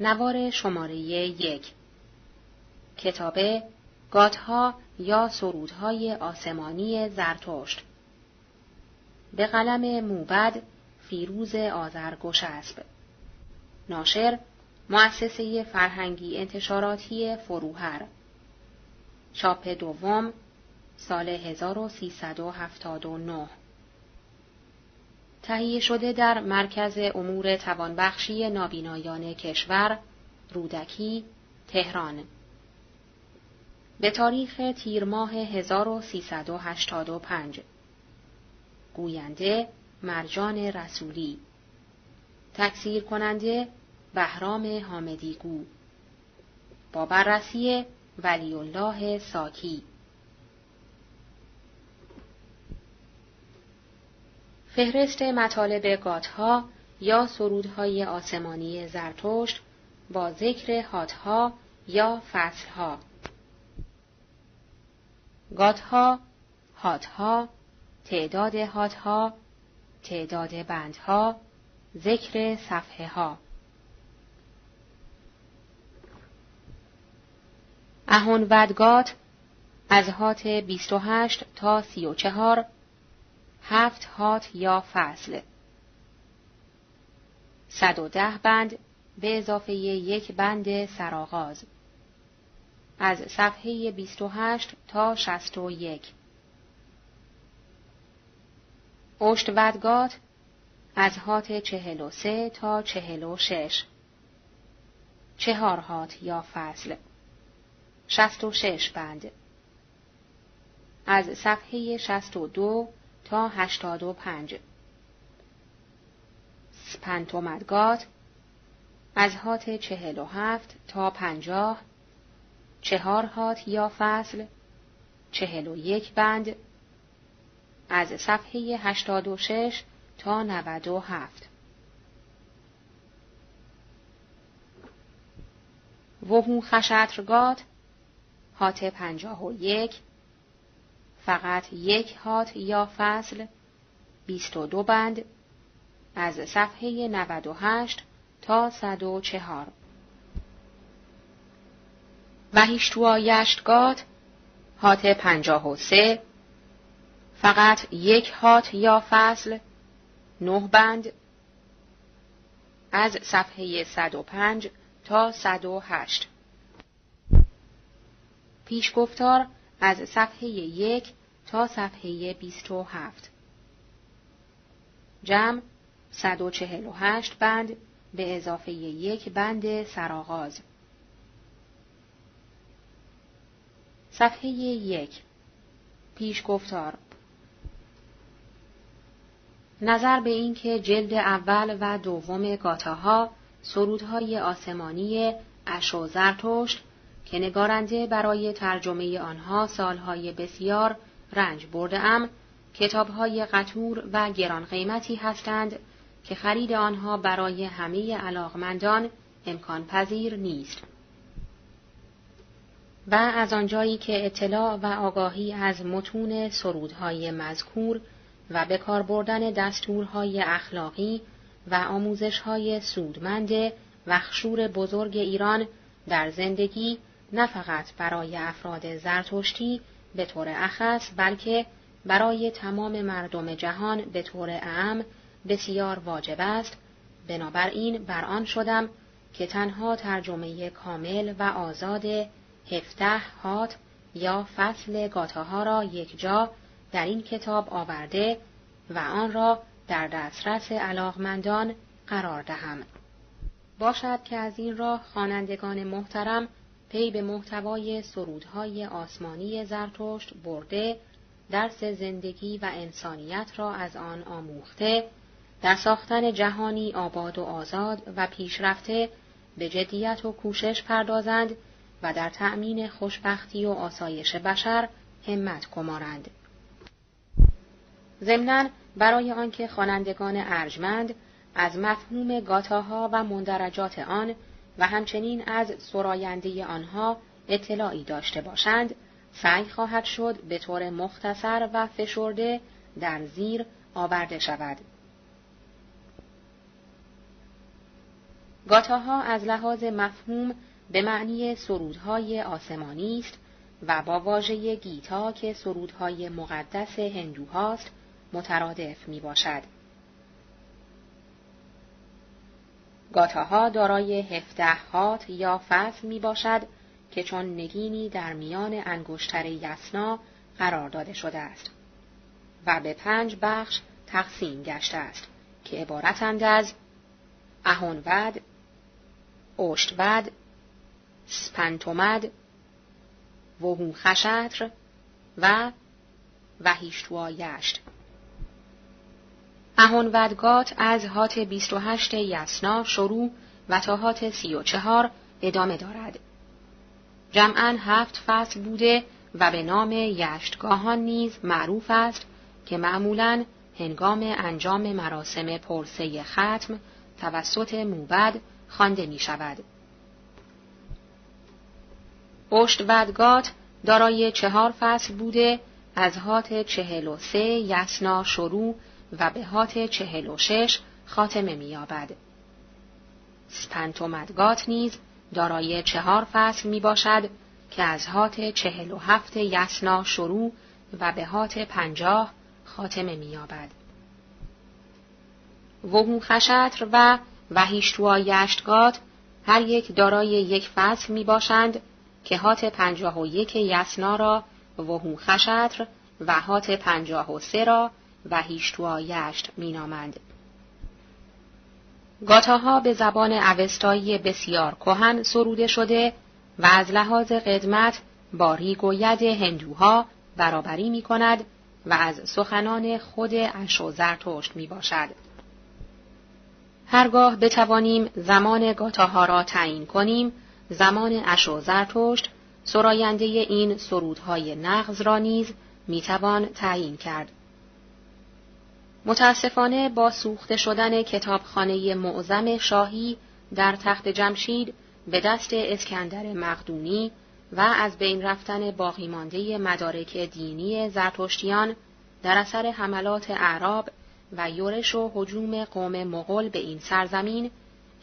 نوار شماره یک. کتاب گاتها یا سرودهای آسمانی زرتشت. به قلم موبد فیروز آذرگشسب. ناشر مؤسسه فرهنگی انتشاراتی فروهر. چاپ دوم سال 1379 تهیه شده در مرکز امور توانبخشی نابینایان کشور رودکی تهران. به تاریخ تیر ماه 1385 گوینده مرجان رسولی. تکثیر کننده بهرام حامدیگو با بررسی ولی الله ساکی. فهرست مطالب گاتها یا سرودهای آسمانی زرتشت با ذکر هاتها یا فصلها. گاتها هاتها تعداد هاتها تعداد بندها ذکر صفحه ها اهون ودگات از هات 28 تا 34 هفت هات یا فصل صد و ده بند به اضافه یک بند سرآغاز. از صفحه 28 تا 61 اشت ودگات از هات 43 تا 46 چهار هات یا فصل 66 بند. از صفحه 62 تا 85 سپنتومدگات از هات 47 تا 50 چهار هات یا فصل چهل و یک بند. از صفحه 86 تا 97 وهو خشترگات هات پنجاه و یک فقط یک هات یا فصل. بیست و دو بند. از صفحه 98 تا 104 وحیشتوا یشتگات هات پنجاه و سه. فقط یک هات یا فصل. نه بند. از صفحه 105 تا 108 پیشگفتار از صفحه یک تا صفحه 27 جمع 148 بند به اضافه یک بند سرآغاز. صفحه یک پیش گفتار. نظر به اینکه جلد اول و دوم گاتاها سرودهای آسمانی اشو زرتشت که نگارنده برای ترجمه آنها سالهای بسیار رنج برده ام کتابهای قطور و گران قیمتی هستند که خرید آنها برای همه علاقمندان امکان پذیر نیست. و از آنجایی که اطلاع و آگاهی از متون سرودهای مذکور و به کار بردن دستورهای اخلاقی و آموزشهای سودمند وخشور بزرگ ایران در زندگی نه فقط برای افراد زرتشتی به طور اخص بلکه برای تمام مردم جهان به طور اعم بسیار واجب است بنابراین بر آن شدم که تنها ترجمه کامل و آزاد هفته هات یا فصل گاتاها را یک جا در این کتاب آورده و آن را در دسترس علاقمندان قرار دهم. باشد که از این راه خوانندگان محترم پی به محتوای سرودهای آسمانی زرتشت برده درس زندگی و انسانیت را از آن آموخته در ساختن جهانی آباد و آزاد و پیشرفته به جدیت و کوشش پردازند و در تأمین خوشبختی و آسایش بشر همت گمارند. ضمناً برای آنکه خوانندگان ارجمند از مفهوم گاتاها و مندرجات آن و همچنین از سراینده آنها اطلاعی داشته باشند سعی خواهد شد به طور مختصر و فشرده در زیر آورده شود گاتاها از لحاظ مفهوم به معنی سرودهای آسمانی است و با واژه گیتا که سرودهای مقدس هندوهاست مترادف می باشد. گاتاها دارای هفته هات یا فصل می باشد که چون نگینی در میان انگشتر یسنا قرار داده شده است و به پنج بخش تقسیم گشته است که عبارتند از اهونود، اوشتود، سپنتومد، وهون خشتر و وحیشتوایشت. اهونودگات از هات 28 یسنا شروع و تا هات 34 ادامه دارد. جمعا هفت فصل بوده و به نام یشتگاهان نیز معروف است که معمولا هنگام انجام مراسم پرسه ختم توسط موبد خوانده می شود. ودگات دارای چهار فصل بوده از هات چهل و سه یسنا شروع و به هات چهل و شش خاتمه مییابد. سپنتومدگات نیز دارای چهار فصل می باشد که از هات چهل و هفت یسنا شروع و به هات پنجاه خاتمه مییابد. وهو خشتر و وحیشتوا یشتگات هر یک دارای یک فصل می باشند که هات پنجاه و یک یسنا را وهو خشتر و هات پنجاه و سه را وحیشتوا یشت می نامند. گاتاها به زبان اوستایی بسیار کهن سروده شده و از لحاظ قدمت با ریگ و ید هندوها برابری می کند و از سخنان خود اش و زرتشت می باشد. هرگاه بتوانیم زمان گاتاها را تعیین کنیم، زمان اش و زرتشت سراینده این سرودهای نغز را نیز می‌توان تعیین کرد. متاسفانه با سوخته شدن کتابخانه معظم شاهی در تخت جمشید به دست اسکندر مقدونی و از بین رفتن باقیمانده مدارک دینی زرتشتیان در اثر حملات اعراب و یورش و حجوم قوم مغول به این سرزمین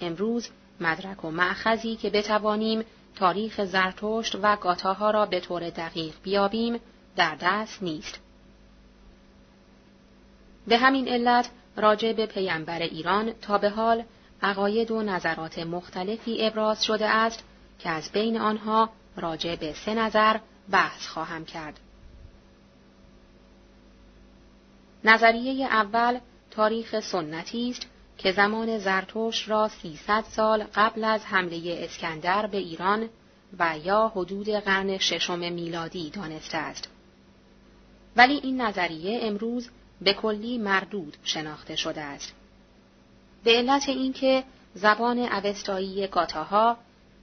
امروز مدرک و معخذی که بتوانیم تاریخ زرتشت و گاتاها را به طور دقیق بیابیم در دست نیست. به همین علت راجع به پیامبر ایران تا به حال عقاید و نظرات مختلفی ابراز شده است که از بین آنها راجع به سه نظر بحث خواهم کرد. نظریه اول تاریخ سنتی است که زمان زرتوش را 300 سال قبل از حمله اسکندر به ایران و یا حدود قرن ششم میلادی دانسته است. ولی این نظریه امروز به کلی مردود شناخته شده است. به علت اینکه زبان اوستایی گاتاها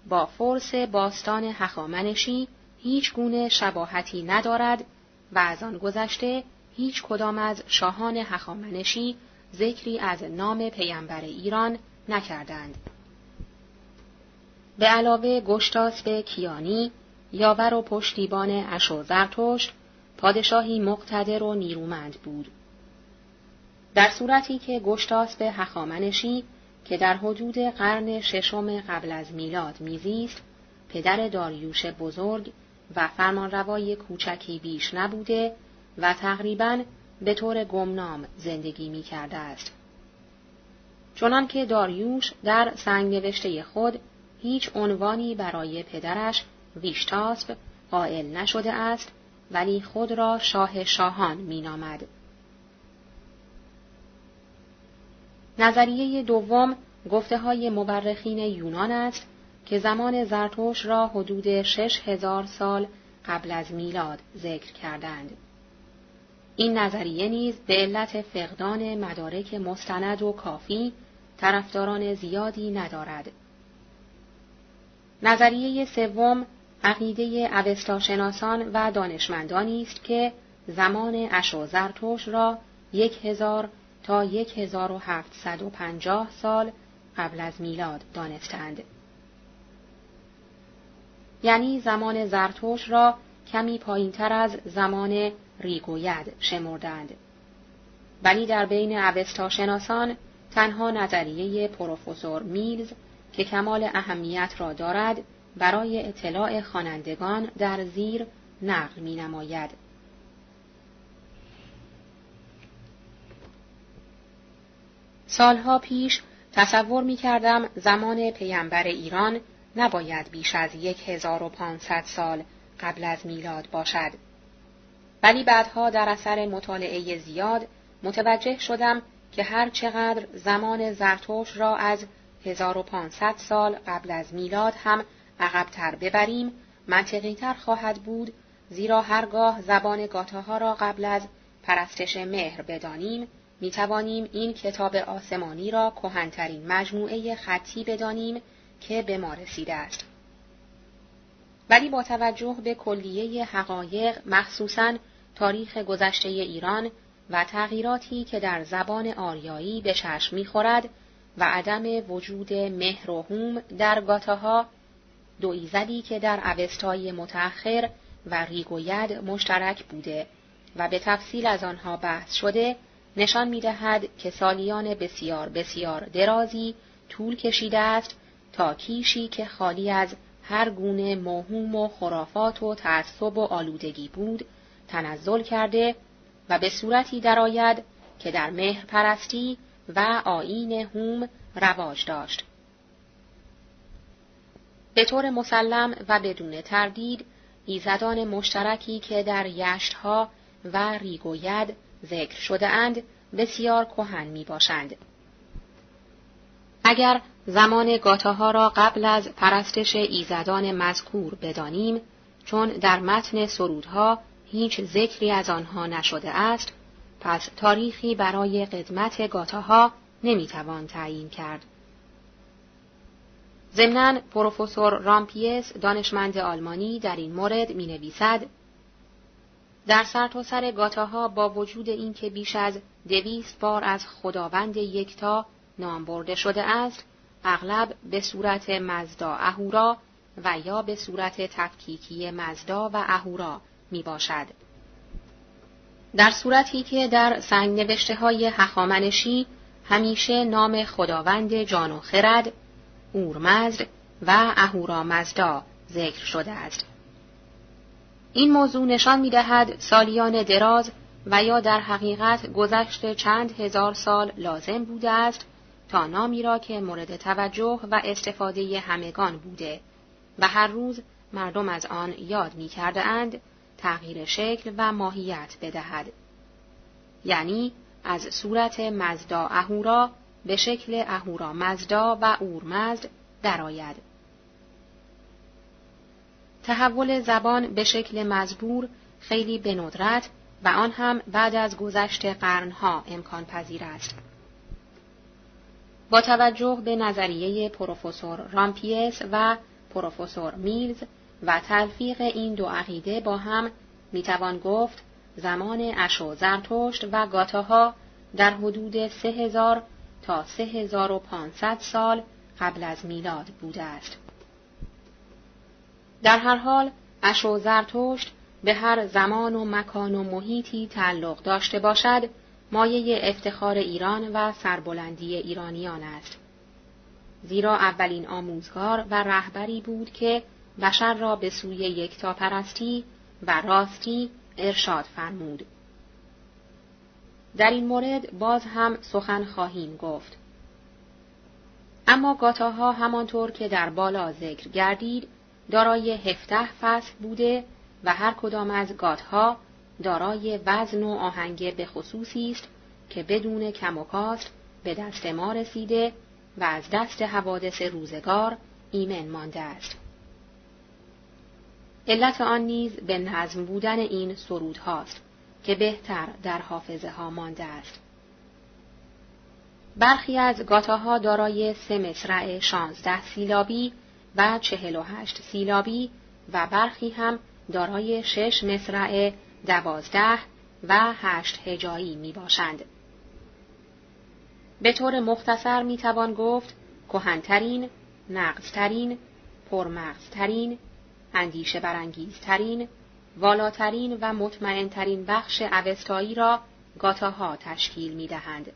با فرس باستان هخامنشی هیچ گونه شباهتی ندارد و از آن گذشته هیچ کدام از شاهان هخامنشی ذکری از نام پیامبر ایران نکردند. به علاوه گشتاس به کیانی، یاور و پشتیبان اشو زرتشت، پادشاهی مقتدر و نیرومند بود. در صورتی که گشتاس به هخامنشی که در حدود قرن ششم قبل از میلاد میزیست، پدر داریوش بزرگ و فرمانروای کوچکی بیش نبوده و تقریبا به طور گمنام زندگی می کرده است. چنان که داریوش در سنگ نوشته خود هیچ عنوانی برای پدرش ویشتاسب قائل نشده است ولی خود را شاه شاهان می نظریه دوم گفته های مورخین یونان است که زمان زرتوش را حدود شش هزار سال قبل از میلاد ذکر کردند. این نظریه نیز به علت فقدان مدارک مستند و کافی طرفداران زیادی ندارد. نظریه سوم عقیده اوستاشناسان و دانشمندانی است که زمان اشو زرتوش را یک هزار تا یک هزار و هفتصد و پنجاه سال قبل از میلاد دانستند. یعنی زمان زرتوش را کمی پایین تر از زمان ریگوید شمردند. ولی در بین اوستا شناسان تنها نظریه پروفسور میلز که کمال اهمیت را دارد برای اطلاع خوانندگان در زیر نقل می نماید. سالها پیش تصور می کردم زمان پیامبر ایران نباید بیش از 1500 سال قبل از میلاد باشد. ولی بعدها در اثر مطالعه زیاد متوجه شدم که هر چقدر زمان زرتوش را از 1500 سال قبل از میلاد هم عقبتر ببریم منطقی تر خواهد بود زیرا هرگاه زبان گاتاها را قبل از پرستش مهر بدانیم می توانیم این کتاب آسمانی را کهنترین مجموعه خطی بدانیم که به ما رسیده است. ولی با توجه به کلیه حقایق مخصوصاً تاریخ گذشته ایران و تغییراتی که در زبان آریایی به چشم می‌خورد و عدم وجود مهر و هوم در گاتاها دو ایزدی که در اوستای متأخر و ریگوید مشترک بوده و به تفصیل از آنها بحث شده نشان می دهد که سالیان بسیار بسیار درازی طول کشیده است تا کیشی که خالی از هر گونه موهوم و خرافات و تعصب و آلودگی بود تنزل کرده و به صورتی درآید که در مهر پرستی و آین هوم رواج داشت. به طور مسلم و بدون تردید ایزدان مشترکی که در یشتها و ریگوید ذکر شده اند بسیار کهن می باشند. اگر زمان گاتاها را قبل از پرستش ایزدان مذکور بدانیم چون در متن سرودها هیچ ذکری از آنها نشده است پس تاریخی برای قدمت گاتاها نمی‌توان تعیین کرد. ضمناً پروفسور رامپیس دانشمند آلمانی در این مورد می نویسد در سرتاسر سر گاتاها با وجود اینکه بیش از دویست بار از خداوند یکتا نام برده شده است اغلب به صورت مزدا اهورا و یا به صورت تفکیکی مزدا و اهورا می باشد. در صورتی که در سنگ نوشته های هخامنشی همیشه نام خداوند جان و خرد، اورمزد و اهورامزدا ذکر شده است. این موضوع نشان می دهد سالیان دراز و یا در حقیقت گذشت چند هزار سال لازم بوده است تا نامی را که مورد توجه و استفاده همگان بوده و هر روز مردم از آن یاد می کرده اند تغییر شکل و ماهیت بدهد. یعنی از صورت مزدا اهورا به شکل اهورا مزدا و اورمزد درآید. تحول زبان به شکل مزبور خیلی به ندرت و آن هم بعد از گذشت قرنها امکان پذیر است. با توجه به نظریه پروفسور رامپیس و پروفسور میلز و تلفیق این دو عقیده با هم می‌توان گفت زمان اشو زرتشت و گاتاها در حدود سه هزار تا سه هزار و پانصد سال قبل از میلاد بوده است. در هر حال اشو زرتشت به هر زمان و مکان و محیطی تعلق داشته باشد مایه افتخار ایران و سربلندی ایرانیان است. زیرا اولین آموزگار و رهبری بود که بشر را به سوی یکتاپرستی و راستی ارشاد فرمود. در این مورد باز هم سخن خواهیم گفت. اما گاتاها همانطور که در بالا ذکر گردید دارای هفته فصل بوده و هر کدام از گاتها دارای وزن و آهنگ به خصوصی است که بدون کم و کاست به دست ما رسیده و از دست حوادث روزگار ایمن مانده است. علت آن نیز به نظم بودن این سرود هاست که بهتر در حافظه ها مانده است. برخی از گاتاها دارای سه مصرع شانزده سیلابی و چهل و هشت سیلابی و برخی هم دارای شش مصرع دوازده و هشت هجایی می باشند. به طور مختصر می توان گفت کهنترین، نقصترین، پرمغزترین، اندیشه برانگیزترین، والاترین و مطمئنترین بخش اوستایی را گاتاها تشکیل می دهند.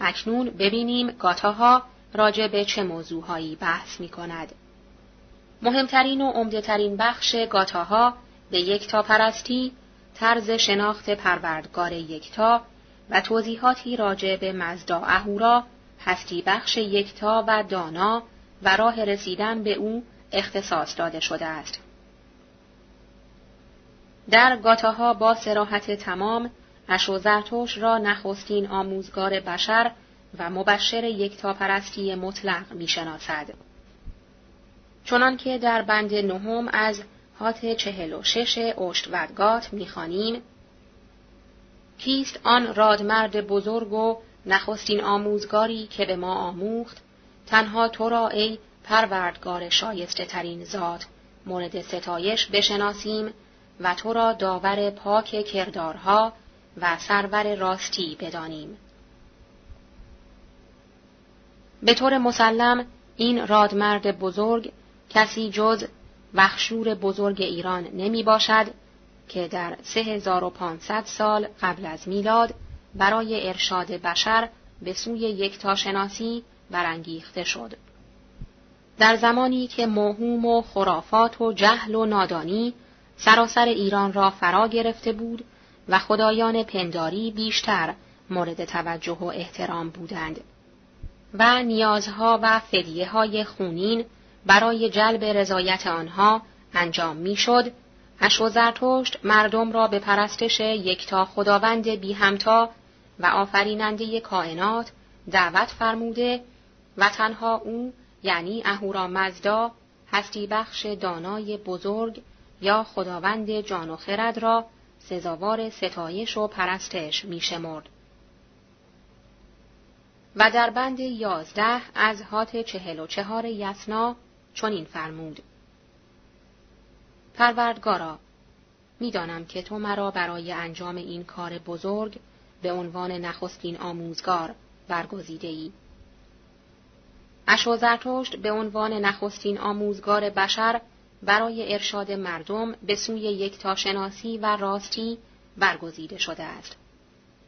اکنون ببینیم گاتاها راجع به چه موضوعهایی بحث می کند. مهمترین و عمدهترین بخش گاتاها به یکتا پرستی، طرز شناخت پروردگار یکتا و توضیحاتی راجع به مزدا اهورا، هستی بخش یکتا و دانا و راه رسیدن به او اختصاص داده شده است. در گاتاها با سراحت تمام اشوزرتوش را نخستین آموزگار بشر و مبشر یکتاپرستی مطلق می‌شناسد. چنانکه در بند نهم از هات چهل و شش اشتودگات می‌خوانیم کیست آن رادمرد بزرگ و نخستین آموزگاری که به ما آموخت تنها تو را ای پروردگار شایسته ترین ذات مورد ستایش بشناسیم و تو را داور پاک کردارها و سرور راستی بدانیم. به طور مسلم این رادمرد بزرگ کسی جز وخشور بزرگ ایران نمی باشد که در 3500 سال قبل از میلاد برای ارشاد بشر به سوی یکتاشناسی برانگیخته شد. در زمانی که موهوم و خرافات و جهل و نادانی سراسر ایران را فرا گرفته بود و خدایان پنداری بیشتر مورد توجه و احترام بودند و نیازها و فدیه های خونین برای جلب رضایت آنها انجام می‌شد زرتشت مردم را به پرستش یکتا خداوند بی همتا و آفریننده کائنات دعوت فرموده و تنها او یعنی اهورا مزدا هستی بخش دانای بزرگ یا خداوند جان و خرد را سزاوار ستایش و پرستش میشمرد. و در بند یازده از هات چهل و چهار یسنا چنین فرمود. پروردگارا، می‌دانم که تو مرا برای انجام این کار بزرگ به عنوان نخستین آموزگار برگزیده ای. اشوزرتشت به عنوان نخستین آموزگار بشر برای ارشاد مردم به سوی یکتاشناسی و راستی برگزیده شده است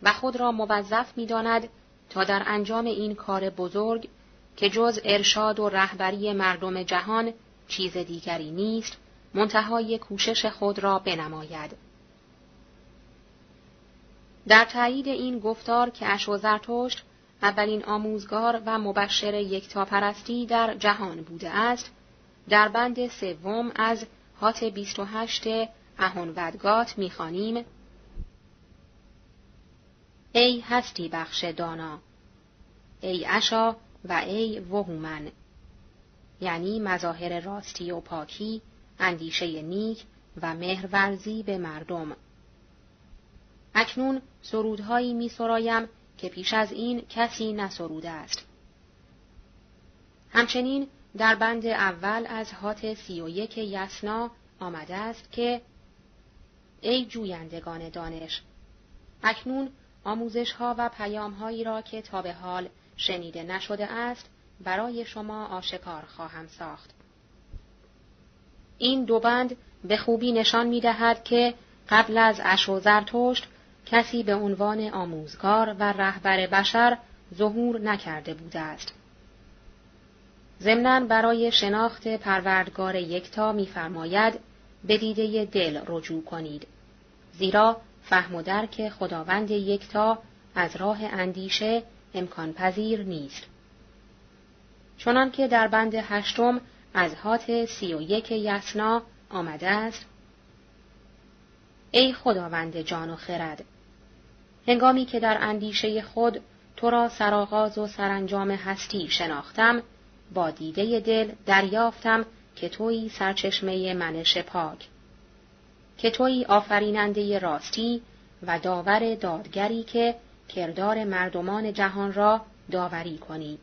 و خود را موظف می‌داند تا در انجام این کار بزرگ که جز ارشاد و رهبری مردم جهان چیز دیگری نیست منتهای کوشش خود را بنماید. در تایید این گفتار که اشوزرتشت اولین آموزگار و مبشر یکتاپرستی در جهان بوده است در بند سوم از هات 28 اهونودگات می‌خوانیم. ای هستی بخش دانا ای اشا و ای وهومن. یعنی مظاهر راستی و پاکی اندیشه نیک و مهرورزی به مردم. اکنون سرودهایی می سرایم که پیش از این کسی نسروده است. همچنین در بند اول از هات سی و یک یسنا آمده است که ای جویندگان دانش اکنون آموزش ها و پیام هایی را که تا به حال شنیده نشده است برای شما آشکار خواهم ساخت. این دو بند به خوبی نشان می دهد که قبل از اشوزرتشت کسی به عنوان آموزگار و رهبر بشر ظهور نکرده بوده است. ضمناً برای شناخت پروردگار یکتا می‌فرماید به دیده دل رجوع کنید زیرا فهم و درک خداوند یکتا از راه اندیشه امکان پذیر نیست. چنان که در بند هشتم از هات سی و یک یسنا آمده است ای خداوند جان و خرد هنگامی که در اندیشه خود تو را سرآغاز و سرانجام هستی شناختم با دیده دل دریافتم که تویی سرچشمه منش پاک. که تویی آفریننده راستی و داور دادگری که کردار مردمان جهان را داوری کنی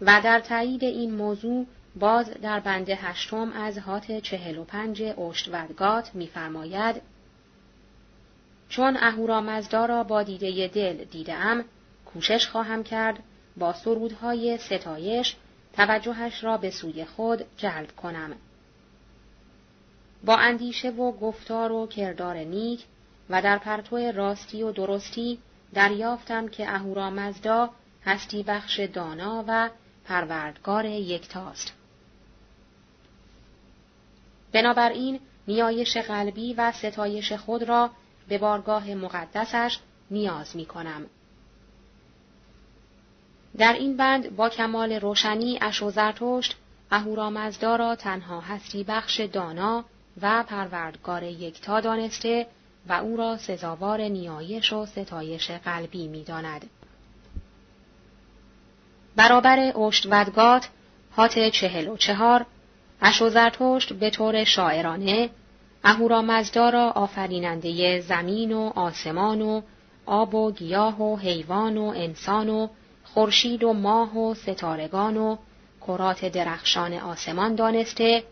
و در تایید این موضوع باز در بند هشتم از هات چهل و پنج اشتودگات می‌فرماید چون اهورامزدا را با دیده دل دیدم کوشش خواهم کرد با سرودهای ستایش توجهش را به سوی خود جلب کنم. با اندیشه و گفتار و کردار نیک و در پرتو راستی و درستی دریافتم که اهورامزدا هستی بخش دانا و پروردگار یکتاست. بنابراین نیایش قلبی و ستایش خود را به بارگاه مقدسش نیاز می کنم. در این بند با کمال روشنی اش و زرتشت اهورامزدا را تنها هستی بخش دانا و پروردگار یکتا دانسته و او را سزاوار نیایش و ستایش قلبی می داند. برابر ودگات هات چهل و چهار اشوزرتشت به طور شاعرانه اهورامزدا را آفریننده زمین و آسمان و آب و گیاه و حیوان و انسان و خورشید و ماه و ستارگان و کرات درخشان آسمان دانسته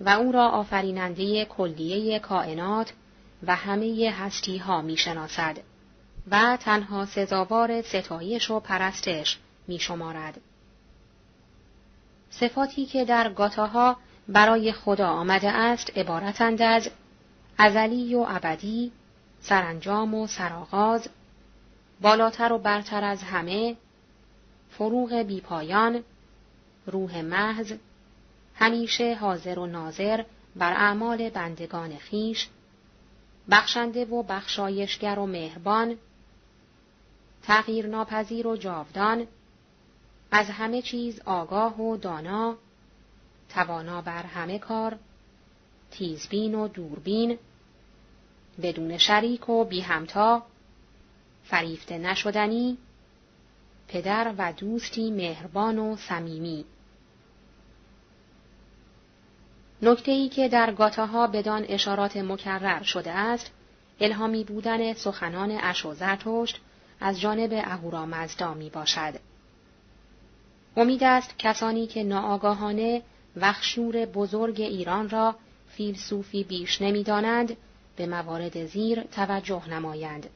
و او را آفریننده کلیه کائنات و همه هستی ها می شناسد و تنها سزاوار ستایش و پرستش می شمارد. صفاتی که در گاتاها برای خدا آمده است عبارتند از ازلی و ابدی، سرانجام و سرآغاز، بالاتر و برتر از همه، فروغ بیپایان، روح محض، همیشه حاضر و ناظر بر اعمال بندگان خیش، بخشنده و بخشایشگر و مهربان، تغییر ناپذیر و جاودان، از همه چیز آگاه و دانا، توانا بر همه کار، تیزبین و دوربین، بدون شریک و بی همتا، فریفته نشدنی، پدر و دوستی مهربان و صمیمی. نکته ای که در گاتاها بدان اشارات مکرر شده است، الهامی بودن سخنان اش و زرتشت از جانب اهورامزدا می باشد. امید است کسانی که ناآگاهانه وخشور بزرگ ایران را فیلسوفی بیش نمی‌دانند به موارد زیر توجه نمایند.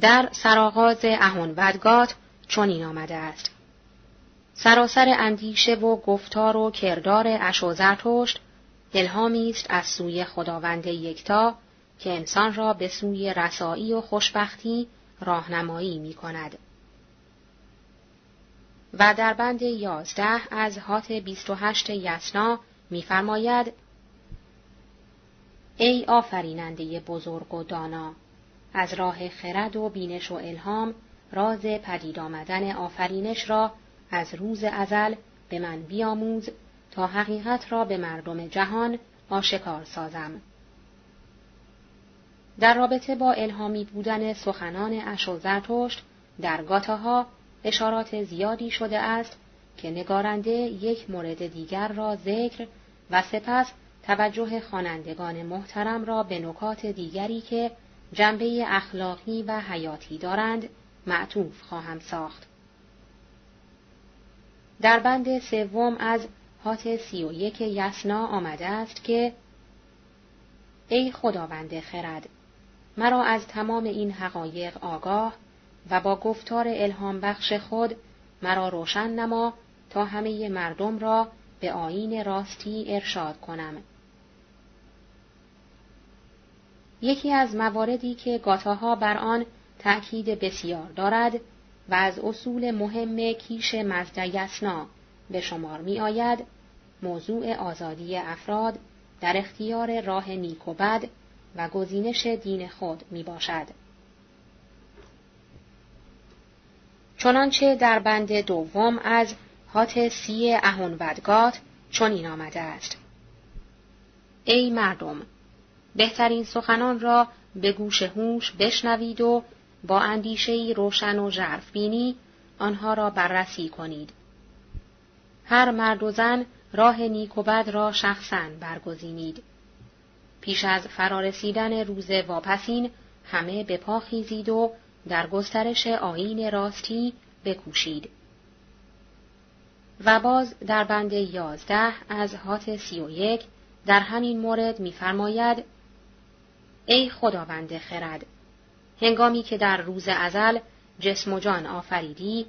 در سرآغاز اهون ودگات چنین آمده است. سراسر اندیشه و گفتار و کردار اشوزرتشت الهامی است از سوی خداوند یکتا که انسان را به سوی رسایی و خوشبختی راهنمایی می کند. و در بند یازده از هات بیست و هشت یسنا میفرماید ای آفریننده بزرگ و دانا از راه خرد و بینش و الهام راز پدید آمدن آفرینش را از روز ازل به من بیاموز تا حقیقت را به مردم جهان آشکار سازم. در رابطه با الهامی بودن سخنان اش و زرتشت در گاتاها اشارات زیادی شده است که نگارنده یک مورد دیگر را ذکر و سپس توجه خوانندگان محترم را به نکات دیگری که جنبه اخلاقی و حیاتی دارند معطوف خواهم ساخت. در بند سوم از هات سی و یک یسنا آمده است که ای خداوند خرد مرا از تمام این حقایق آگاه و با گفتار الهام بخش خود مرا روشن نما تا همه مردم را به آین راستی ارشاد کنم. یکی از مواردی که گاتاها بر آن تأکید بسیار دارد و از اصول مهم کیش مزد یسنا به شمار می آید موضوع آزادی افراد در اختیار راه نیک و بد و گزینش دین خود می باشد. چنانچه در بند دوم از هات سی اهونودگات چنین آمده است. ای مردم، بهترین سخنان را به گوش هوش بشنوید و با اندیشهای روشن و ژرف بینی آنها را بررسی کنید. هر مرد و زن راه نیک و بد را شخصا برگزینید. پیش از فرارسیدن روز واپسین همه به پا خیزید و در گسترش آیین راستی بکوشید. و باز در بند یازده از هات سی و یک در همین مورد می‌فرماید ای خداوند خرد هنگامی که در روز ازل جسم و جان آفریدی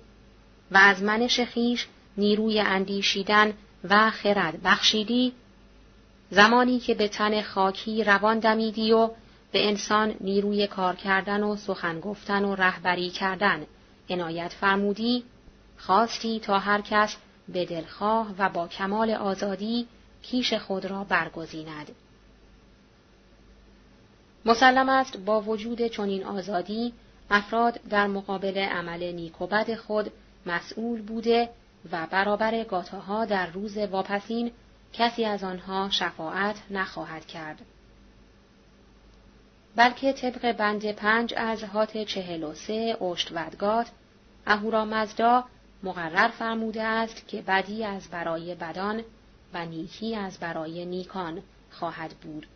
و از منش خیش نیروی اندیشیدن و خرد بخشیدی زمانی که به تن خاکی روان دمیدی و به انسان نیروی کار کردن و سخن گفتن و رهبری کردن عنایت فرمودی خواستی تا هر کس به دلخواه و با کمال آزادی کیش خود را برگزیند. مسلم است با وجود چنین آزادی افراد در مقابل عمل نیک خود مسئول بوده و برابر گاتاها در روز واپسین کسی از آنها شفاعت نخواهد کرد. بلکه طبق بند پنج از هات چهل و سه اشتودگات اهورامزدا مقرر فرموده است که بدی از برای بدان و نیکی از برای نیکان خواهد بود.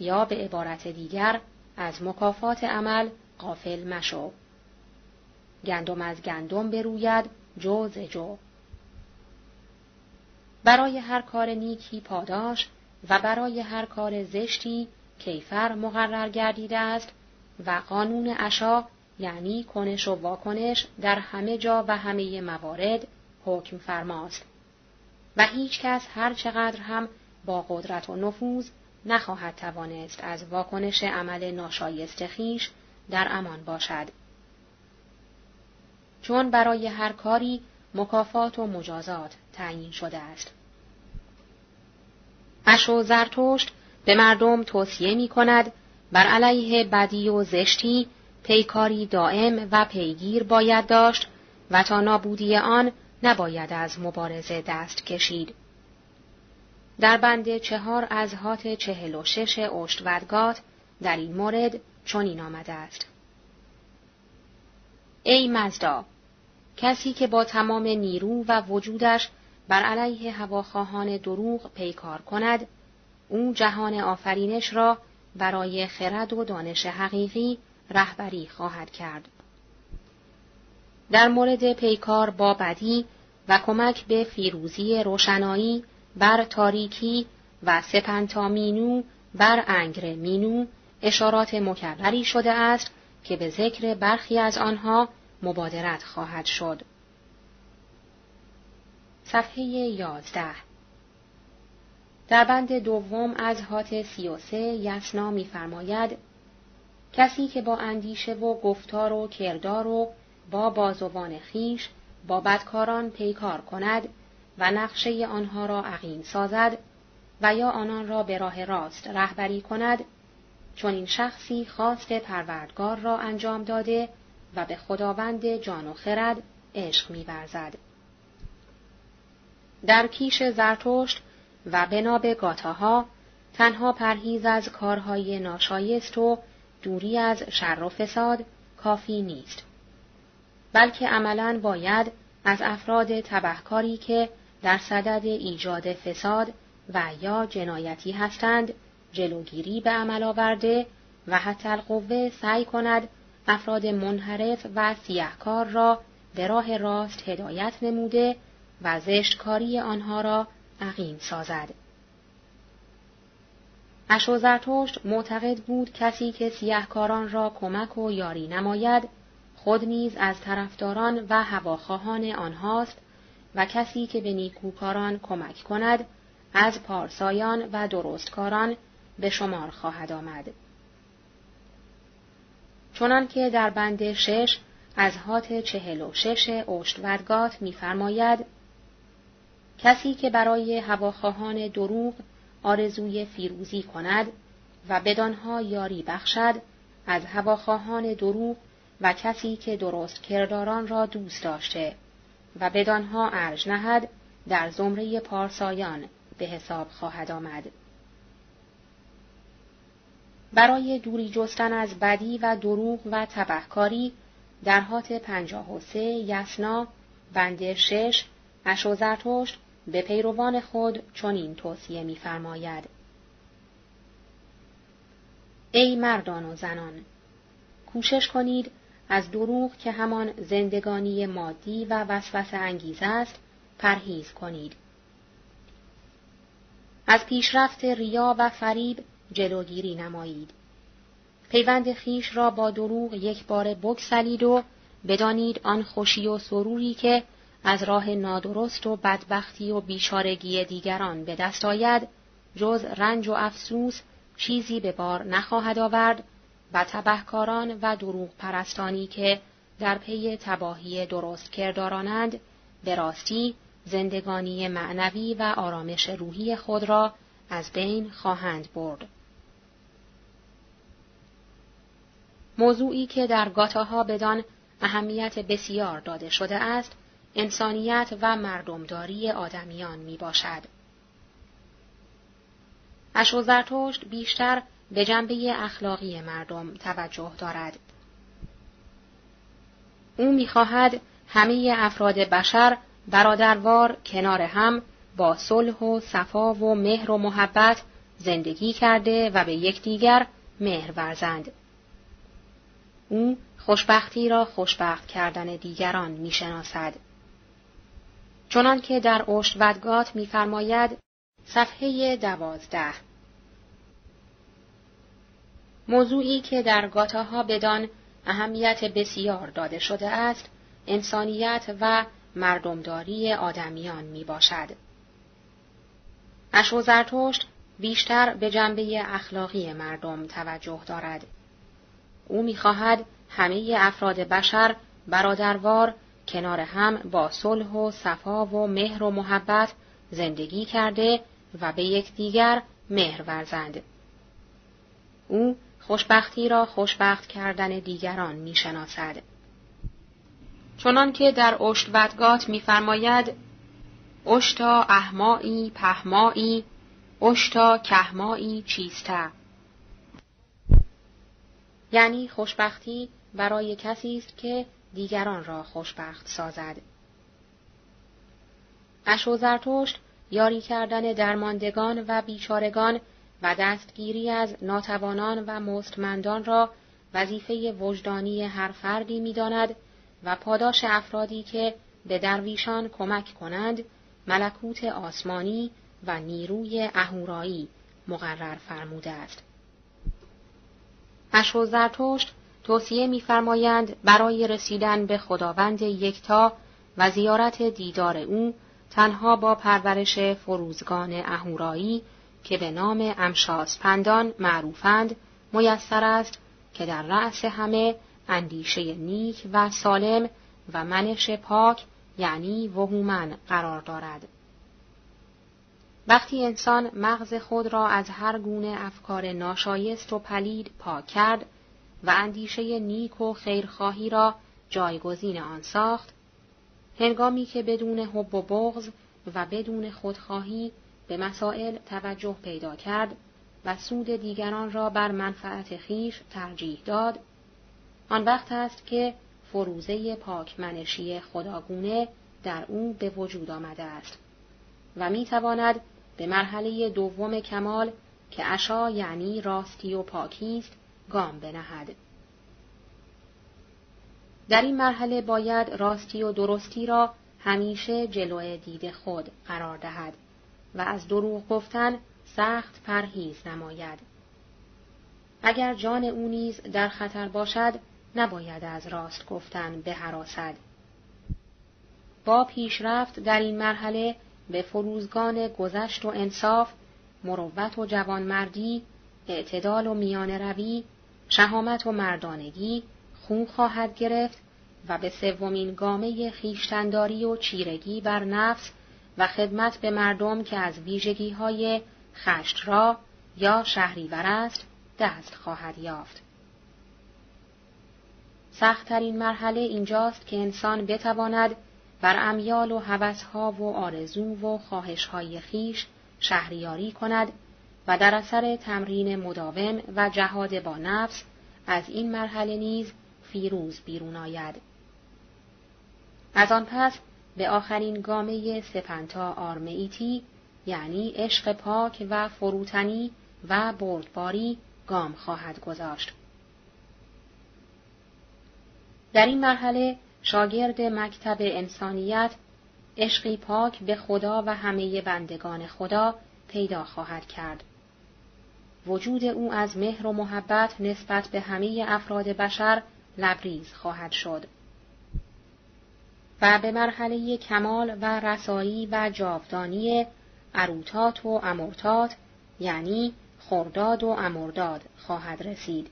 یا به عبارت دیگر از مکافات عمل قافل مشو. گندم از گندم بروید جو ز جو. برای هر کار نیکی پاداش و برای هر کار زشتی کیفر مقرر گردیده است و قانون اشا یعنی کنش و واکنش در همه جا و همه موارد حکم فرماست و هیچ کس هر چقدر هم با قدرت و نفوذ نخواهد توانست از واکنش عمل ناشایست خیش در امان باشد. چون برای هر کاری مکافات و مجازات تعیین شده است. اشو زرتشت به مردم توصیه می کند بر علیه بدی و زشتی پیکاری دائم و پیگیر باید داشت و تا نابودی آن نباید از مبارزه دست کشید. در بند چهار از هات چهل و شش اشتودگات در این مورد چنین آمده است. ای مزدا کسی که با تمام نیرو و وجودش بر علیه هواخواهان دروغ پیکار کند او جهان آفرینش را برای خرد و دانش حقیقی رهبری خواهد کرد. در مورد پیکار با بدی و کمک به فیروزی روشنایی بر تاریکی و سپنتا مینو بر انگر مینو اشارات مکرری شده است که به ذکر برخی از آنها مبادرت خواهد شد. صفحه یازده در بند دوم از هات سی و سه یسنا میفرماید کسی که با اندیشه و گفتار و کردار و با بازوان خیش با بدکاران پیکار کند و نقشه آنها را عقیم سازد و یا آنان را به راه راست رهبری کند چون این شخصی خواست پروردگار را انجام داده و به خداوند جان و خرد عشق میورزد. در کیش زرتشت و بنا به گاتاها تنها پرهیز از کارهای ناشایست و دوری از شر و فساد کافی نیست بلکه عملا باید از افراد تبهکاری که در صدد ایجاد فساد و یا جنایتی هستند جلوگیری به عمل آورده و حتی القوه سعی کند افراد منحرف و سیهکار را به راه راست هدایت نموده و زشتکاری آنها را عقیم سازد. اشوزرتشت معتقد بود کسی که سیهکاران را کمک و یاری نماید خود نیز از طرفداران و هواخواهان آنهاست و کسی که به نیکوکاران کمک کند از پارسایان و درستکاران به شمار خواهد آمد. چنان که در بند شش از هات چهل و شش اشتودگات می‌فرماید کسی که برای هواخواهان دروغ آرزوی فیروزی کند و بدانها یاری بخشد از هواخواهان دروغ و کسی که درست کرداران را دوست داشته و بدانها ارج نهد در زمره پارسایان به حساب خواهد آمد. برای دوری جستن از بدی و دروغ و تبهکاری در حات پنجاه و سه یسنا بند شش اشوزرتشت به پیروان خود چنین توصیه می‌فرماید ای مردان و زنان کوشش کنید از دروغ که همان زندگانی مادی و وسوسه انگیز است پرهیز کنید. از پیشرفت ریا و فریب جلوگیری نمایید. پیوند خیش را با دروغ یک بار بکسلید و بدانید آن خوشی و سروری که از راه نادرست و بدبختی و بیچارگی دیگران به دست آید جز رنج و افسوس چیزی به بار نخواهد آورد و تبهکاران و دروغ پرستانی که در پی تباهی درست کردارانند به راستی زندگانی معنوی و آرامش روحی خود را از بین خواهند برد. موضوعی که در گاتاها بدان اهمیت بسیار داده شده است، انسانیت و مردمداری آدمیان می باشد. اشو زرتشت بیشتر به جنبه اخلاقی مردم توجه دارد. او می‌خواهد همه افراد بشر برادروار کنار هم با صلح و صفا و مهر و محبت زندگی کرده و به یکدیگر مهر ورزند. او خوشبختی را خوشبخت کردن دیگران می‌شناسد. چنان که در اشت ودگات میفرماید صفحه دوازده موضوعی که در گاتاها بدان اهمیت بسیار داده شده است انسانیت و مردمداری آدمیان می باشد. اشو زرتشت بیشتر به جنبه اخلاقی مردم توجه دارد. او می‌خواهد همه افراد بشر برادروار کنار هم با صلح و صفا و مهر و محبت زندگی کرده و به یکدیگر مهر ورزند. او خوشبختی را خوشبخت کردن دیگران می‌شناسد. چنان که در اشت میفرماید اشتا احمایی پهمایی اشتا کهمایی چیسته یعنی خوشبختی برای کسی است که دیگران را خوشبخت سازد اشو زرتشت یاری کردن درماندگان و بیچارگان و دستگیری از ناتوانان و مستمندان را وظیفه وجدانی هر فردی می‌داند و پاداش افرادی که به درویشان کمک کنند ملکوت آسمانی و نیروی اهورایی مقرر فرموده است. اشو زرتشت توصیه می‌فرمایند برای رسیدن به خداوند یکتا و زیارت دیدار او تنها با پرورش فروزگان اهورایی که به نام امشاس پندان معروفند میسر است که در رأس همه اندیشه نیک و سالم و منش پاک یعنی وهومن قرار دارد. وقتی انسان مغز خود را از هر گونه افکار ناشایست و پلید پاک کرد و اندیشه نیک و خیرخواهی را جایگزین آن ساخت، هنگامی که بدون حب و بغض و بدون خودخواهی به مسائل توجه پیدا کرد و سود دیگران را بر منفعت خیش ترجیح داد، آن وقت است که فروزه پاکمنشی خداگونه در او به وجود آمده است و می تواند به مرحله دوم کمال که اشا یعنی راستی و پاکی است گام بنهد. در این مرحله باید راستی و درستی را همیشه جلوی دید خود قرار دهد و از دروغ گفتن سخت پرهیز نماید. اگر جان او نیز در خطر باشد نباید از راست گفتن به حراسد. با پیشرفت در این مرحله به فروزگان گذشت و انصاف، مروت و جوانمردی، اعتدال و میان روی، شهامت و مردانگی خون خواهد گرفت و به سومین گامه خیشتنداری و چیرگی بر نفس و خدمت به مردم که از ویژگی های خشت را یا شهریور است دست خواهد یافت. سختترین مرحله اینجاست که انسان بتواند بر امیال و هوسها و آرزو و خواهشهای خیش شهریاری کند و در اثر تمرین مداوم و جهاد با نفس از این مرحله نیز فیروز بیرون آید. از آن پس به آخرین گامه سپنتا آرمئیتی یعنی عشق پاک و فروتنی و بردباری گام خواهد گذاشت. در این مرحله شاگرد مکتب انسانیت عشقی پاک به خدا و همه بندگان خدا پیدا خواهد کرد. وجود او از مهر و محبت نسبت به همه افراد بشر لبریز خواهد شد. و به مرحله کمال و رسایی و جاودانی عروتات و امورتات یعنی خرداد و امرداد خواهد رسید.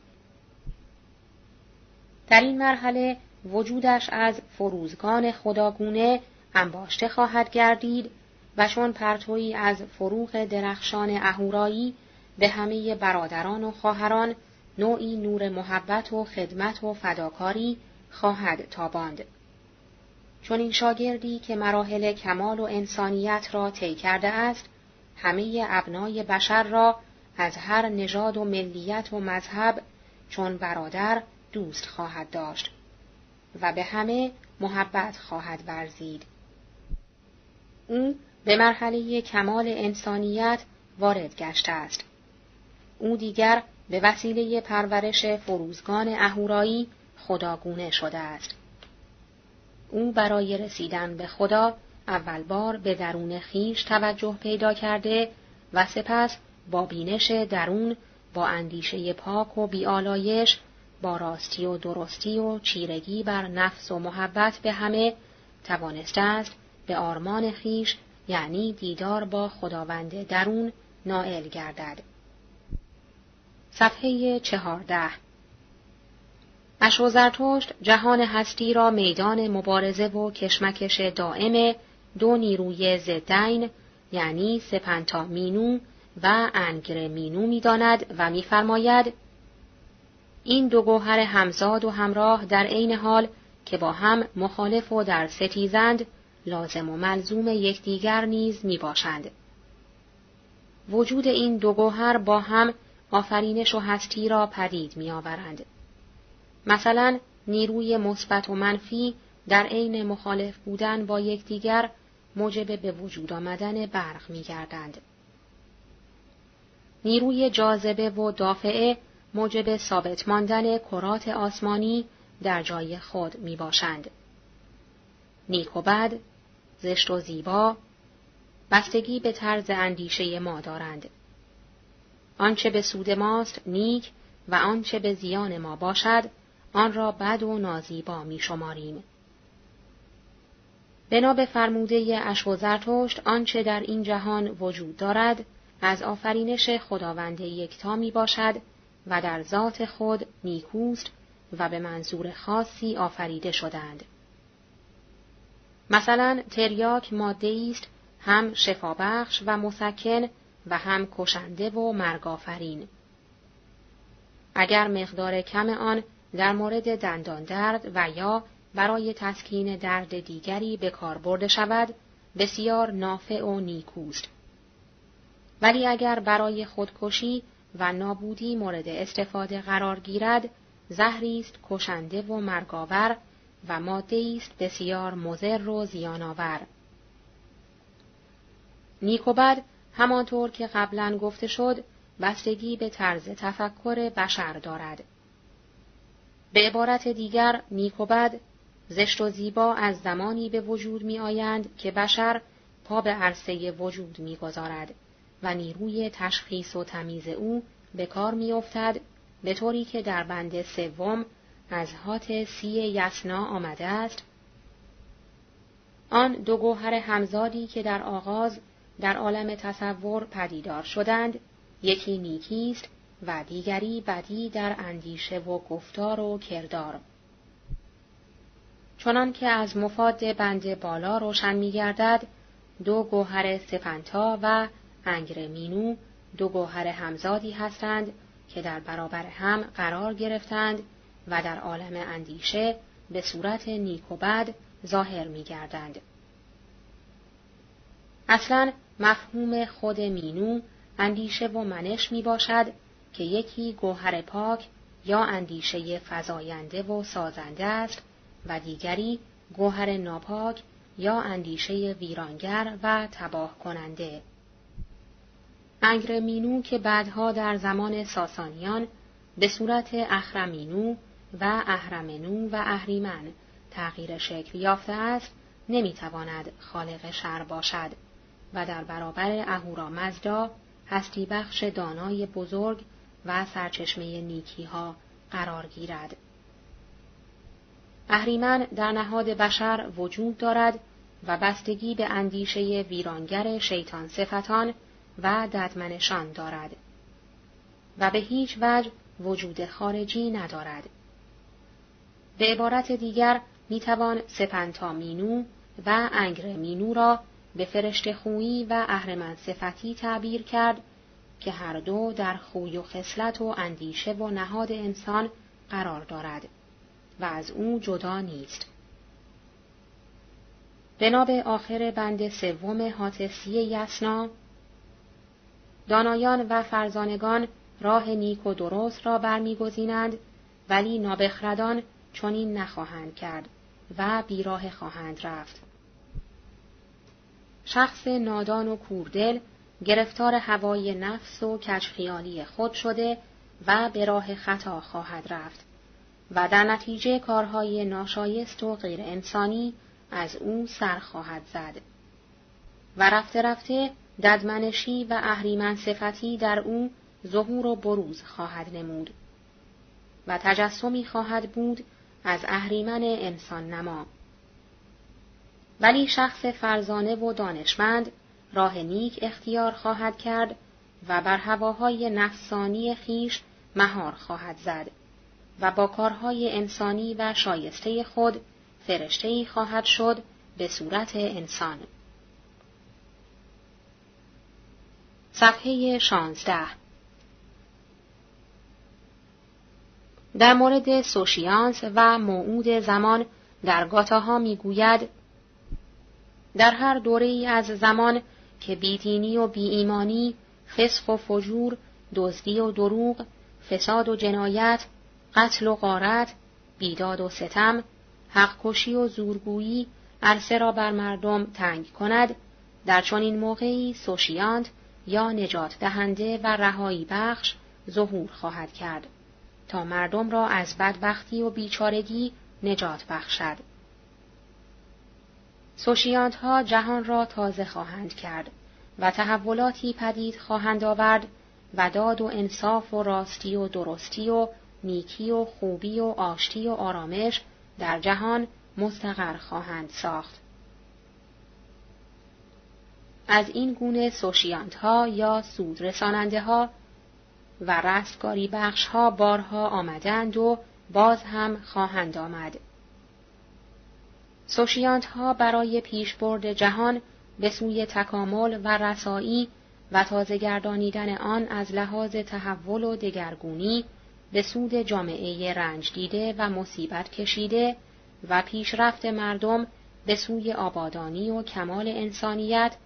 در این مرحله وجودش از فروزگان خداگونه انباشته خواهد گردید و چون پرتویی از فروغ درخشان اهورایی به همه برادران و خواهران نوعی نور محبت و خدمت و فداکاری خواهد تاباند. چون این شاگردی که مراحل کمال و انسانیت را طی کرده است، همه ابنای بشر را از هر نژاد و ملیت و مذهب چون برادر دوست خواهد داشت و به همه محبت خواهد ورزید. او به مرحله کمال انسانیت وارد گشته است. او دیگر به وسیله پرورش فروزگان اهورایی خداگونه شده است. او برای رسیدن به خدا اول بار به درون خیش توجه پیدا کرده و سپس با بینش درون با اندیشه پاک و بیالایش با راستی و درستی و چیرگی بر نفس و محبت به همه توانسته است به آرمان خیش یعنی دیدار با خداوند درون نائل گردد. صفحه چهارده اشوزرتشت جهان هستی را میدان مبارزه و کشمکش دائم دو نیروی زدین یعنی سپنتا مینو و انگر مینو می‌داند و میفرماید این دو گوهر همزاد و همراه در عین حال که با هم مخالف و در ستیزند لازم و ملزوم یکدیگر نیز می باشند. وجود این دو گوهر با هم آفرینش و هستی را پدید می آورند. مثلا نیروی مثبت و منفی در عین مخالف بودن با یکدیگر موجب به وجود آمدن برق می گردند. نیروی جاذبه و دافعه موجب ثابت ماندن کرات آسمانی در جای خود می باشند. نیک و بد، زشت و زیبا، بستگی به طرز اندیشه ما دارند. آنچه به سود ماست نیک و آنچه به زیان ما باشد آن را بد و نازیبا می شماریم. بنا به فرموده اشو زرتشت آنچه در این جهان وجود دارد از آفرینش خداوند یکتا می باشد و در ذات خود نیکوست و به منظور خاصی آفریده شدند. مثلا تریاک ماده است هم شفابخش و مسکن و هم کشنده و مرگافرین. اگر مقدار کم آن در مورد دندان درد و یا برای تسکین درد دیگری به کار برده شود بسیار نافع و نیکوست ولی اگر برای خودکشی و نابودی مورد استفاده قرار گیرد زهری است کشنده و مرگاور و ماده است بسیار مضر و زیانآور. نیک و بد همانطور که قبلا گفته شد بستگی به طرز تفکر بشر دارد. به عبارت دیگر نیک و بد زشت و زیبا از زمانی به وجود می آیند که بشر پا به عرصه وجود می گذارد و نیروی تشخیص و تمیز او به کار می افتد به طوری که در بند سوم از هات سی یسنا آمده است. آن دو گوهر همزادی که در آغاز در عالم تصور پدیدار شدند یکی نیکی است و دیگری بدی در اندیشه و گفتار و کردار چنان که از مفاد بند بالا روشن می گردد دو گوهر سپنتا و انگر مینو دو گوهر همزادی هستند که در برابر هم قرار گرفتند و در عالم اندیشه به صورت نیک و بد ظاهر می گردند. اصلا مفهوم خود مینو اندیشه و منش می باشد که یکی گوهر پاک یا اندیشه فزاینده و سازنده است و دیگری گوهر ناپاک یا اندیشه ویرانگر و تباه کننده. انگرمینو که بعدها در زمان ساسانیان به صورت اخرمینو و اهرمنو و اهریمن تغییر شکل یافته است نمی‌تواند خالق شر باشد و در برابر اهورامزدا هستی بخش دانای بزرگ و سرچشمه نیکی ها قرار گیرد. اهریمن در نهاد بشر وجود دارد و بستگی به اندیشه ویرانگر شیطان صفتان و ددمنشان دارد و به هیچ وجه وجود خارجی ندارد. به عبارت دیگر می‌توان سپنتا مینو و انگر مینو را به فرشته خویی و اهرمن صفتی تعبیر کرد که هر دو در خوی و خصلت و اندیشه و نهاد انسان قرار دارد و از او جدا نیست. بنا به آخر بند سوم حاتسی یسنا دانایان و فرزانگان راه نیک و درست را برمیگزینند ولی نابخردان چنین نخواهند کرد و بیراه خواهند رفت شخص نادان و کوردل گرفتار هوای نفس و کچخیالی خود شده و به راه خطا خواهد رفت و در نتیجه کارهای ناشایست و غیر انسانی از او سر خواهد زد. و رفته رفته ددمنشی و اهریمن صفتی در او ظهور و بروز خواهد نمود و تجسمی خواهد بود از اهریمن انسان نما ولی شخص فرزانه و دانشمند راه نیک اختیار خواهد کرد و بر هواهای نفسانی خیش مهار خواهد زد و با کارهای انسانی و شایسته خود فرشتهای خواهد شد به صورت انسان. صفحه شانزده در مورد سوشیانس و موعود زمان در گاتاها می‌گوید در هر دوره ای از زمان که بیدینی و بیایمانی، فسق و فجور، دزدی و دروغ، فساد و جنایت، قتل و غارت، بیداد و ستم، حقکشی و زورگویی عرصه را بر مردم تنگ کند، در چنین موقعی سوشیانت یا نجات دهنده و رهایی بخش ظهور خواهد کرد تا مردم را از بدبختی و بیچارگی نجات بخشد. سوشیانت ها جهان را تازه خواهند کرد و تحولاتی پدید خواهند آورد و داد و انصاف و راستی و درستی و نیکی و خوبی و آشتی و آرامش در جهان مستقر خواهند ساخت. از این گونه سوشیانت ها یا سود رساننده ها و رستگاری بخش ها بارها آمدند و باز هم خواهند آمد. سوشیانت ها برای پیشبرد جهان به سوی تکامل و رسایی و تازه گردانیدن آن از لحاظ تحول و دگرگونی به سود جامعه رنج دیده و مصیبت کشیده و پیشرفت مردم به سوی آبادانی و کمال انسانیت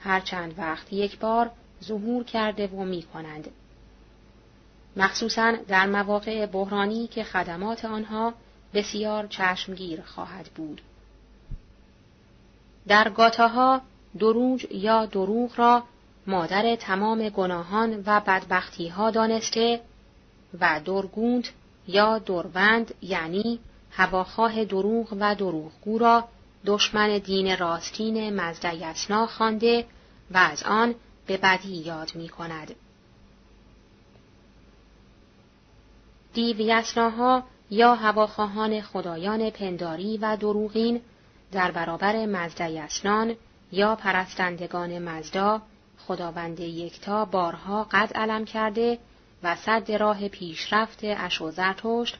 هر چند وقت یک بار ظهور کرده و می کنند. مخصوصا در مواقع بحرانی که خدمات آنها بسیار چشمگیر خواهد بود. در گاتاها دروج یا دروغ را مادر تمام گناهان و بدبختی ها دانسته و درگوند یا دروند یعنی هواخواه دروغ و دروغگو را دشمن دین راستین مزدیسنا خوانده و از آن به بدی یاد می کند. دیو یا هواخواهان خدایان پنداری و دروغین در برابر مزدیسنان یا پرستندگان مزدا خداوند یکتا بارها قد علم کرده و صد راه پیشرفت اشوزرتشت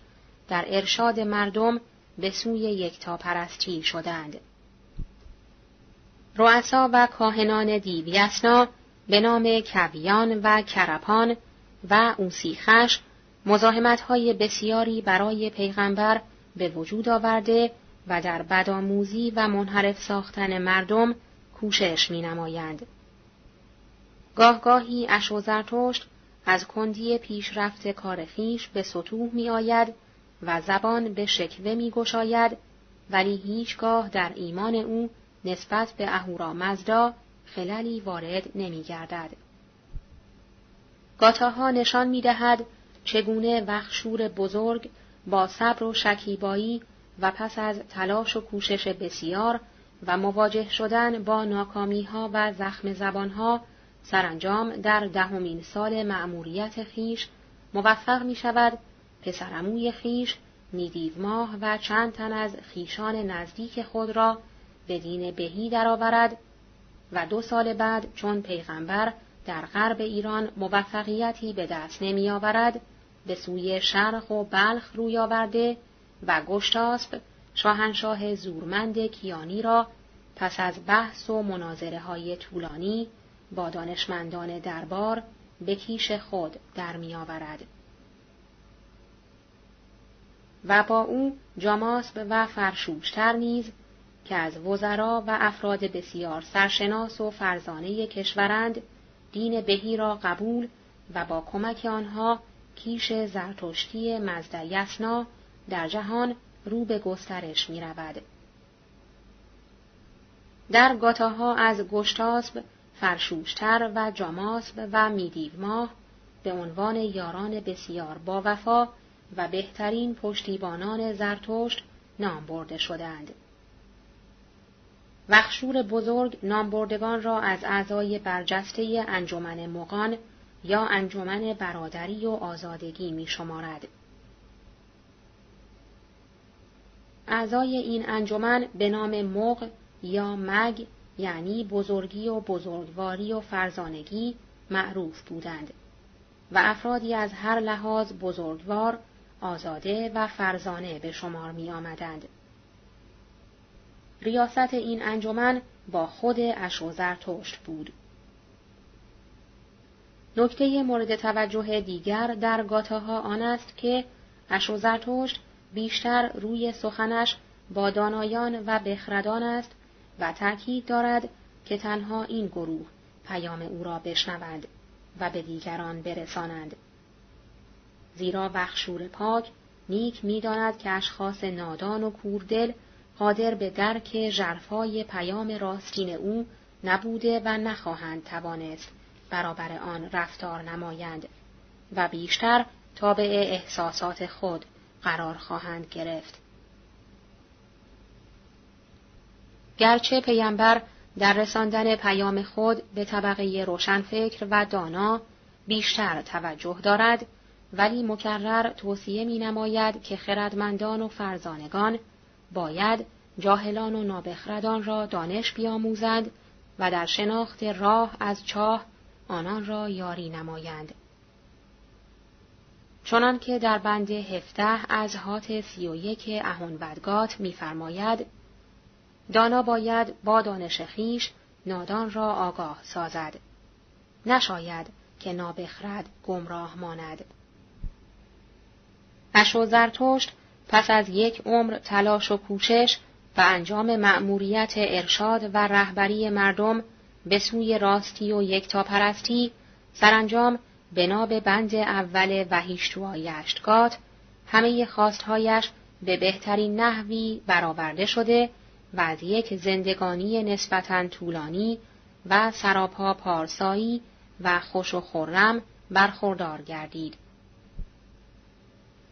در ارشاد مردم به سوی یکتا پرستی شدند. رؤسا و کاهنان دیویسنا به نام کویان و کرپان و اوسیخش های بسیاری برای پیغمبر به وجود آورده و در بدآموزی و منحرف ساختن مردم کوشش می نمایند. گاهگاهی اشوزرتشت از کندی پیشرفت کار خیش به سطوح می آید و زبان به شکوه می گشاید ولی هیچگاه در ایمان او نسبت به اهورا مزدا خللی وارد نمی گردد. گاتاها نشان می دهد چگونه وخشور بزرگ با صبر و شکیبایی و پس از تلاش و کوشش بسیار و مواجه شدن با ناکامی ها و زخم زبان ها سرانجام در دهمین سال مأموریت خیش موفق می شود پسرموی خیش نیدیو ماه و چند تن از خیشان نزدیک خود را به دین بهی درآورد و دو سال بعد چون پیغمبر در غرب ایران موفقیتی به دست نمی آورد به سوی شرق و بلخ روی آورده و گشتاسب شاهنشاه زورمند کیانی را پس از بحث و مناظره های طولانی با دانشمندان دربار به کیش خود در می آورد. و با او جاماسب و فرشوشتر نیز که از وزرا و افراد بسیار سرشناس و فرزانه کشورند دین بهی را قبول و با کمک آنها کیش زرتشتی مزد یسنا در جهان رو به گسترش می رود. در گاتاها از گشتاسب فرشوشتر و جاماسب و میدیو ماه به عنوان یاران بسیار با وفا و بهترین پشتیبانان زرتشت نام برده شدند. وخشور بزرگ نامبردگان را از اعضای برجسته انجمن مقان یا انجمن برادری و آزادگی می شمارد. اعضای این انجمن به نام مغ یا مگ یعنی بزرگی و بزرگواری و فرزانگی معروف بودند و افرادی از هر لحاظ بزرگوار، آزاده و فرزانه به شمار می آمدند. ریاست این انجمن با خود اشو زرتشت بود. نکته مورد توجه دیگر در گاتاها آن است که اشو زرتشت بیشتر روی سخنش با دانایان و بخردان است و تأکید دارد که تنها این گروه پیام او را بشنوند و به دیگران برسانند. زیرا بخشور پاک نیک می‌داند که اشخاص نادان و کوردل قادر به درک ژرفای پیام راستین او نبوده و نخواهند توانست برابر آن رفتار نمایند و بیشتر تابع احساسات خود قرار خواهند گرفت. گرچه پیامبر در رساندن پیام خود به طبقه روشنفکر و دانا بیشتر توجه دارد ولی مکرر توصیه می نماید که خردمندان و فرزانگان باید جاهلان و نابخردان را دانش بیاموزند و در شناخت راه از چاه آنان را یاری نمایند. چنان که در بند هفته از هات سی و یک میفرماید دانا باید با دانش خیش نادان را آگاه سازد. نشاید که نابخرد گمراه ماند. اشو زرتشت پس از یک عمر تلاش و کوشش و انجام مأموریت ارشاد و رهبری مردم به سوی راستی و یکتاپرستی سرانجام بنا به بند اول وحیشتوا یشتگات همه خواستهایش به بهترین نحوی برآورده شده و از یک زندگانی نسبتا طولانی و سراپا پارسایی و خوش و خرم برخوردار گردید.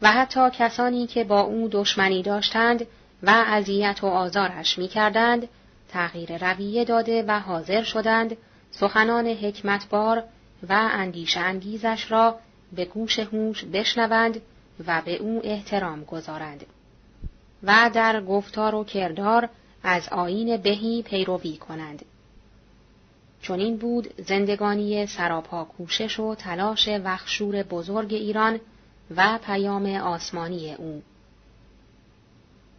و حتی کسانی که با او دشمنی داشتند و اذیت و آزارش می‌کردند تغییر رویه داده و حاضر شدند سخنان حکمتبار و اندیش انگیزش را به گوش هوش بشنوند و به او احترام گذارند و در گفتار و کردار از آین بهی پیروی کنند. چون این بود زندگانی سراپا کوشش و تلاش وخشور بزرگ ایران و پیام آسمانی او.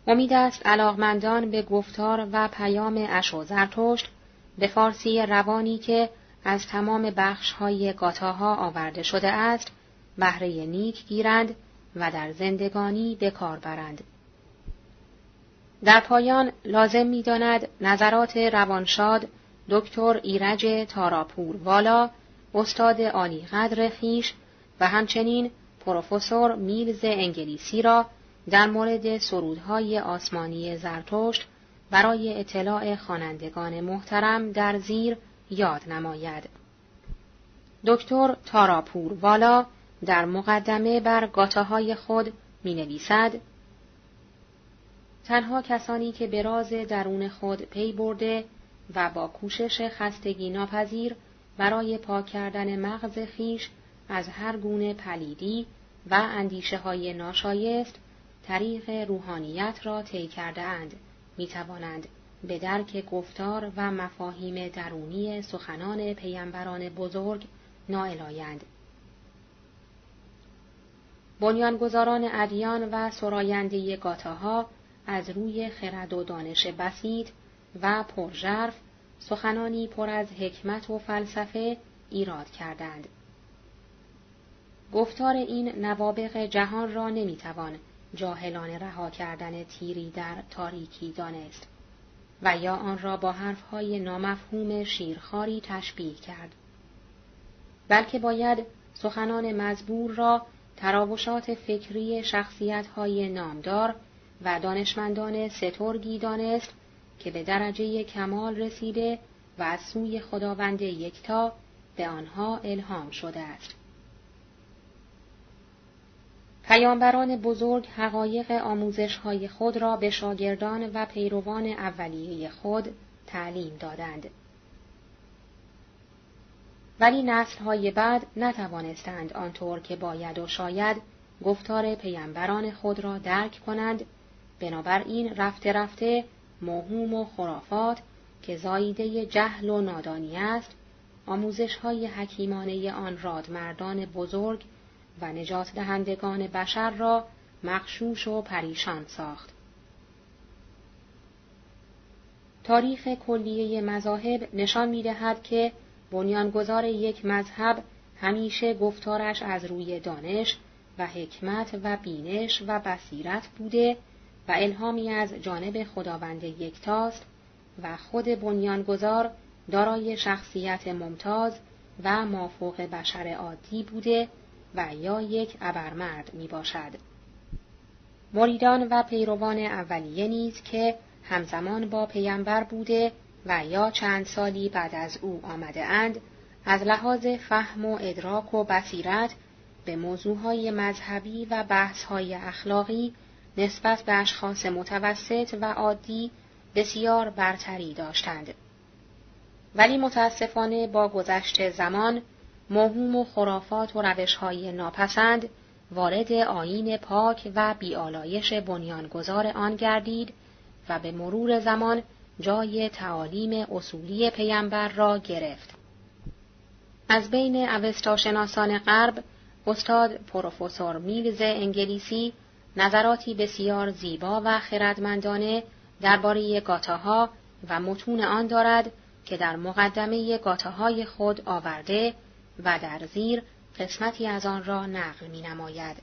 امید است علاقمندان به گفتار و پیام اشو زرتشت به فارسی روانی که از تمام بخش های گاتاها آورده شده است بهره نیک گیرند و در زندگانی به کار برند. در پایان لازم می داند نظرات روانشاد دکتر ایرج تاراپور والا استاد عالی قدر خیش و همچنین پروفسور میلز انگلیسی را در مورد سرودهای آسمانی زرتشت برای اطلاع خوانندگان محترم در زیر یاد نماید. دکتر تاراپور والا در مقدمه بر گاتاهای خود می نویسد تنها کسانی که به راز درون خود پی برده و با کوشش خستگی ناپذیر برای پاک کردن مغز خویش از هر گونه پلیدی و اندیشه های ناشایست طریق روحانیت را طی کرده اند می توانند به درک گفتار و مفاهیم درونی سخنان پیامبران بزرگ نائل آیند. بنیانگذاران ادیان و سراینده گاتاها از روی خرد و دانش بسیط و پرژرف سخنانی پر از حکمت و فلسفه ایراد کردند. گفتار این نوابق جهان را نمی‌توان جاهلان رها کردن تیری در تاریکی دانست و یا آن را با حرفهای نامفهوم شیرخاری تشبیه کرد. بلکه باید سخنان مزبور را تراوشات فکری شخصیتهای نامدار و دانشمندان سترگی دانست که به درجه کمال رسیده و از سوی خداوند یکتا به آنها الهام شده است. پیامبران بزرگ حقایق آموزش های خود را به شاگردان و پیروان اولیه خود تعلیم دادند. ولی نسل های بعد نتوانستند آنطور که باید و شاید گفتار پیامبران خود را درک کنند بنابراین رفته رفته موهوم و خرافات که زاییده جهل و نادانی است آموزش های حکیمانه آن رادمردان بزرگ و نجات دهندگان بشر را مخشوش و پریشان ساخت. تاریخ کلیه مذاهب نشان می دهد که بنیانگذار یک مذهب همیشه گفتارش از روی دانش و حکمت و بینش و بصیرت بوده و الهامی از جانب خداوند یکتاست و خود بنیانگذار دارای شخصیت ممتاز و مافوق بشر عادی بوده و یا یک ابرمرد می باشد. مریدان و پیروان اولیه نیز که همزمان با پیامبر بوده و یا چند سالی بعد از او آمده اند از لحاظ فهم و ادراک و بصیرت به موضوعهای مذهبی و بحثهای اخلاقی نسبت به اشخاص متوسط و عادی بسیار برتری داشتند. ولی متاسفانه با گذشت زمان موهوم و خرافات و روشهای ناپسند وارد آین پاک و بیالایش بنیانگذار آن گردید و به مرور زمان جای تعالیم اصولی پیامبر را گرفت. از بین اوستاشناسان غرب استاد پروفسور میلز انگلیسی نظراتی بسیار زیبا و خردمندانه درباره گاتاها و متون آن دارد که در مقدمه گاتاهای خود آورده و در زیر قسمتی از آن را نقل می نماید.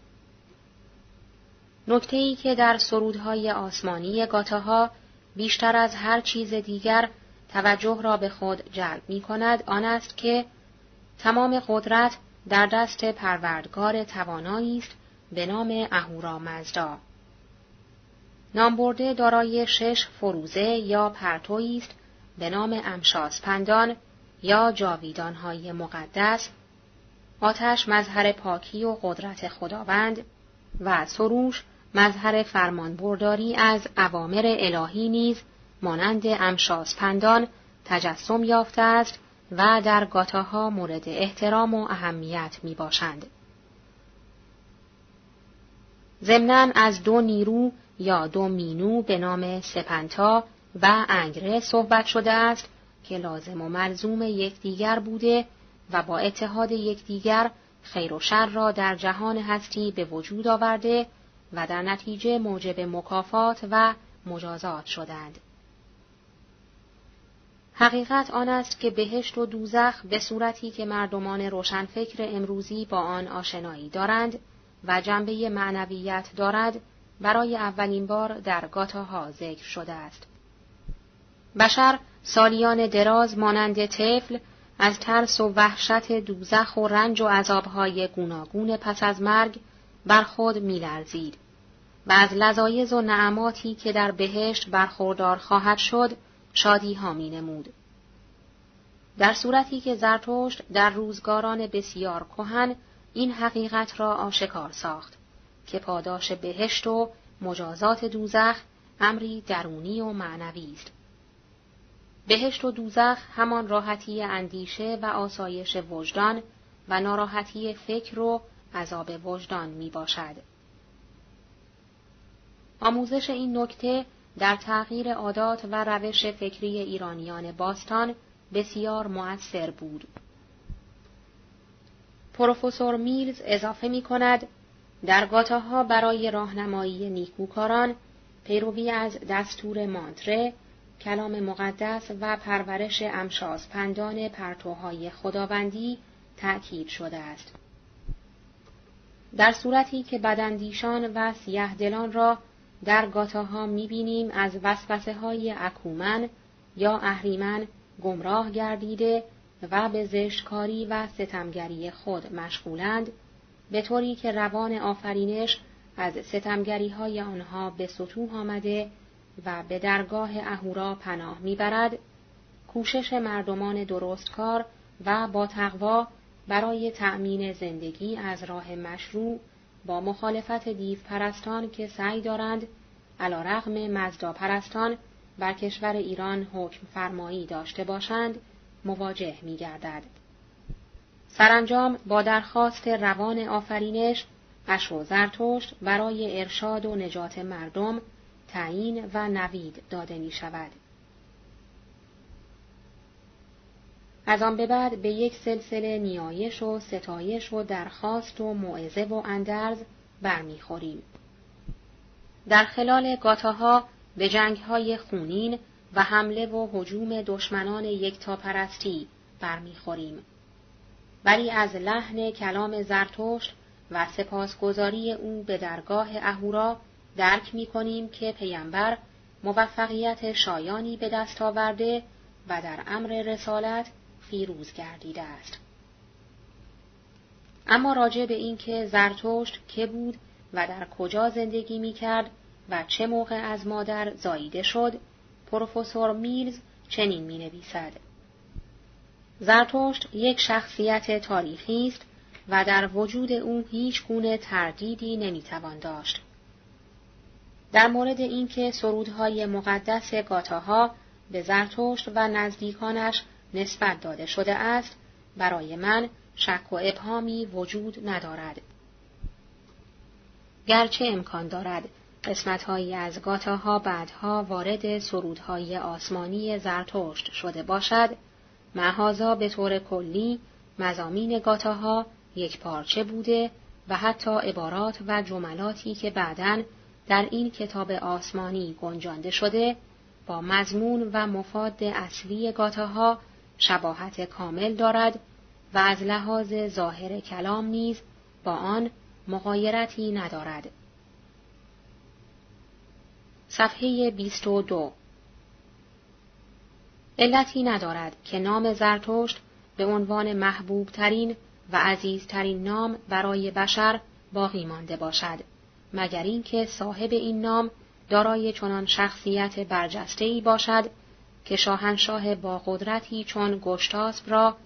نکته ای که در سرودهای آسمانی گاتاها بیشتر از هر چیز دیگر توجه را به خود جلب می کند آن است که تمام قدرت در دست پروردگار توانایی است به نام اهورا مزدا. نامبرده دارای شش فروزه یا پرتویی است به نام امشاس یا جاویدانهای مقدس آتش مظهر پاکی و قدرت خداوند و سروش مظهر فرمانبرداری از اوامر الهی نیز مانند امشاس پندان تجسم یافته است و در گاتاها مورد احترام و اهمیت می باشند. ضمناً از دو نیرو یا دو مینو به نام سپنتا و انگره صحبت شده است که لازم و ملزوم یکدیگر بوده و با اتحاد یکدیگر خیر و شر را در جهان هستی به وجود آورده و در نتیجه موجب مکافات و مجازات شدند. حقیقت آن است که بهشت و دوزخ به صورتی که مردمان روشنفکر امروزی با آن آشنایی دارند و جنبه معنویت دارد برای اولین بار در گاتاها ذکر شده است. بشر سالیان دراز مانند طفل از ترس و وحشت دوزخ و رنج و عذابهای گوناگون پس از مرگ بر خود میلرزید و از لذایز و نعماتی که در بهشت برخوردار خواهد شد شادی ها می نمود. در صورتی که زرتشت در روزگاران بسیار کهن این حقیقت را آشکار ساخت که پاداش بهشت و مجازات دوزخ امری درونی و معنوی است. بهشت و دوزخ همان راحتی اندیشه و آسایش وجدان و ناراحتی فکر و عذاب وجدان می باشد. آموزش این نکته در تغییر عادات و روش فکری ایرانیان باستان بسیار مؤثر بود. پروفسور میلز اضافه می کند در گاتاها برای راهنمایی نیکوکاران پیروی از دستور مانتره کلام مقدس و پرورش امشاز پندان پرتوهای خداوندی تأکید شده است. در صورتی که بدندیشان و سیه دلان را در گاتاها می‌بینیم از وسوسه های اکومن یا اهریمن گمراه گردیده و به زشتکاری و ستمگری خود مشغولند به طوری که روان آفرینش از ستمگری های آنها به سطوح آمده و به درگاه اهورا پناه می‌برد کوشش مردمان درستکار و با تقوا برای تأمین زندگی از راه مشروع با مخالفت دیو پرستان که سعی دارند علا رغم مزدا پرستان بر کشور ایران حکم فرمایی داشته باشند مواجه می گردد. سرانجام با درخواست روان آفرینش اشو زرتشت برای ارشاد و نجات مردم تعیین و نوید داده می شود. از آن به بعد به یک سلسله نیایش و ستایش و درخواست و موعظه و اندرز برمیخوریم. در خلال گاتاها به جنگهای خونین و حمله و حجوم دشمنان یکتاپرستی برمیخوریم. ولی از لحن کلام زرتشت و سپاسگزاری او به درگاه اهورا درک می کنیم که پیامبر موفقیت شایانی به دست آورده و در امر رسالت فیروز گردیده است. اما راجع به اینکه زرتشت که بود و در کجا زندگی می کرد و چه موقع از مادر زاییده شد، پروفسور میلز چنین می نویسد. زرتشت یک شخصیت تاریخی است و در وجود او هیچ گونه تردیدی نمی‌توان داشت. در مورد اینکه سرودهای مقدس گاتاها به زرتشت و نزدیکانش نسبت داده شده است برای من شک و ابهامی وجود ندارد. گرچه امکان دارد قسمتهایی از گاتاها بعدها وارد سرودهای آسمانی زرتشت شده باشد محازا به طور کلی مزامین گاتاها یک پارچه بوده و حتی عبارات و جملاتی که بعدا در این کتاب آسمانی گنجانده شده با مضمون و مفاد اصلی گاتاها شباهت کامل دارد و از لحاظ ظاهر کلام نیز با آن مغایرتی ندارد. صفحه 22 علتی ندارد که نام زرتشت به عنوان محبوب ترین و عزیزترین نام برای بشر باقی مانده باشد مگر اینکه صاحب این نام دارای چنان شخصیت برجسته‌ای باشد که شاهنشاه با قدرتی چون گشتاسب را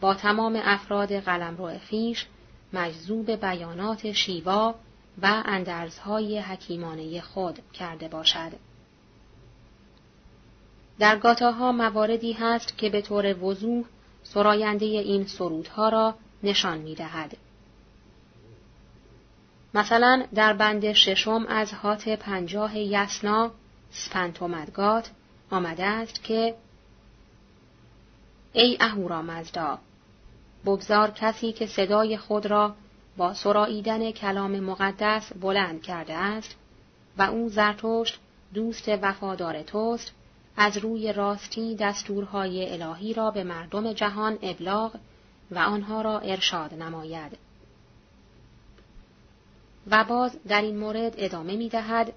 با تمام افراد قلمرو خیش مجذوب بیانات شیوا و اندرزهای حکیمانه خود کرده باشد. در گاتاها مواردی هست که به طور وضوح سراینده این سرودها را نشان می دهد. مثلا در بند ششم از هات پنجاه یسنا سپنتومدگات آمده است که ای اهورامزدا بگذار کسی که صدای خود را با سراییدن کلام مقدس بلند کرده است و او زرتشت دوست وفادار توست از روی راستی دستورهای الهی را به مردم جهان ابلاغ و آنها را ارشاد نماید. و باز در این مورد ادامه می دهد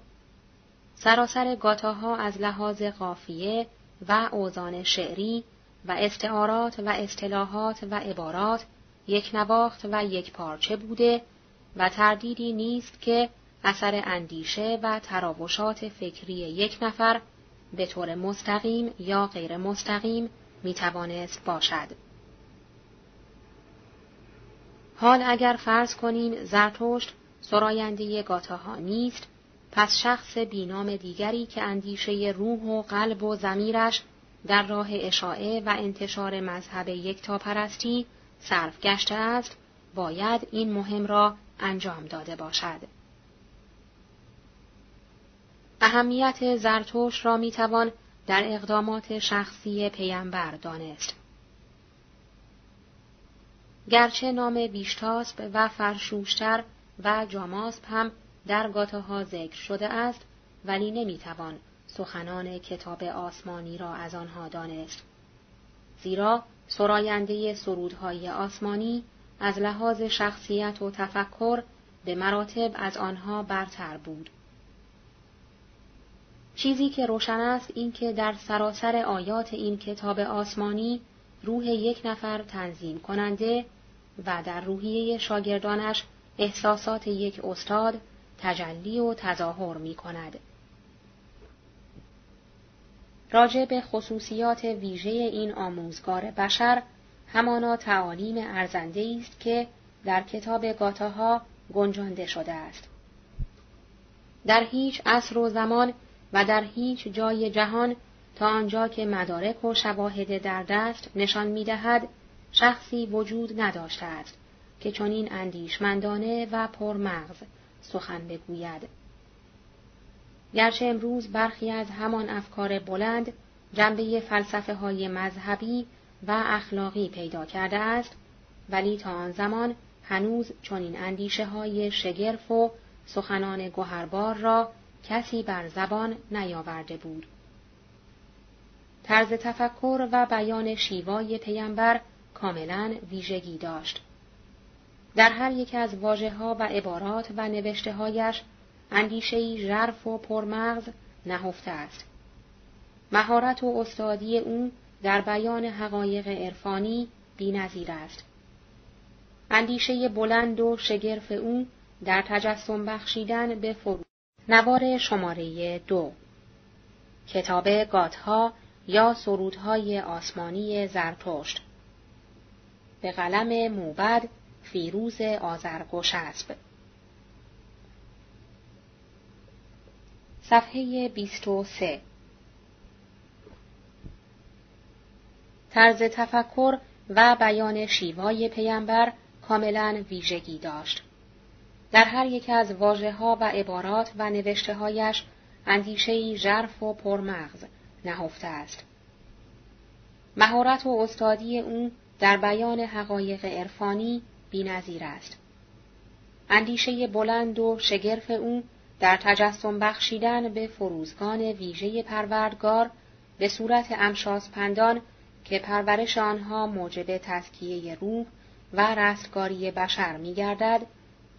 سراسر گاتاها از لحاظ قافیه و اوزان شعری و استعارات و اصطلاحات و عبارات یک نواخت و یک پارچه بوده و تردیدی نیست که اثر اندیشه و تراوشات فکری یک نفر به طور مستقیم یا غیر مستقیم می توانست باشد. حال اگر فرض کنیم زرتشت سراینده گاتاها نیست پس شخص بینام دیگری که اندیشه روح و قلب و زمیرش در راه اشاعه و انتشار مذهب یکتاپرستی صرف گشته است باید این مهم را انجام داده باشد. اهمیت زرتوش را می‌توان در اقدامات شخصی پیامبر دانست. گرچه نام بیشتاسب و فرشوشتر و جاماسپ هم در گاتاها ذکر شده است ولی نمی‌توان سخنان کتاب آسمانی را از آنها دانست. زیرا سراینده سرودهای آسمانی از لحاظ شخصیت و تفکر به مراتب از آنها برتر بود. چیزی که روشن است این که در سراسر آیات این کتاب آسمانی روح یک نفر تنظیم کننده و در روحیه شاگردانش احساسات یک استاد تجلی و تظاهر می کند. راجع به خصوصیات ویژه این آموزگار بشر همانا تعالیم ارزنده است که در کتاب گاتاها گنجانده شده است. در هیچ عصر و زمان و در هیچ جای جهان تا آنجا که مدارک و شواهد در دست نشان می دهد شخصی وجود نداشته است که چنین اندیشمندانه و پرمغز سخن بگوید. گرچه امروز برخی از همان افکار بلند جنبه فلسفه های مذهبی و اخلاقی پیدا کرده است ولی تا آن زمان هنوز چنین اندیشه های شگرف و سخنان گوهربار را کسی بر زبان نیاورده بود. طرز تفکر و بیان شیوای پیامبر کاملا ویژگی داشت. در هر یک از واجه ها و عبارات و نوشته هایش اندیشهی ژرف و پرمغز نهفته است. مهارت و استادی او در بیان حقایق عرفانی بینظیر است. اندیشه بلند و شگرف او در تجسم بخشیدن به فرو نوار شماره دو کتاب گاتها یا سرودهای آسمانی زرتشت به قلم موبد فیروز آزرگوشسب صفحه 23 طرز تفکر و بیان شیوای پیامبر کاملا ویژگی داشت. در هر یک از واجه ها و عبارات و نوشته هایش اندیشهی ژرف و پرمغز نهفته است. مهارت و استادی او در بیان حقایق عرفانی بینظیر است. اندیشه بلند و شگرف او در تجسم بخشیدن به فروزگان ویژه پروردگار به صورت امشاز پندان که پرورش آنها موجب تزکیه روح و رستگاری بشر می گردد،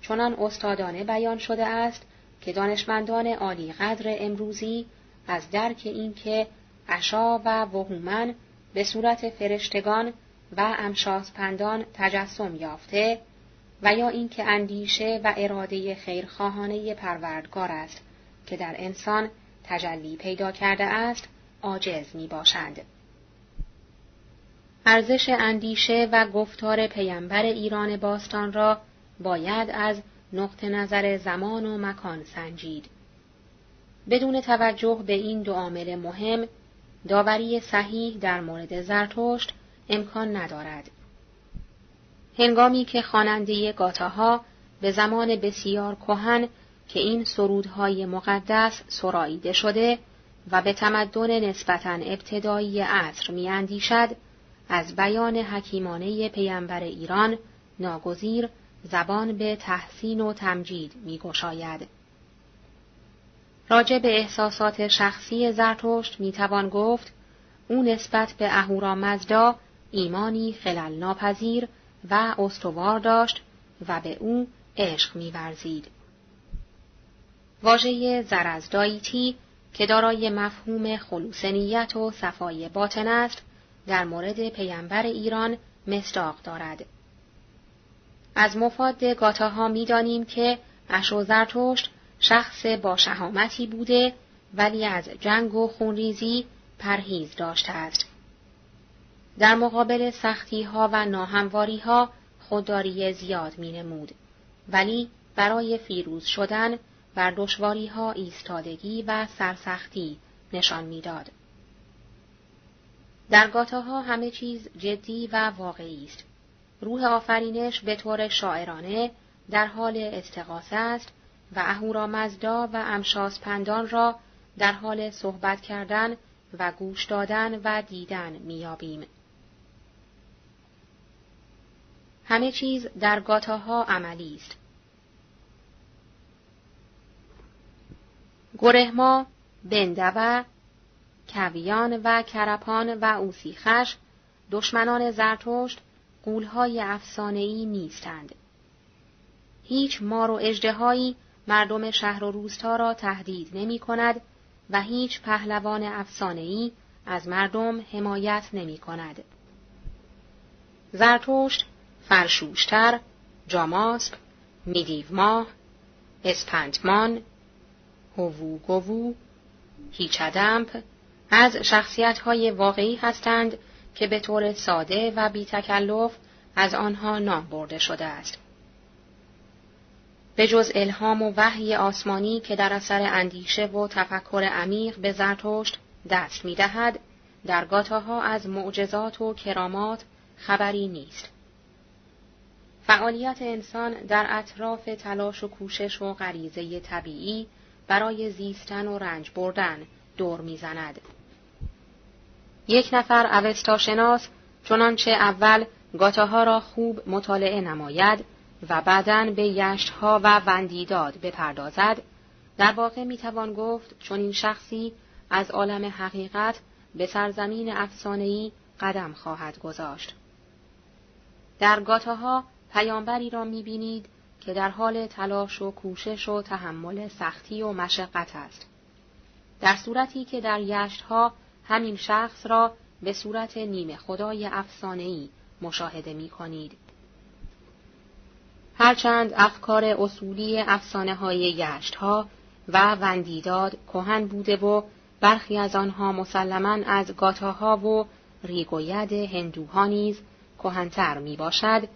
چنان استادانه بیان شده است که دانشمندان عالی قدر امروزی از درک اینکه اشا و وهومن به صورت فرشتگان و امشاسپندان تجسم یافته و یا اینکه اندیشه و اراده خیرخواهانه پروردگار است که در انسان تجلی پیدا کرده است عاجز می باشند. ارزش اندیشه و گفتار پیامبر ایران باستان را باید از نقطه نظر زمان و مکان سنجید. بدون توجه به این دو عامل مهم، داوری صحیح در مورد زرتشت امکان ندارد. هنگامی که خواننده گاتاها به زمان بسیار کهن که این سرودهای مقدس سراییده شده و به تمدن نسبتا ابتدایی عصر میاندیشد از بیان حکیمانه پیامبر ایران ناگزیر زبان به تحسین و تمجید میگشاید. راجع به احساسات شخصی زرتشت می‌توان گفت او نسبت به اهورامزدا ایمانی خلل ناپذیر و استوار داشت و به او عشق میورزید. واژه زرزدایتی که دارای مفهوم خلوص نیت و صفای باطن است در مورد پیامبر ایران مصداق دارد. از مفاد گاتاها می‌دانیم که اشو زرتشت شخص با شهامتی بوده ولی از جنگ و خونریزی پرهیز داشته است. در مقابل سختی ها و ناهمواری ها خودداری زیاد می نمود. ولی برای فیروز شدن بر دشواری ها ایستادگی و سرسختی نشان می‌داد. در گاتاها همه چیز جدی و واقعی است. روح آفرینش به طور شاعرانه در حال استقاسه است و اهورامزدا و امشاس پندان را در حال صحبت کردن و گوش دادن و دیدن میابیم. همه چیز در گاتاها عملی است. گرهما، بندوه، کویان و کرپان و اوسیخش دشمنان زرتشت قولهای افسانه‌ای نیستند. هیچ مار و اجدهایی مردم شهر و روستا را تهدید نمی کند و هیچ پهلوان افسانه‌ای از مردم حمایت نمی کند. زرتشت فرشوشتر، جاماسک، میدیوماه، اسپنتمان، هووگوو، هیچدمپ از شخصیت های واقعی هستند که به طور ساده و بی تکلف از آنها نام برده شده است. به جز الهام و وحی آسمانی که در اثر اندیشه و تفکر عمیق به زرتشت دست می دهد، در گاتاها از معجزات و کرامات خبری نیست. فعالیت انسان در اطراف تلاش و کوشش و غریزه طبیعی برای زیستن و رنج بردن دور می‌زند. یک نفر اوستاشناس چنانچه اول گاتاها را خوب مطالعه نماید و بعدا به یشتها و وندیداد بپردازد در واقع می‌توان گفت چون این شخصی از عالم حقیقت به سرزمین افسانه‌ای قدم خواهد گذاشت. در گاتاها پیامبری را می‌بینید که در حال تلاش و کوشش و تحمل سختی و مشقت است. در صورتی که در یشتها همین شخص را به صورت نیمه خدای افسانه‌ای مشاهده می کنید. هرچند افکار اصولی افسانه های یشت ها و وندیداد کهن بوده و برخی از آنها مسلما از گاتاها و ریگوید هندوها نیز کهنتر می باشد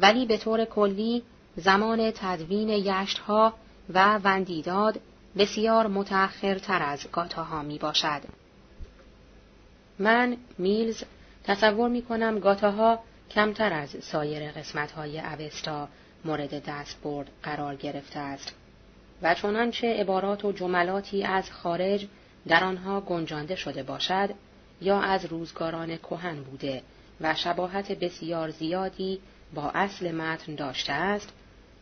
ولی به طور کلی زمان تدوین یشت ها و وندیداد بسیار متأخرتر از گاتاها می باشد. من میلز تصور می کنم گاتاها کمتر از سایر قسمت های اوستا مورد دستبرد قرار گرفته است و چنانچه عبارات و جملاتی از خارج در آنها گنجانده شده باشد یا از روزگاران کهن بوده و شباهت بسیار زیادی با اصل متن داشته است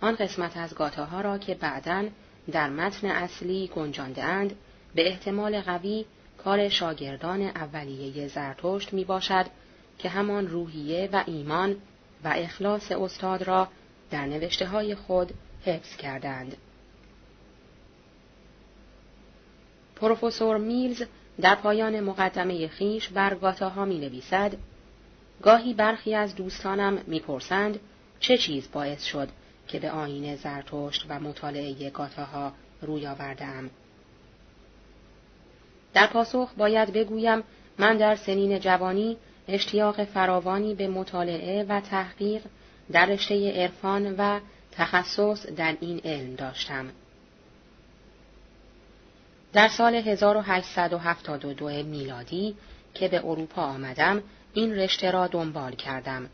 آن قسمت از گاتاها را که بعدا در متن اصلی گنجانده اند به احتمال قوی کار شاگردان اولیه زرتشت می باشد که همان روحیه و ایمان و اخلاص استاد را در نوشته های خود حفظ کردند. پروفسور میلز در پایان مقدمه خیش بر گاتاها می نویسد گاهی برخی از دوستانم می‌پرسند چه چیز باعث شد که به آین زرتشت و مطالعه گاتاها روی آوردم. در پاسخ باید بگویم من در سنین جوانی اشتیاق فراوانی به مطالعه و تحقیق در رشته عرفان و تخصص در این علم داشتم. در سال 1872 میلادی که به اروپا آمدم این رشته را دنبال کردم.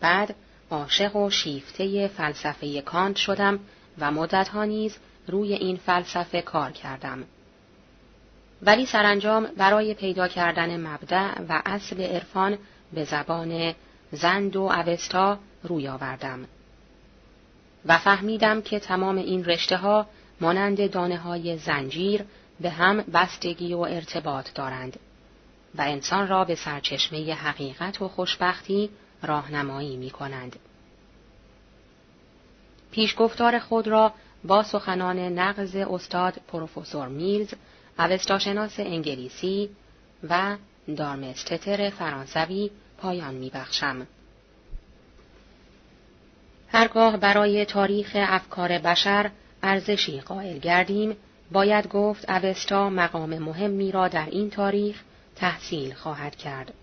بعد عاشق و شیفته فلسفه کانت شدم و مدتها نیز روی این فلسفه کار کردم. ولی سرانجام برای پیدا کردن مبدع و اصل عرفان به زبان زند و اوستا روی آوردم و فهمیدم که تمام این رشته ها مانند دانه های زنجیر به هم بستگی و ارتباط دارند و انسان را به سرچشمه حقیقت و خوشبختی راهنمایی می کنند. پیشگفتار خود را با سخنان نقض استاد پروفسور میلز اوستاشناس انگلیسی و دارمستتر فرانسوی پایان میبخشم. هرگاه برای تاریخ افکار بشر ارزشی قائل گردیم، باید گفت اوستا مقام مهمی را در این تاریخ تحصیل خواهد کرد.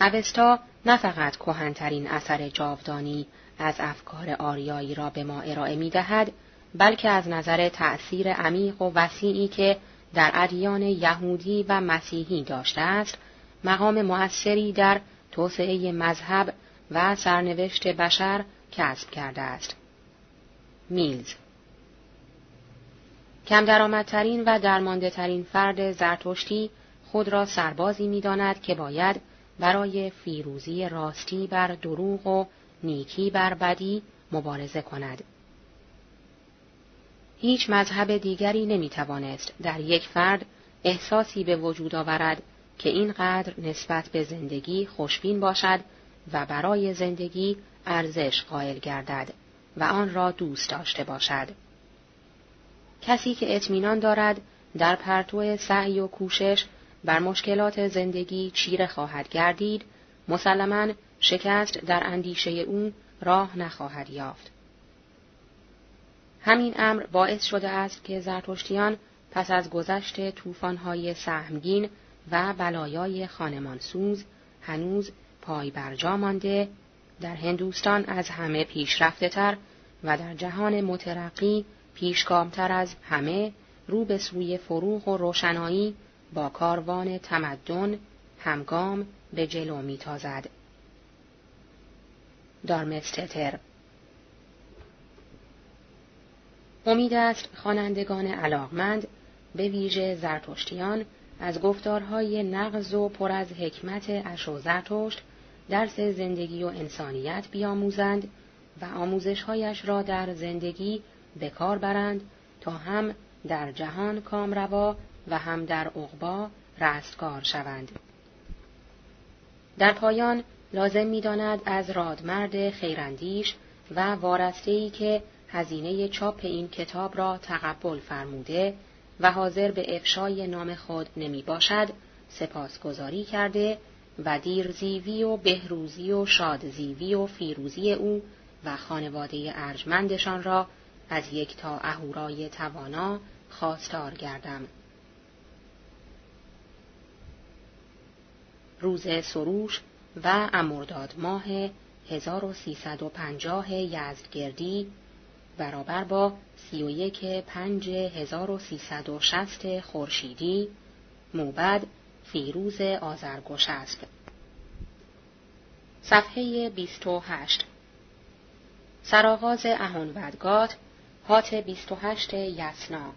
اوستا نه فقط کهنترین اثر جاودانی از افکار آریایی را به ما ارائه می دهد، بلکه از نظر تأثیر عمیق و وسیعی که در ادیان یهودی و مسیحی داشته است، مقام موثری در توسعه مذهب و سرنوشت بشر کسب کرده است. میلز کم درآمدترین و درمانده ترین فرد زرتشتی خود را سربازی می‌داند که باید برای فیروزی راستی بر دروغ و نیکی بر بدی مبارزه کند. هیچ مذهب دیگری نمی‌توانست در یک فرد احساسی به وجود آورد که اینقدر نسبت به زندگی خوشبین باشد و برای زندگی ارزش قائل گردد و آن را دوست داشته باشد. کسی که اطمینان دارد در پرتو سعی و کوشش بر مشکلات زندگی چیره خواهد گردید، مسلما شکست در اندیشه او راه نخواهد یافت. همین امر باعث شده است که زرتشتیان پس از گذشت طوفان‌های سهمگین و بلایای خانمانسوز هنوز پای برجا مانده در هندوستان از همه پیشرفته تر و در جهان مترقی پیشگامتر از همه رو به سوی فروغ و روشنایی با کاروان تمدن همگام به جلو میتازد. دارمستتر امید است خوانندگان علاقمند به ویژه زرتشتیان از گفتارهای نغز و پر از حکمت اشو زرتشت درس زندگی و انسانیت بیاموزند و آموزشهایش را در زندگی به کار برند تا هم در جهان کامروا و هم در عقبا رستگار شوند. در پایان لازم می‌داند از رادمرد خیراندیش و وارسته‌ای که هزینه چاپ این کتاب را تقبل فرموده و حاضر به افشای نام خود نمی باشد سپاسگزاری کرده و دیرزیوی و بهروزی و شادزیوی و فیروزی او و خانواده ارجمندشان را از یک تا اهورای توانا خواستار گردم. روز سروش و امرداد ماه 1350 یزدگردی برابر با 31 پنج 1360 خورشیدی. موبد فیروز آزرگوش است. صفحه 28 سرآغاز اهانودگات هات 28 یسنا.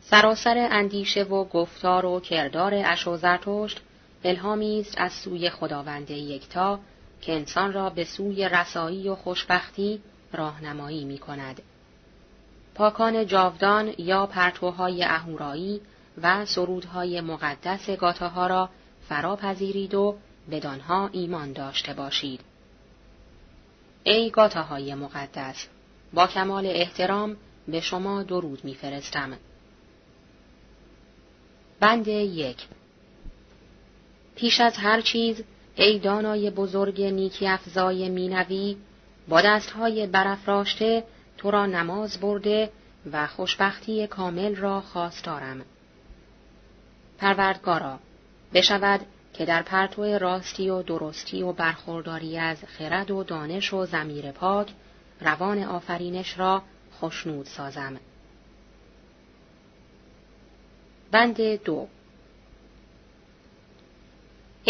سراسر اندیشه و گفتار و کردار اشو زرتشت الهامی است از سوی خداوند یکتا که انسان را به سوی رسایی و خوشبختی راهنمایی می کند. پاکان جاودان یا پرتوهای اهورایی و سرودهای مقدس گاتاها را فرا پذیرید و بدانها ایمان داشته باشید. ای گاتاهای مقدس، با کمال احترام به شما درود میفرستم. بند یک پیش از هر چیز ای دانای بزرگ نیکی افزای مینوی با دستهای برافراشته تو را نماز برده و خوشبختی کامل را خواستارم. پروردگارا بشود که در پرتو راستی و درستی و برخورداری از خرد و دانش و زمیر پاک روان آفرینش را خشنود سازم. بند دو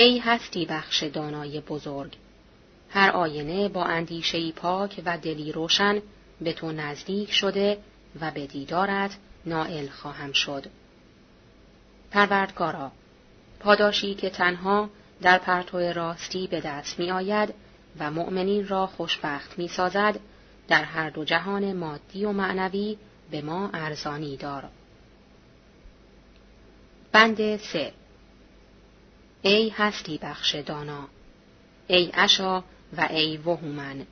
ای هستی بخش دانای بزرگ هر آینه با اندیشهی پاک و دلی روشن به تو نزدیک شده و به دیدارت نائل خواهم شد. پروردگارا، پاداشی که تنها در پرتو راستی به دست می آید و مؤمنین را خوشبخت می سازد، در هر دو جهان مادی و معنوی به ما ارزانی دار. بند سه ای هستی بخش دانا ای اشا و ای وهومن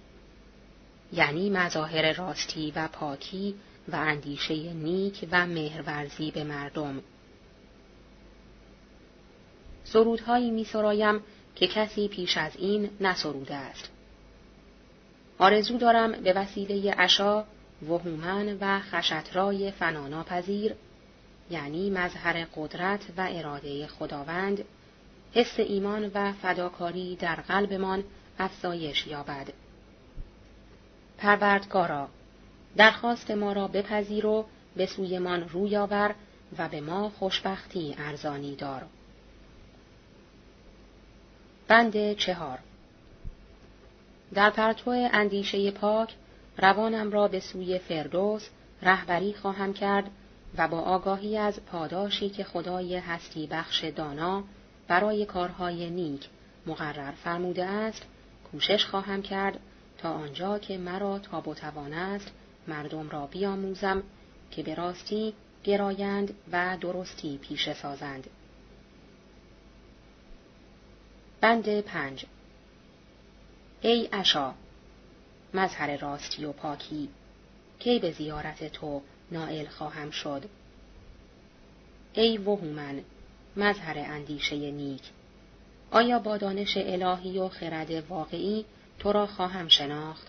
یعنی مظاهر راستی و پاکی و اندیشه نیک و مهرورزی به مردم سرودهایی می سرایم که کسی پیش از این نسروده است. آرزو دارم به وسیله اشا، وهومن و خشترای فناناپذیر یعنی مظهر قدرت و اراده خداوند حس ایمان و فداکاری در قلبمان افزایش یابد. پروردگارا درخواست ما را بپذیر و به سویمان روی آور و به ما خوشبختی ارزانی دار. بند چهار در پرتو اندیشه پاک روانم را به سوی فردوس رهبری خواهم کرد و با آگاهی از پاداشی که خدای هستی بخش دانا برای کارهای نیک مقرر فرموده است کوشش خواهم کرد تا آنجا که مرا تاب و توان است مردم را بیاموزم که به راستی گرایند و درستی پیش سازند. بند پنج ای اشا مظهر راستی و پاکی کی به زیارت تو نائل خواهم شد ای وهومن مظهر اندیشه نیک. آیا با دانش الهی و خرد واقعی تو را خواهم شناخت؟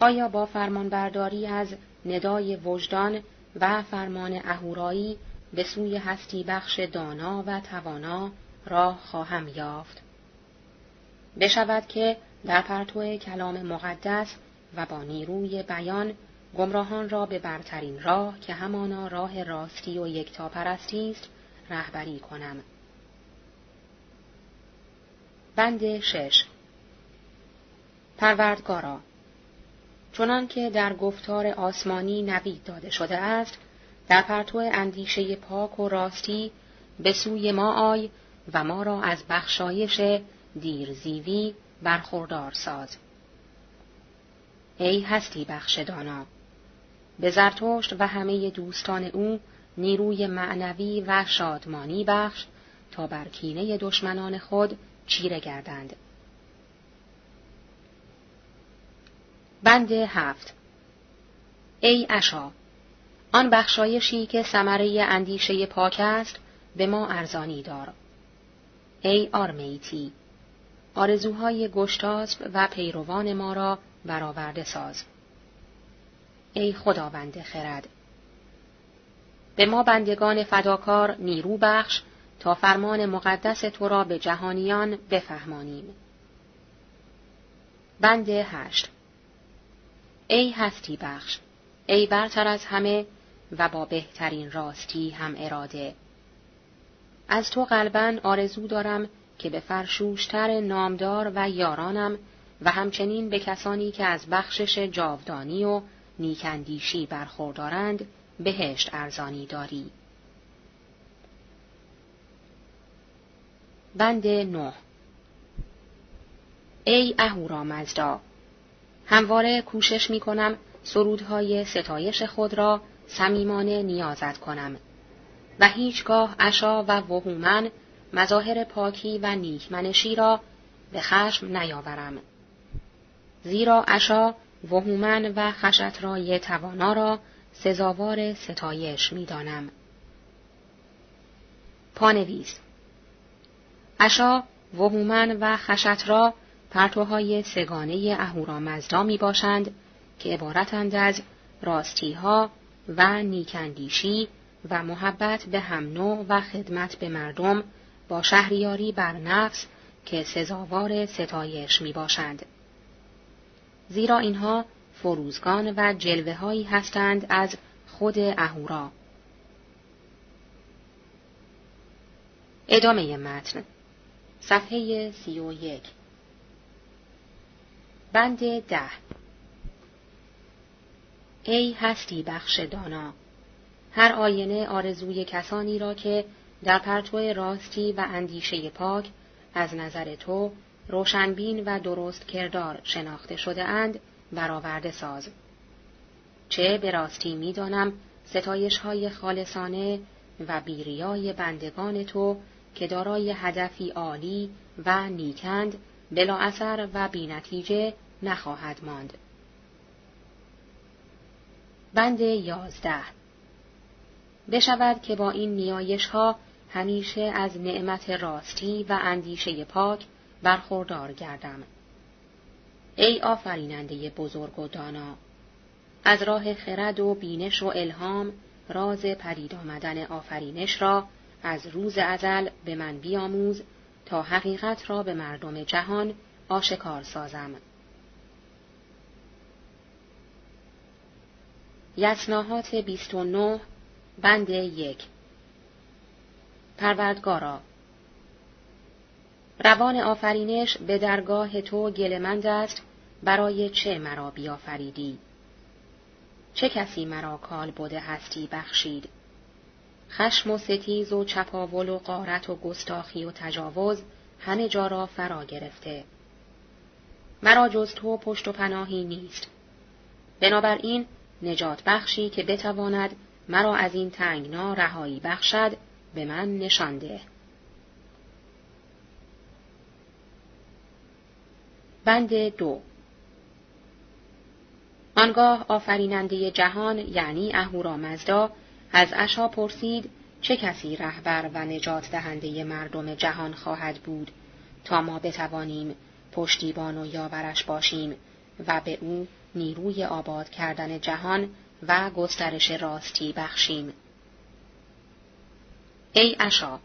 آیا با فرمانبرداری از ندای وجدان و فرمان اهورایی به سوی هستی بخش دانا و توانا راه خواهم یافت؟ بشود که در پرتو کلام مقدس و با نیروی بیان گمراهان را به برترین راه که همانا راه راستی و یکتاپرستی است رهبری کنم. بند شش. پروردگارا چنان که در گفتار آسمانی نوید داده شده است در پرتو اندیشه پاک و راستی به سوی ما آی و ما را از بخشایش دیرزیوی برخوردار ساز. ای هستی بخش دانا به زرتشت و همه دوستان او نیروی معنوی و شادمانی بخش تا بر کینه دشمنان خود چیره گردند. بند هفت. ای اشا آن بخشایشی که ثمره اندیشه پاک است به ما ارزانی دار. ای آرمیتی آرزوهای گشتاسب و پیروان ما را برآورده ساز. ای خداوند خرد به ما بندگان فداکار نیرو بخش تا فرمان مقدس تو را به جهانیان بفهمانیم. بند هشت ای هستی بخش ای برتر از همه و با بهترین راستی هم اراده از تو قلبا آرزو دارم که به فرشوشتر نامدار و یارانم و همچنین به کسانی که از بخشش جاودانی و نیکندیشی برخوردارند بهشت ارزانی داری. بند نه ای اهورامزدا همواره کوشش می کنم سرودهای ستایش خود را صمیمانه نیازت کنم و هیچگاه اشا و وهومن مظاهر پاکی و نیکمنشی را به خشم نیاورم زیرا اشا وهومن و خشترای توانا را سزاوار ستایش می‌دانم. پانویس اشا وهومن و خشت را پرتوهای سگانه اهورامزدا می باشند که عبارتند از راستیها و نیکندیشی و محبت به هم نوع و خدمت به مردم با شهریاری بر نفس که سزاوار ستایش می باشند. زیرا اینها فروزگان و جلوه هایی هستند از خود اهورا. ادامه متن. صفحه سی و یک. بند ده. ای هستی بخش دانا هر آینه آرزوی کسانی را که در پرتو راستی و اندیشه پاک از نظر تو روشنبین و درست کردار شناخته شده اند برآورده ساز. چه به راستی می‌دانم ستایش های خالصانه و بیریای بندگان تو که دارای هدفی عالی و نیکند بلا اثر و بینتیجه نخواهد ماند. بند یازده بشود که با این نیایش ها همیشه از نعمت راستی و اندیشه پاک برخوردار گردم. ای آفریننده بزرگ و دانا از راه خرد و بینش و الهام راز پدید آمدن آفرینش را از روز ازل به من بیاموز تا حقیقت را به مردم جهان آشکار سازم. یسناهات 29 بند یک پروردگارا روان آفرینش به درگاه تو گلمند است برای چه مرا بیافریدی؟ چه کسی مرا کال بوده هستی بخشید؟ خشم و ستیز و چپاول و قارت و گستاخی و تجاوز همه جا را فرا گرفته. مرا جز تو پشت و پناهی نیست. بنابراین نجات بخشی که بتواند مرا از این تنگنا رهایی بخشد به من نشانده. بند دو آنگاه آفریننده جهان یعنی اهورامزدا از اشا پرسید چه کسی رهبر و نجات دهنده مردم جهان خواهد بود تا ما بتوانیم پشتیبان و یاورش باشیم و به او نیروی آباد کردن جهان و گسترش راستی بخشیم. ای اشا،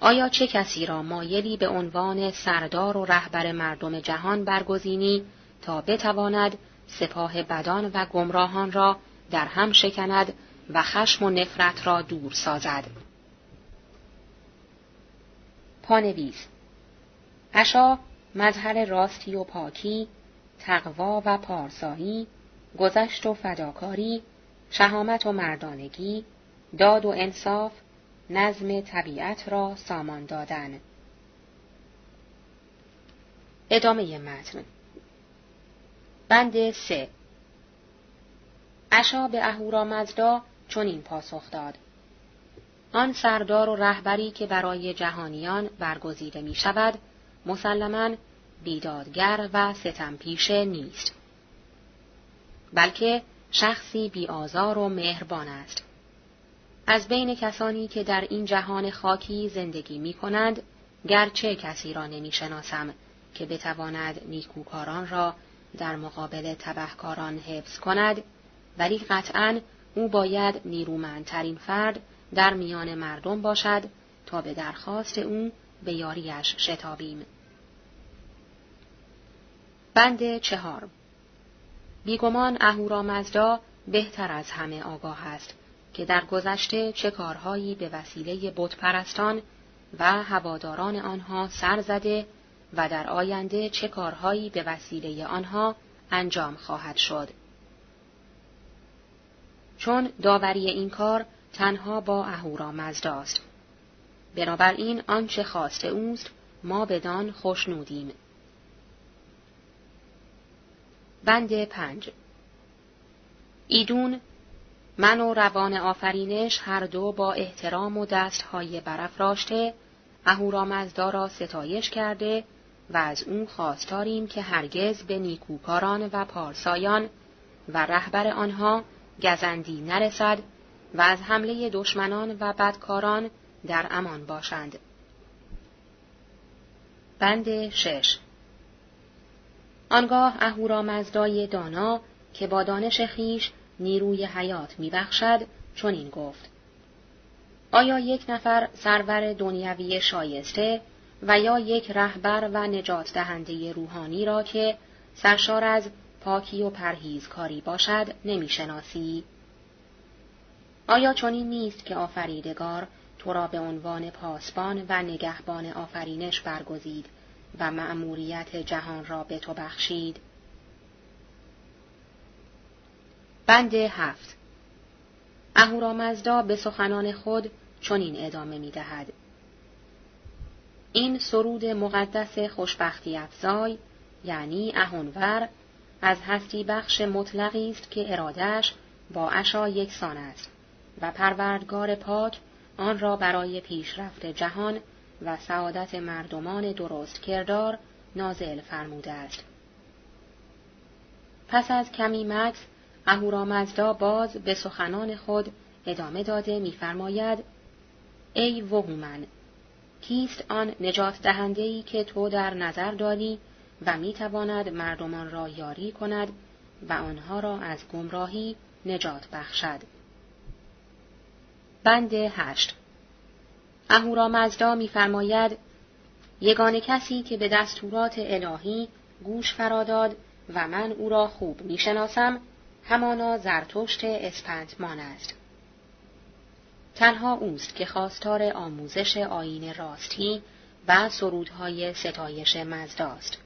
آیا چه کسی را مایلی به عنوان سردار و رهبر مردم جهان برگزینی تا بتواند سپاه بدان و گمراهان را در هم شکند و خشم و نفرت را دور سازد. پانویز اشا مظهر راستی و پاکی، تقوا و پارسایی، گذشت و فداکاری، شهامت و مردانگی، داد و انصاف، نظم طبیعت را سامان دادن. ادامه متن بند سه. اشا به اهورامزدا چنین پاسخ داد. آن سردار و رهبری که برای جهانیان برگزیده می شود مسلما بیدادگر و ستمپیشه نیست بلکه شخصی بیآزار و مهربان است. از بین کسانی که در این جهان خاکی زندگی می کنند گرچه کسی را نمی شناسم که بتواند نیکوکاران را در مقابل تبهکاران حفظ کند ولی قطعا او باید نیرومندترین فرد در میان مردم باشد تا به درخواست او به یاریش شتابیم. بند چهار بیگمان اهورامزدا بهتر از همه آگاه است که در گذشته چه کارهایی به وسیله بتپرستان و هواداران آنها سر زده و در آینده چه کارهایی به وسیله آنها انجام خواهد شد. چون داوری این کار تنها با اهورامزداست. بنابراین آنچه خواسته اوست ما بدان خوشنودیم. بند پنج ایدون من و روان آفرینش هر دو با احترام و دستهای برافراشته اهورامزدا را ستایش کرده و از او خواستاریم که هرگز به نیکوکاران و پارسایان و رهبر آنها گزندی نرسد و از حمله دشمنان و بدکاران در امان باشند. بند شش آنگاه اهورامزدای دانا که با دانش خیش نیروی حیات میبخشد چنین گفت آیا یک نفر سرور دنیوی شایسته و یا یک رهبر و نجات دهنده روحانی را که سرشار از پاکی و پرهیزکاری باشد نمی‌شناسی. آیا چنین نیست که آفریدگار تو را به عنوان پاسبان و نگهبان آفرینش برگزید و مأموریت جهان را به تو بخشید؟ بند هفت. اهورامزدا به سخنان خود چنین ادامه می دهد. این سرود مقدس خوشبختی افزای یعنی اهونور از هستی بخش مطلقی است که ارادش با اشا یکسان است و پروردگار پاک آن را برای پیشرفت جهان و سعادت مردمان درست کردار نازل فرموده است. پس از کمی مکس اهورامزدا باز به سخنان خود ادامه داده می‌فرماید ای وهومن کیست آن نجات دهنده‌ای که تو در نظر داری و می‌تواند مردمان را یاری کند و آنها را از گمراهی نجات بخشد. بند هشت اهورامزدا میفرماید یگان کسی که به دستورات الهی گوش فراداد و من او را خوب می‌شناسم همانا زرتشت اسپندمان است. تنها اوست که خواستار آموزش آین راستی و سرودهای ستایش مزداست.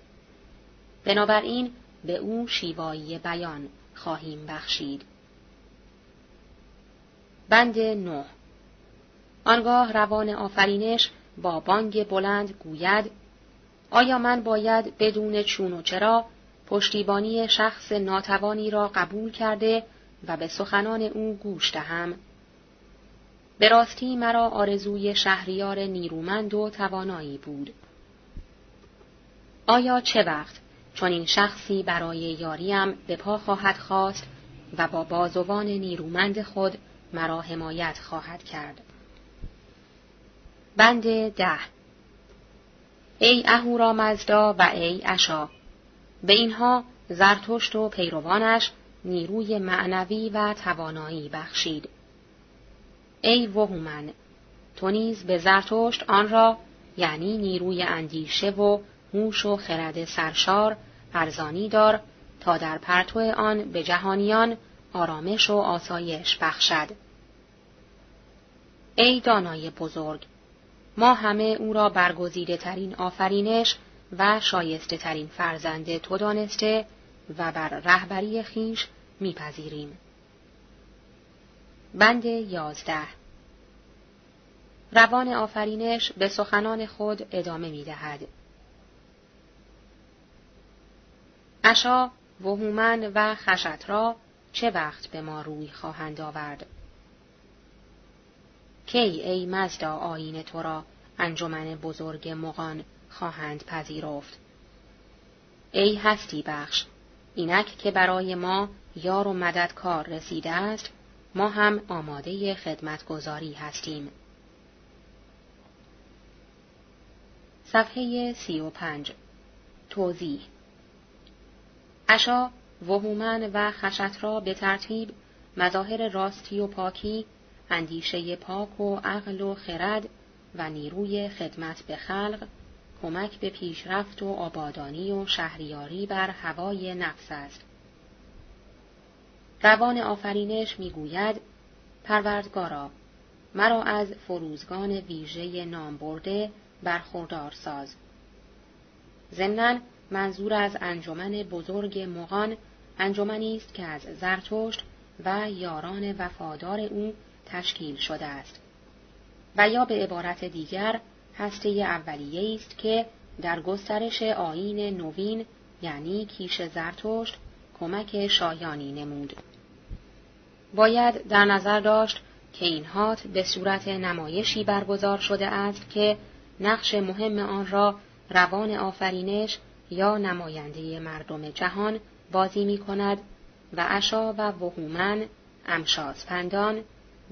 بنابراین به او شیوایی بیان خواهیم بخشید. بند نه آنگاه روان آفرینش با بانگ بلند گوید آیا من باید بدون چون و چرا پشتیبانی شخص ناتوانی را قبول کرده و به سخنان او گوش دهم. به راستی مرا آرزوی شهریار نیرومند و توانایی بود. آیا چه وقت چون این شخصی برای یاریم به پا خواهد خواست و با بازوان نیرومند خود مرا حمایت خواهد کرد. بند ده ای اهورا مزدا و ای اشا به اینها زرتشت و پیروانش نیروی معنوی و توانایی بخشید. ای وهومن تو نیز به زرتشت آن را یعنی نیروی اندیشه و هوش و خرد سرشار ارزانی دار تا در پرتو آن به جهانیان آرامش و آسایش بخشد. ای دانای بزرگ ما همه او را برگزیده ترین آفرینش و شایسته ترین فرزند تو دانسته و بر رهبری خیش میپذیریم. بند یازده روان آفرینش به سخنان خود ادامه می دهد. اشا، وهومن و خشت را چه وقت به ما روی خواهند آورد؟ کی ای مزدا آین تو را انجمن بزرگ مغان خواهند پذیرفت؟ ای هستی بخش، اینک که برای ما یار و مددکار رسیده است، ما هم آماده خدمتگذاری هستیم. صفحه سی و پنج توضیح اشا وهومن و خشت را به ترتیب مظاهر راستی و پاکی، اندیشه پاک و عقل و خرد و نیروی خدمت به خلق، کمک به پیشرفت و آبادانی و شهریاری بر هوای نفس است. روان آفرینش می‌گوید پروردگارا مرا از فروزگان ویژه نام برده برخوردار ساز. ضمناً منظور از انجمن بزرگ مغان انجمنی است که از زرتشت و یاران وفادار او تشکیل شده است و یا به عبارت دیگر هسته اولیه است که در گسترش آین نوین یعنی کیش زرتشت کمک شایانی نمود. باید در نظر داشت که این هات به صورت نمایشی برگزار شده است که نقش مهم آن را روان آفرینش یا نماینده مردم جهان بازی می کند و اشا و وهومن پندان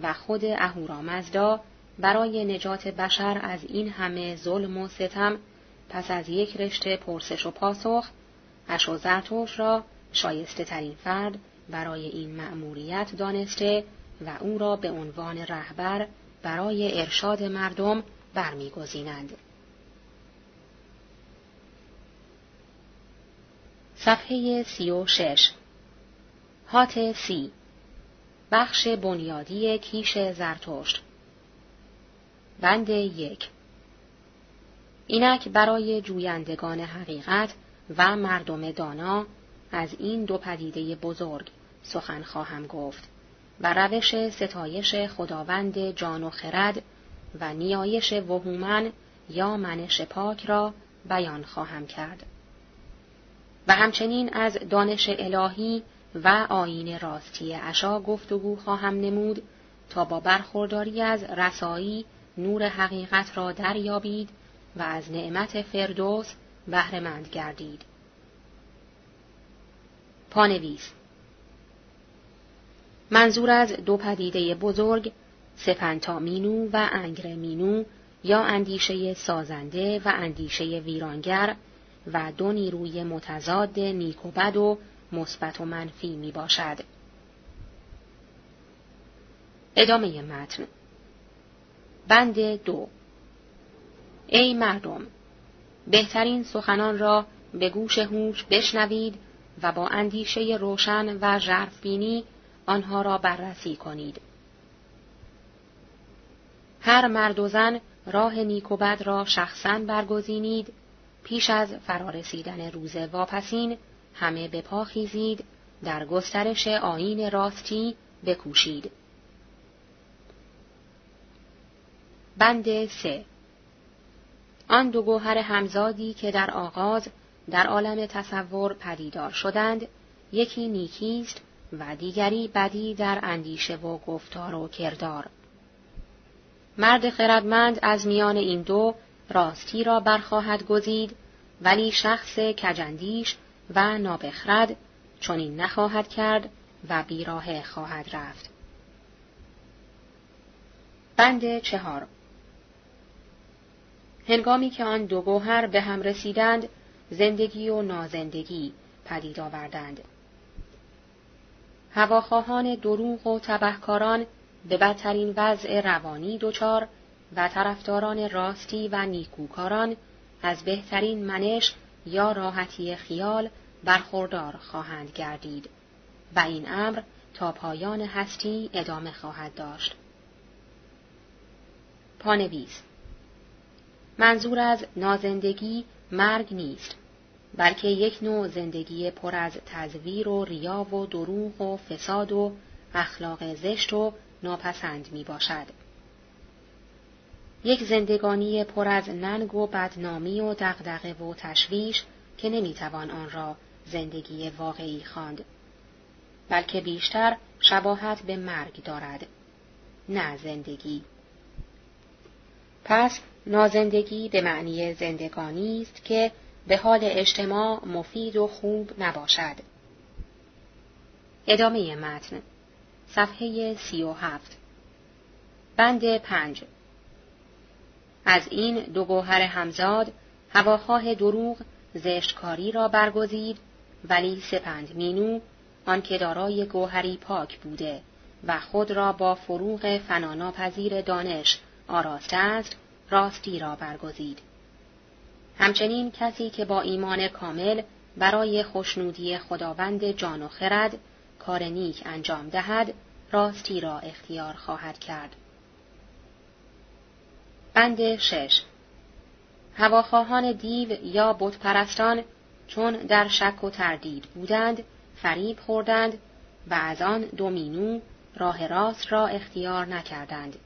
و خود اهورامزدا برای نجات بشر از این همه ظلم و ستم پس از یک رشته پرسش و پاسخ اشو زرتوش را شایسته ترین فرد برای این مأموریت دانسته و او را به عنوان رهبر برای ارشاد مردم برمیگزینند. صفحه سی و شش. هات سی. بخش بنیادی کیش زرتشت. بند یک. اینک برای جویندگان حقیقت و مردم دانا از این دو پدیده بزرگ سخن خواهم گفت و روش ستایش خداوند جان و خرد و نیایش وهومن یا منش پاک را بیان خواهم کرد. و همچنین از دانش الهی و آین راستی اشا گفتگو خواهم نمود تا با برخورداری از رسایی نور حقیقت را دریابید و از نعمت فردوس بهرهمند گردید. پانویس. منظور از دو پدیده بزرگ سپنتا مینو و انگر مینو یا اندیشه سازنده و اندیشه ویرانگر و دو نیروی متضاد نیک و بد و مثبت و منفی می باشد. ادامه متن. بند دو. ای مردم بهترین سخنان را به گوش هوش بشنوید و با اندیشه روشن و بینی آنها را بررسی کنید. هر مرد و زن راه نیک و بد را شخصا برگزینید پیش از فرارسیدن روز واپسین همه به پا خیزید در گسترش آین راستی بکوشید. بند سه آن دو گوهر همزادی که در آغاز در عالم تصور پدیدار شدند یکی نیکیست و دیگری بدی در اندیشه و گفتار و کردار مرد خردمند از میان این دو راستی را برخواهد گزید ولی شخص کجندیش و نابخرد چنین نخواهد کرد و بیراه خواهد رفت. بند چهار هنگامی که آن دو گوهر به هم رسیدند زندگی و نازندگی پدید آوردند. هواخواهان دروغ و تبهکاران به بدترین وضع روانی دچار و طرفداران راستی و نیکوکاران از بهترین منش یا راحتی خیال برخوردار خواهند گردید و این امر تا پایان هستی ادامه خواهد داشت. پانویس منظور از نازندگی مرگ نیست بلکه یک نوع زندگی پر از تزویر و ریا و دروغ و فساد و اخلاق زشت و ناپسند می باشد. یک زندگانی پر از ننگ و بدنامی و دغدغه و تشویش که نمی‌توان آن را زندگی واقعی خواند بلکه بیشتر شباهت به مرگ دارد نه زندگی پس نازندگی به معنی زندگانی است که به حال اجتماع مفید و خوب نباشد. ادامه متن. صفحه سی و هفت. بند پنج. از این دو گوهر همزاد هواخواه دروغ زشتکاری را برگزید ولی سپند مینو آنکه دارای گوهری پاک بوده و خود را با فروغ فناناپذیر دانش آراسته است راستی را برگزید. همچنین کسی که با ایمان کامل برای خوشنودی خداوند جان و خرد کار نیک انجام دهد راستی را اختیار خواهد کرد. بند شش. هواخواهان دیو یا بتپرستان چون در شک و تردید بودند فریب خوردند و از آن دومینو راه راست را اختیار نکردند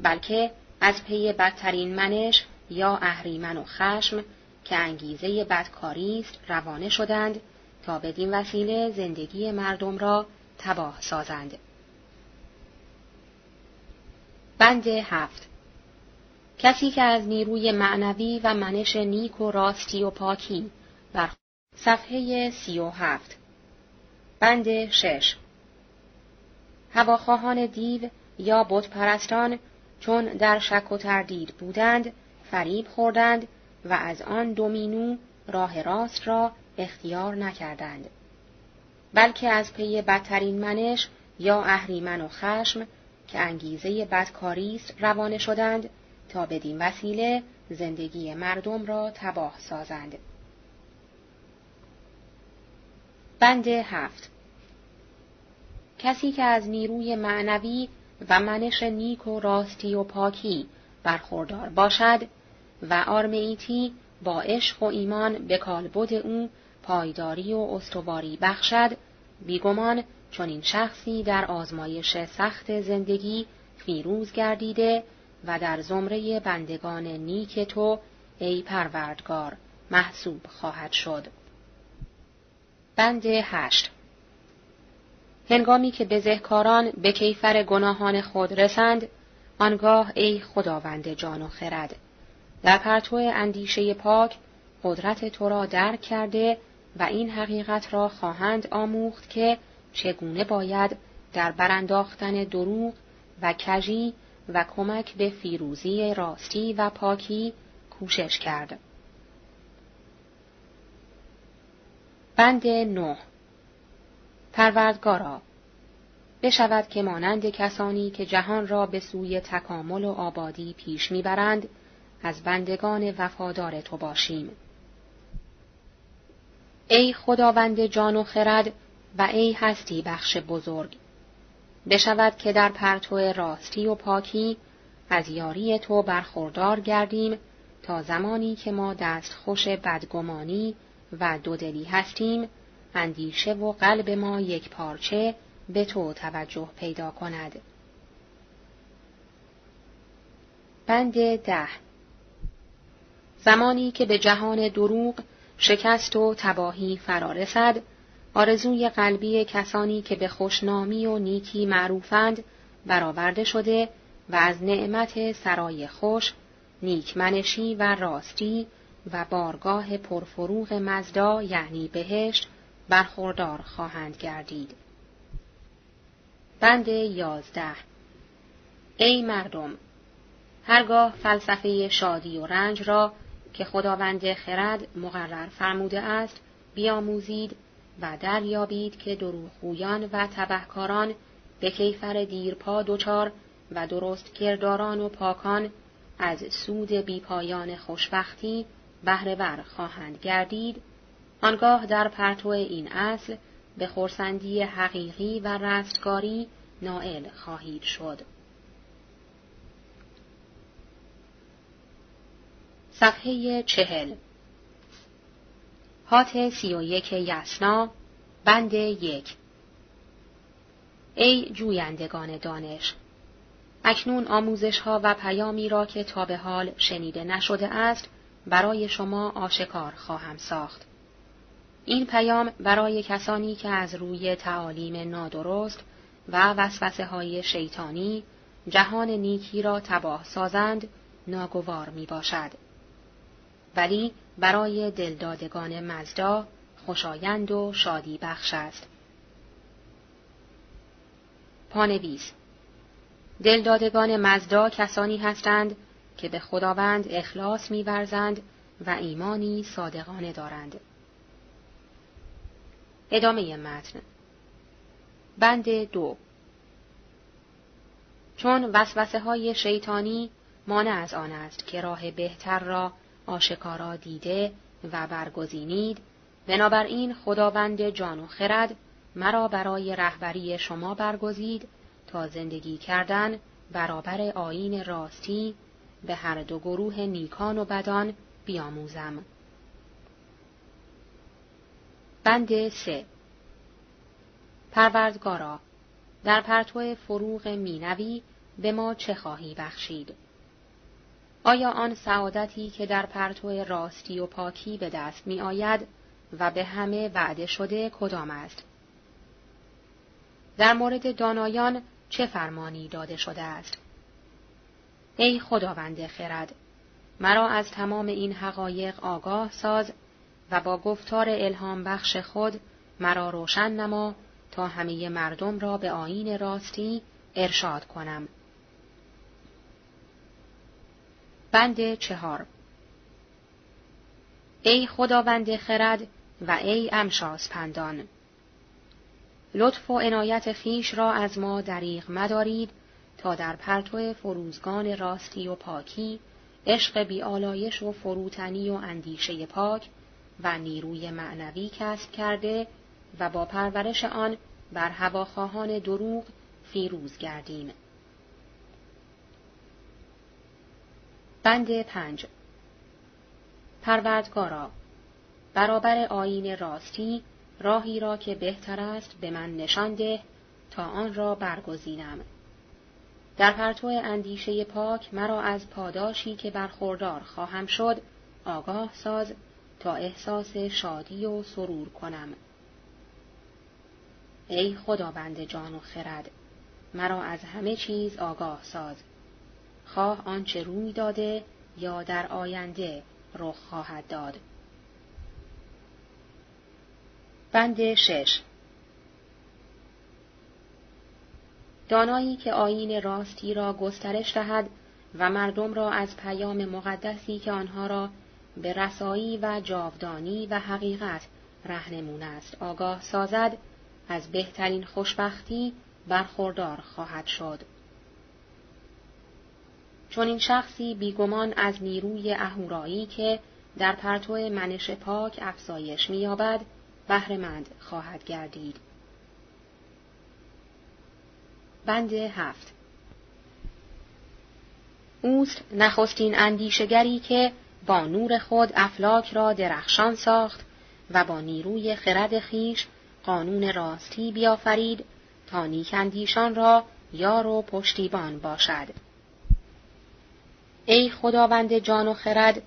بلکه از پی بدترین منش یا اهریمن و خشم که انگیزه بدکاری است روانه شدند تا بدین وسیله زندگی مردم را تباه سازند. بند هفت. کسی که از نیروی معنوی و منش نیک و راستی و پاکی بر صفحه سی و هفت. بند شش. هواخواهان دیو یا بت پرستان چون در شک و تردید بودند فریب خوردند و از آن دومینو راه راست را اختیار نکردند بلکه از پی بدترین منش یا اهریمن و خشم که انگیزه بدکاری است روانه شدند تا بدین وسیله زندگی مردم را تباه سازند. بند هفت کسی که از نیروی معنوی و منش نیک و راستی و پاکی برخوردار باشد و آرمیتی با عشق و ایمان به کالبد او پایداری و استواری بخشد بیگمان چون این شخصی در آزمایش سخت زندگی فیروز گردیده و در زمره بندگان نیک تو ای پروردگار محسوب خواهد شد. بند هشت هنگامی که بزهکاران به کیفر گناهان خود رسند، آنگاه ای خداوند جان و خرد، در پرتو اندیشه پاک قدرت تو را درک کرده و این حقیقت را خواهند آموخت که چگونه باید در برانداختن دروغ و کژی و کمک به فیروزی راستی و پاکی کوشش کرد. بند نه پروردگارا بشود که مانند کسانی که جهان را به سوی تکامل و آبادی پیش می‌برند از بندگان وفادار تو باشیم. ای خداوند جان و خرد و ای هستی بخش بزرگ بشود که در پرتو راستی و پاکی از یاری تو برخوردار گردیم تا زمانی که ما دست خوش بدگمانی و دودلی هستیم اندیشه و قلب ما یک پارچه به تو توجه پیدا کند. بند ده زمانی که به جهان دروغ شکست و تباهی فرارسد آرزوی قلبی کسانی که به خوشنامی و نیکی معروفند برآورده شده و از نعمت سرای خوش نیکمنشی و راستی و بارگاه پرفروغ مزدا یعنی بهشت برخوردار خواهند گردید. بند یازده ای مردم هرگاه فلسفه شادی و رنج را که خداوند خرد مقرر فرموده است بیاموزید و دریابید که دروغگویان و تبهکاران به کیفر دیرپا دچار و درست کرداران و پاکان از سود بیپایان خوشبختی بهرهور خواهند گردید آنگاه در پرتو این اصل به خورسندی حقیقی و رستگاری نائل خواهید شد. صفحه چهل هات سی و یک یسنا بند یک ای جویندگان دانش اکنون آموزش ها و پیامی را که تا به حال شنیده نشده است برای شما آشکار خواهم ساخت. این پیام برای کسانی که از روی تعالیم نادرست و وسوسه های شیطانی جهان نیکی را تباه سازند ناگوار می باشد. ولی برای دلدادگان مزدا خوشایند و شادی بخش است. پانویس دلدادگان مزدا کسانی هستند که به خداوند اخلاص میورزند و ایمانی صادقانه دارند. ادامه متن بند دو چون وسوسه های شیطانی مانع از آن است که راه بهتر را آشکارا دیده و برگزینید بنابراین خداوند جان و خرد مرا برای رهبری شما برگزید تا زندگی کردن برابر آین راستی به هر دو گروه نیکان و بدان بیاموزم. بند سه پروردگارا در پرتو فروغ مینوی به ما چه خواهی بخشید؟ آیا آن سعادتی که در پرتو راستی و پاکی به دست می آید و به همه وعده شده کدام است؟ در مورد دانایان چه فرمانی داده شده است؟ ای خداوند خرد، مرا از تمام این حقایق آگاه ساز و با گفتار الهام بخش خود مرا روشن نما تا همه مردم را به آین راستی ارشاد کنم. بند چهار ای خداوند خرد و ای امشاس پندان لطف و عنایت خیش را از ما دریغ مدارید تا در پرتو فروزگان راستی و پاکی عشق بیالایش و فروتنی و اندیشه پاک و نیروی معنوی کسب کرده و با پرورش آن بر هواخواهان دروغ فیروز گردیم. بند پنج پروردگارا برابر آین راستی راهی را که بهتر است به من نشان ده تا آن را برگزینم. در پرتو اندیشه پاک مرا از پاداشی که برخوردار خواهم شد آگاه ساز تا احساس شادی و سرور کنم. ای خداوند جان و خرد مرا از همه چیز آگاه ساز خواه آنچه روی داده یا در آینده رخ خواهد داد بند شش دانایی که آین راستی را گسترش دهد و مردم را از پیام مقدسی که آنها را به رسایی و جاودانی و حقیقت رهنمون است آگاه سازد از بهترین خوشبختی برخوردار خواهد شد. چون این شخصی بیگمان از نیروی اهورایی که در پرتو منش پاک افزایش می‌یابد بهرهمند خواهد گردید. بند هفت اوست نخستین اندیشگری که با نور خود افلاک را درخشان ساخت و با نیروی خرد خیش قانون راستی بیافرید تا نیکندیشان را یار و پشتیبان باشد. ای خداوند جان و خرد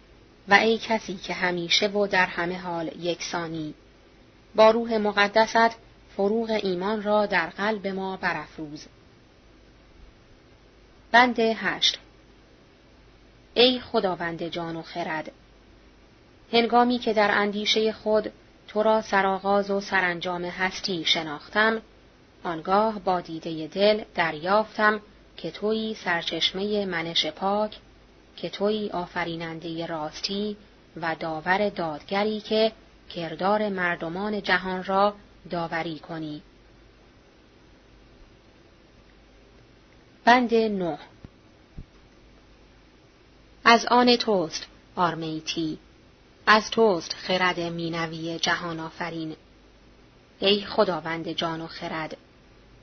و ای کسی که همیشه و در همه حال یکسانی. با روح مقدست فروغ ایمان را در قلب ما برافروز. بند هشت. ای خداوند جان و خرد هنگامی که در اندیشه خود تو را سرآغاز و سرانجام هستی شناختم آنگاه با دیده دل دریافتم که تویی سرچشمه منش پاک که تویی آفریننده راستی و داور دادگری که کردار مردمان جهان را داوری کنی. بند نه. از آن توست آرمیتی. از توست خرد مینوی جهان آفرین. ای خداوند جان و خرد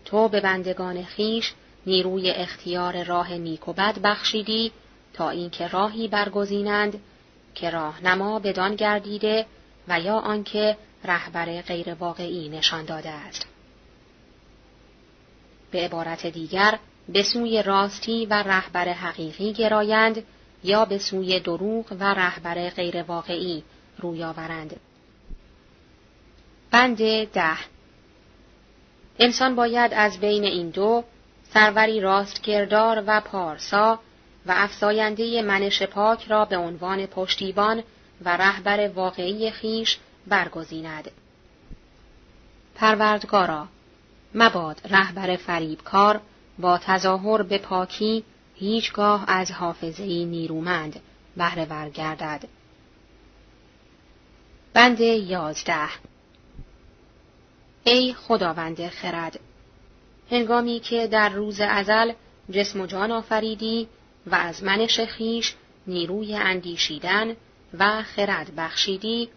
تو به بندگان خیش نیروی اختیار راه نیک و بد بخشیدی تا اینکه راهی برگزینند که راهنما بدان گردیده و یا آنکه رهبر غیرواقعی نشان داده است. به عبارت دیگر به سوی راستی و رهبر حقیقی گرایند یا به سوی دروغ و رهبر غیرواقعی روی آورند. بند ده انسان باید از بین این دو سروری راست کردار و پارسا و افزاینده منش پاک را به عنوان پشتیبان و رهبر واقعی خیش برگزیند. پروردگارا مباد رهبر فریبکار با تظاهر به پاکی هیچگاه از حافظه نیرومند بهره گردد. بند یازده ای خداوند خرد هنگامی که در روز ازل جسم و جان آفریدی و از منش خیش نیروی اندیشیدن و خرد بخشیدی.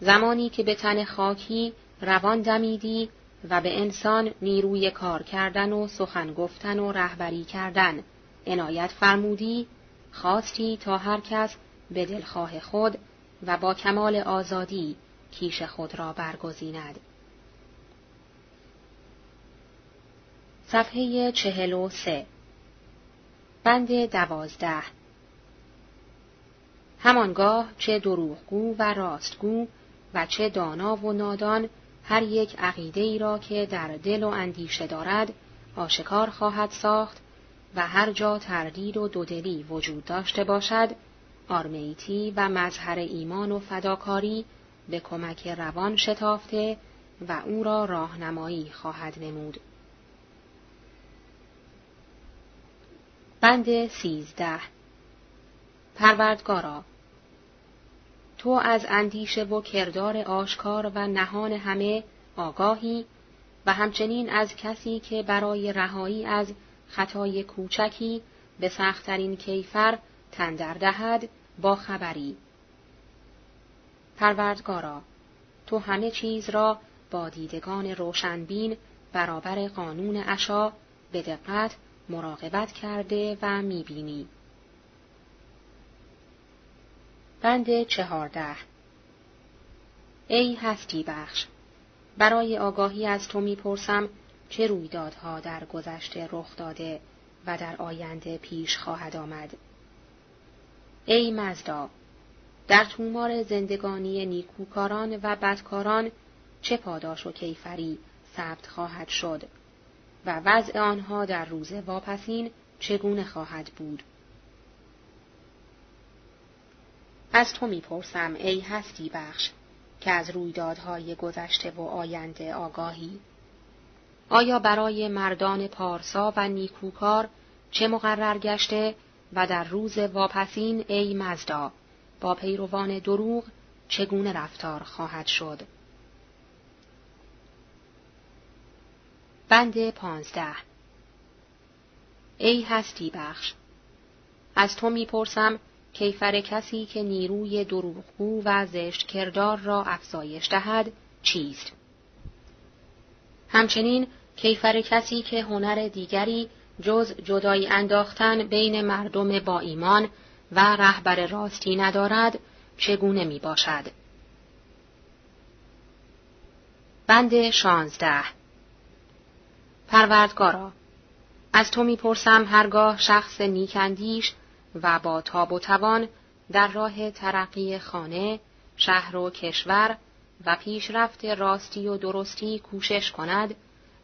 زمانی که به تن خاکی روان دمیدی و به انسان نیروی کار کردن و سخن گفتن و رهبری کردن. عنایت فرمودی خواستی تا هر کس به دلخواه خود و با کمال آزادی کیش خود را برگزیند. صفحه چهل و سه. بند دوازده همانگاه چه دروغگو و راستگو و چه دانا و نادان هر یک عقیده ای را که در دل و اندیشه دارد آشکار خواهد ساخت و هر جا تردید و دودلی وجود داشته باشد آرمیتی و مظهر ایمان و فداکاری به کمک روان شتافته و او را راهنمایی خواهد نمود. بند سیزده. پروردگارا تو از اندیشه و کردار آشکار و نهان همه آگاهی و همچنین از کسی که برای رهایی از خطای کوچکی به سختترین کیفر تندر دهد با خبری. پروردگارا تو همه چیز را با دیدگان روشنبین برابر قانون اشا به دقت مراقبت کرده و می‌بینی. بند چهارده. ای هستی بخش برای آگاهی از تو می‌پرسم چه رویدادها در گذشته رخ داده و در آینده پیش خواهد آمد. ای مزدا در تومار زندگانی نیکوکاران و بدکاران چه پاداش و کیفری ثبت خواهد شد؟ و وضع آنها در روز واپسین چگونه خواهد بود؟ از تو می‌پرسم ای هستی بخش که از رویدادهای گذشته و آینده آگاهی؟ آیا برای مردان پارسا و نیکوکار چه مقرر گشته و در روز واپسین ای مزدا با پیروان دروغ چگونه رفتار خواهد شد؟ بند پانزده ای هستی بخش از تو می‌پرسم کیفر کسی که نیروی دروغگو و زشت کردار را افزایش دهد چیست؟ همچنین کیفر کسی که هنر دیگری جز جدایی انداختن بین مردم با ایمان و رهبر راستی ندارد چگونه می باشد؟ بند شانزده پروردگارا از تو می‌پرسم هرگاه شخص نیکندیش و با تاب و توان در راه ترقی خانه، شهر و کشور و پیشرفت راستی و درستی کوشش کند،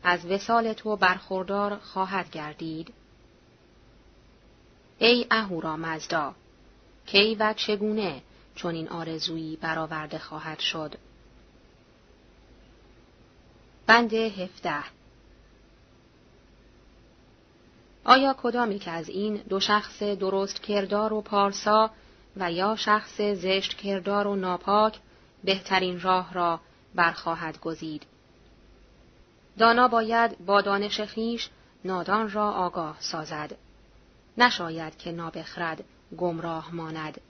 از وسال تو برخوردار خواهد گردید. ای اهورا مزدا، کی و چگونه چون این آرزویی برآورده خواهد شد؟ بند هفته آیا کدامی که از این دو شخص درست کردار و پارسا و یا شخص زشت کردار و ناپاک بهترین راه را برخواهد گزید؟ دانا باید با دانش خیش نادان را آگاه سازد. نشاید که نابخرد گمراه ماند.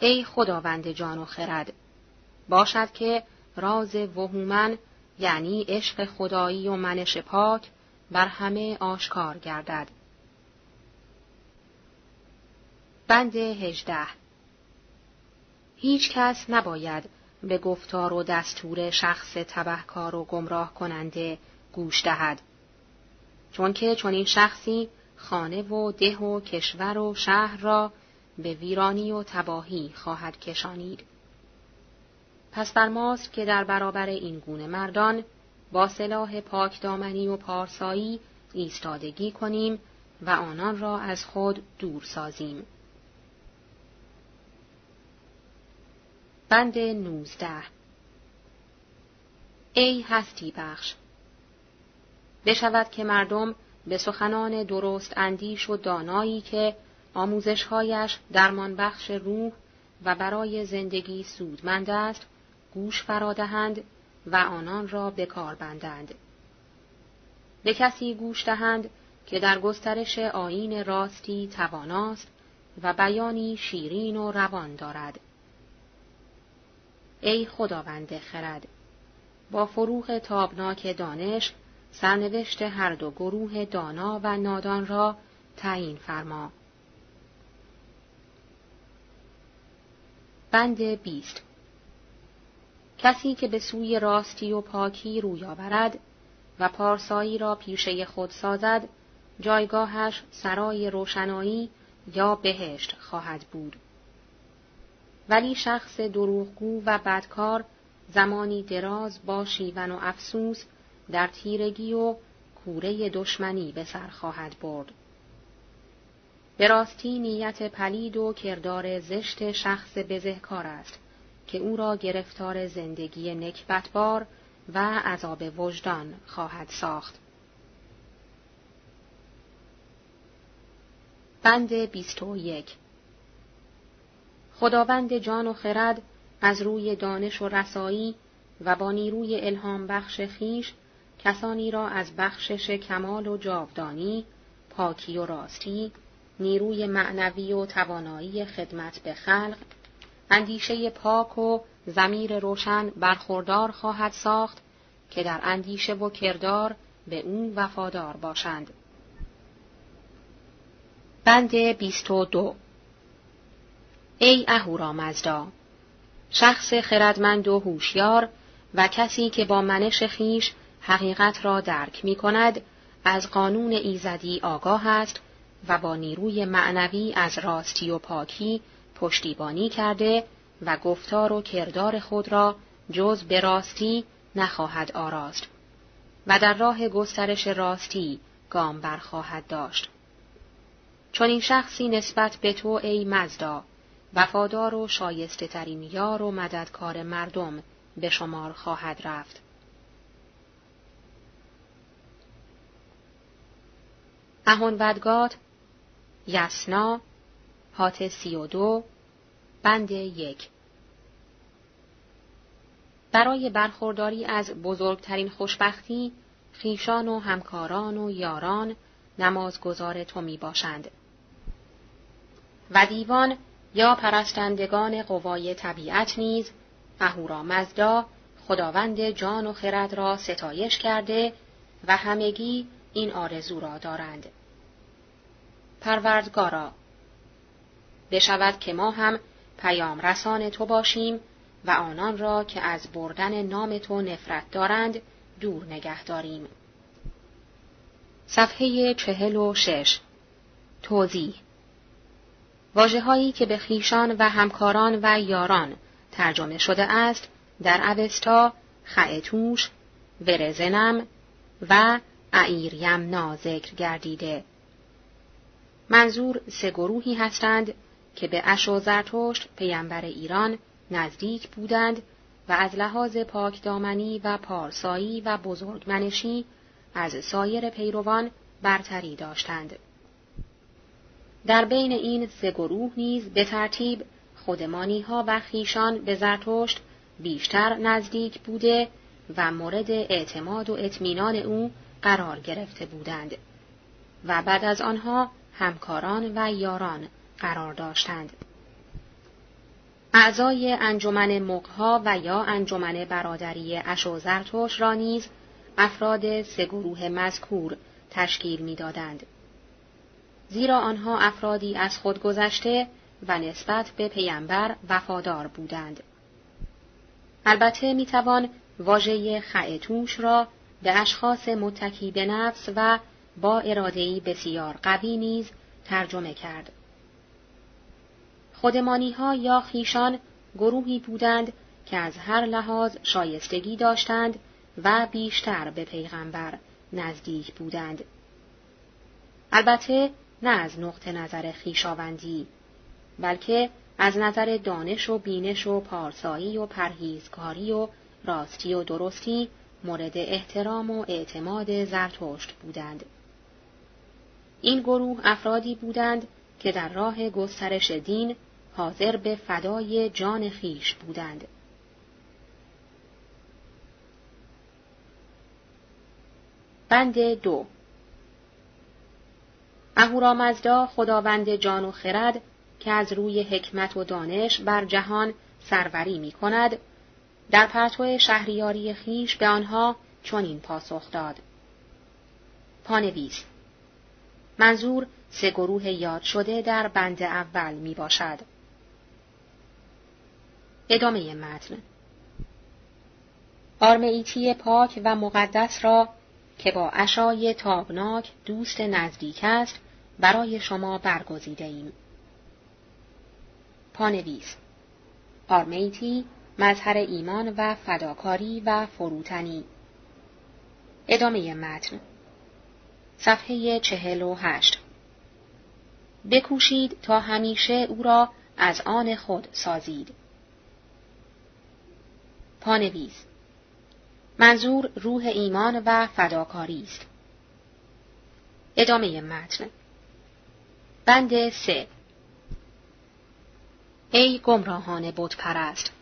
ای خداوند جان و خرد، باشد که راز وهومن یعنی عشق خدایی و منش پاک بر همه آشکار گردد. بند هجده هیچ کس نباید به گفتار و دستور شخص تبهکار و گمراه کننده گوش دهد. چون که چون این شخصی خانه و ده و کشور و شهر را به ویرانی و تباهی خواهد کشانید. پس بر ماست که در برابر این گونه مردان با سلاح پاکدامنی و پارسایی ایستادگی کنیم و آنان را از خود دور سازیم. بند نوزده ای هستی بخش بشود که مردم به سخنان درست اندیش و دانایی که آموزشهایش درمان بخش روح و برای زندگی سودمند است گوش فرادهند و آنان را به کار بندند. به کسی گوش دهند که در گسترش آین راستی تواناست و بیانی شیرین و روان دارد. ای خداوند خرد با فروغ تابناک دانش سرنوشت هر دو گروه دانا و نادان را تعیین فرما. بند بیست کسی که به سوی راستی و پاکی روی آورد و پارسایی را پیشه خود سازد جایگاهش سرای روشنایی یا بهشت خواهد بود ولی شخص دروغگو و بدکار زمانی دراز با شیون و افسوس در تیرگی و کوره دشمنی به سر خواهد برد. به راستی نیت پلید و کردار زشت شخص بزهکار است که او را گرفتار زندگی نکبتبار و عذاب وجدان خواهد ساخت. بند بیست و یک خداوند جان و خرد از روی دانش و رسایی و با نیروی الهام بخش خیش کسانی را از بخشش کمال و جاودانی، پاکی و راستی، نیروی معنوی و توانایی خدمت به خلق، اندیشه پاک و زمیر روشن برخوردار خواهد ساخت که در اندیشه و کردار به او وفادار باشند. بند بیست و دو ای اهورامزدا شخص خردمند و هوشیار و کسی که با منش خیش حقیقت را درک می کند از قانون ایزدی آگاه است و با نیروی معنوی از راستی و پاکی پشتیبانی کرده و گفتار و کردار خود را جز به راستی نخواهد آراست و در راه گسترش راستی گام برخواهد داشت. چون این شخصی نسبت به تو ای مزدا وفادار و شایسته ترین یار و مددکار مردم به شمار خواهد رفت. اهون ودگات یسنا هات سی و دو بند یک برای برخورداری از بزرگترین خوشبختی خیشان و همکاران و یاران نمازگزار تو می باشند. و دیوان یا پرستندگان قوای طبیعت نیز اهورا مزدا خداوند جان و خرد را ستایش کرده و همگی این آرزو را دارند. پروردگارا بشود که ما هم پیام رسان تو باشیم و آنان را که از بردن نام تو نفرت دارند دور نگه داریم. صفحه چهل و شش توضیح واجه هایی که به خیشان و همکاران و یاران ترجمه شده است در اوستا، خعتوش، ورزنم و اعیریمنا ذکر گردیده. منظور سه گروهی هستند که به اش و زرتشت پیامبر ایران نزدیک بودند و از لحاظ پاکدامنی و پارسایی و بزرگمنشی از سایر پیروان برتری داشتند. در بین این سه گروه نیز به ترتیب خودمانی ها و خیشان به زرتشت بیشتر نزدیک بوده و مورد اعتماد و اطمینان او قرار گرفته بودند و بعد از آنها همکاران و یاران قرار داشتند. اعضای انجمن مقها و یا انجمن برادری اشو زرتوش را نیز افراد سه گروه مذکور تشکیل می‌دادند. زیرا آنها افرادی از خود گذشته و نسبت به پیامبر وفادار بودند. البته می‌توان واژه خعتوش را به اشخاص متکی به نفس و با ارادهی بسیار قوی نیز ترجمه کرد. خودمانی ها یا خیشان گروهی بودند که از هر لحاظ شایستگی داشتند و بیشتر به پیغمبر نزدیک بودند. البته نه از نقطه نظر خیشاوندی بلکه از نظر دانش و بینش و پارسایی و پرهیزکاری و راستی و درستی مورد احترام و اعتماد زرتشت بودند. این گروه افرادی بودند که در راه گسترش دین حاضر به فدای جان خیش بودند. بند دو اهورامزدا خداوند جان و خرد که از روی حکمت و دانش بر جهان سروری می کند، در پرتو شهریاری خیش به آنها چنین پاسخ داد. پانویس منظور سه گروه یاد شده در بند اول می باشد. ادامه متن. آرمیتی پاک و مقدس را که با اشای تابناک دوست نزدیک است برای شما برگزیده ایم. پانویس. آرمیتی مظهر ایمان و فداکاری و فروتنی. ادامه متن. صفحه چهل و هشت. بکوشید تا همیشه او را از آن خود سازید. پانویس منظور روح ایمان و فداکاری است. ادامه متن بند سه ای گمراهان بت پرست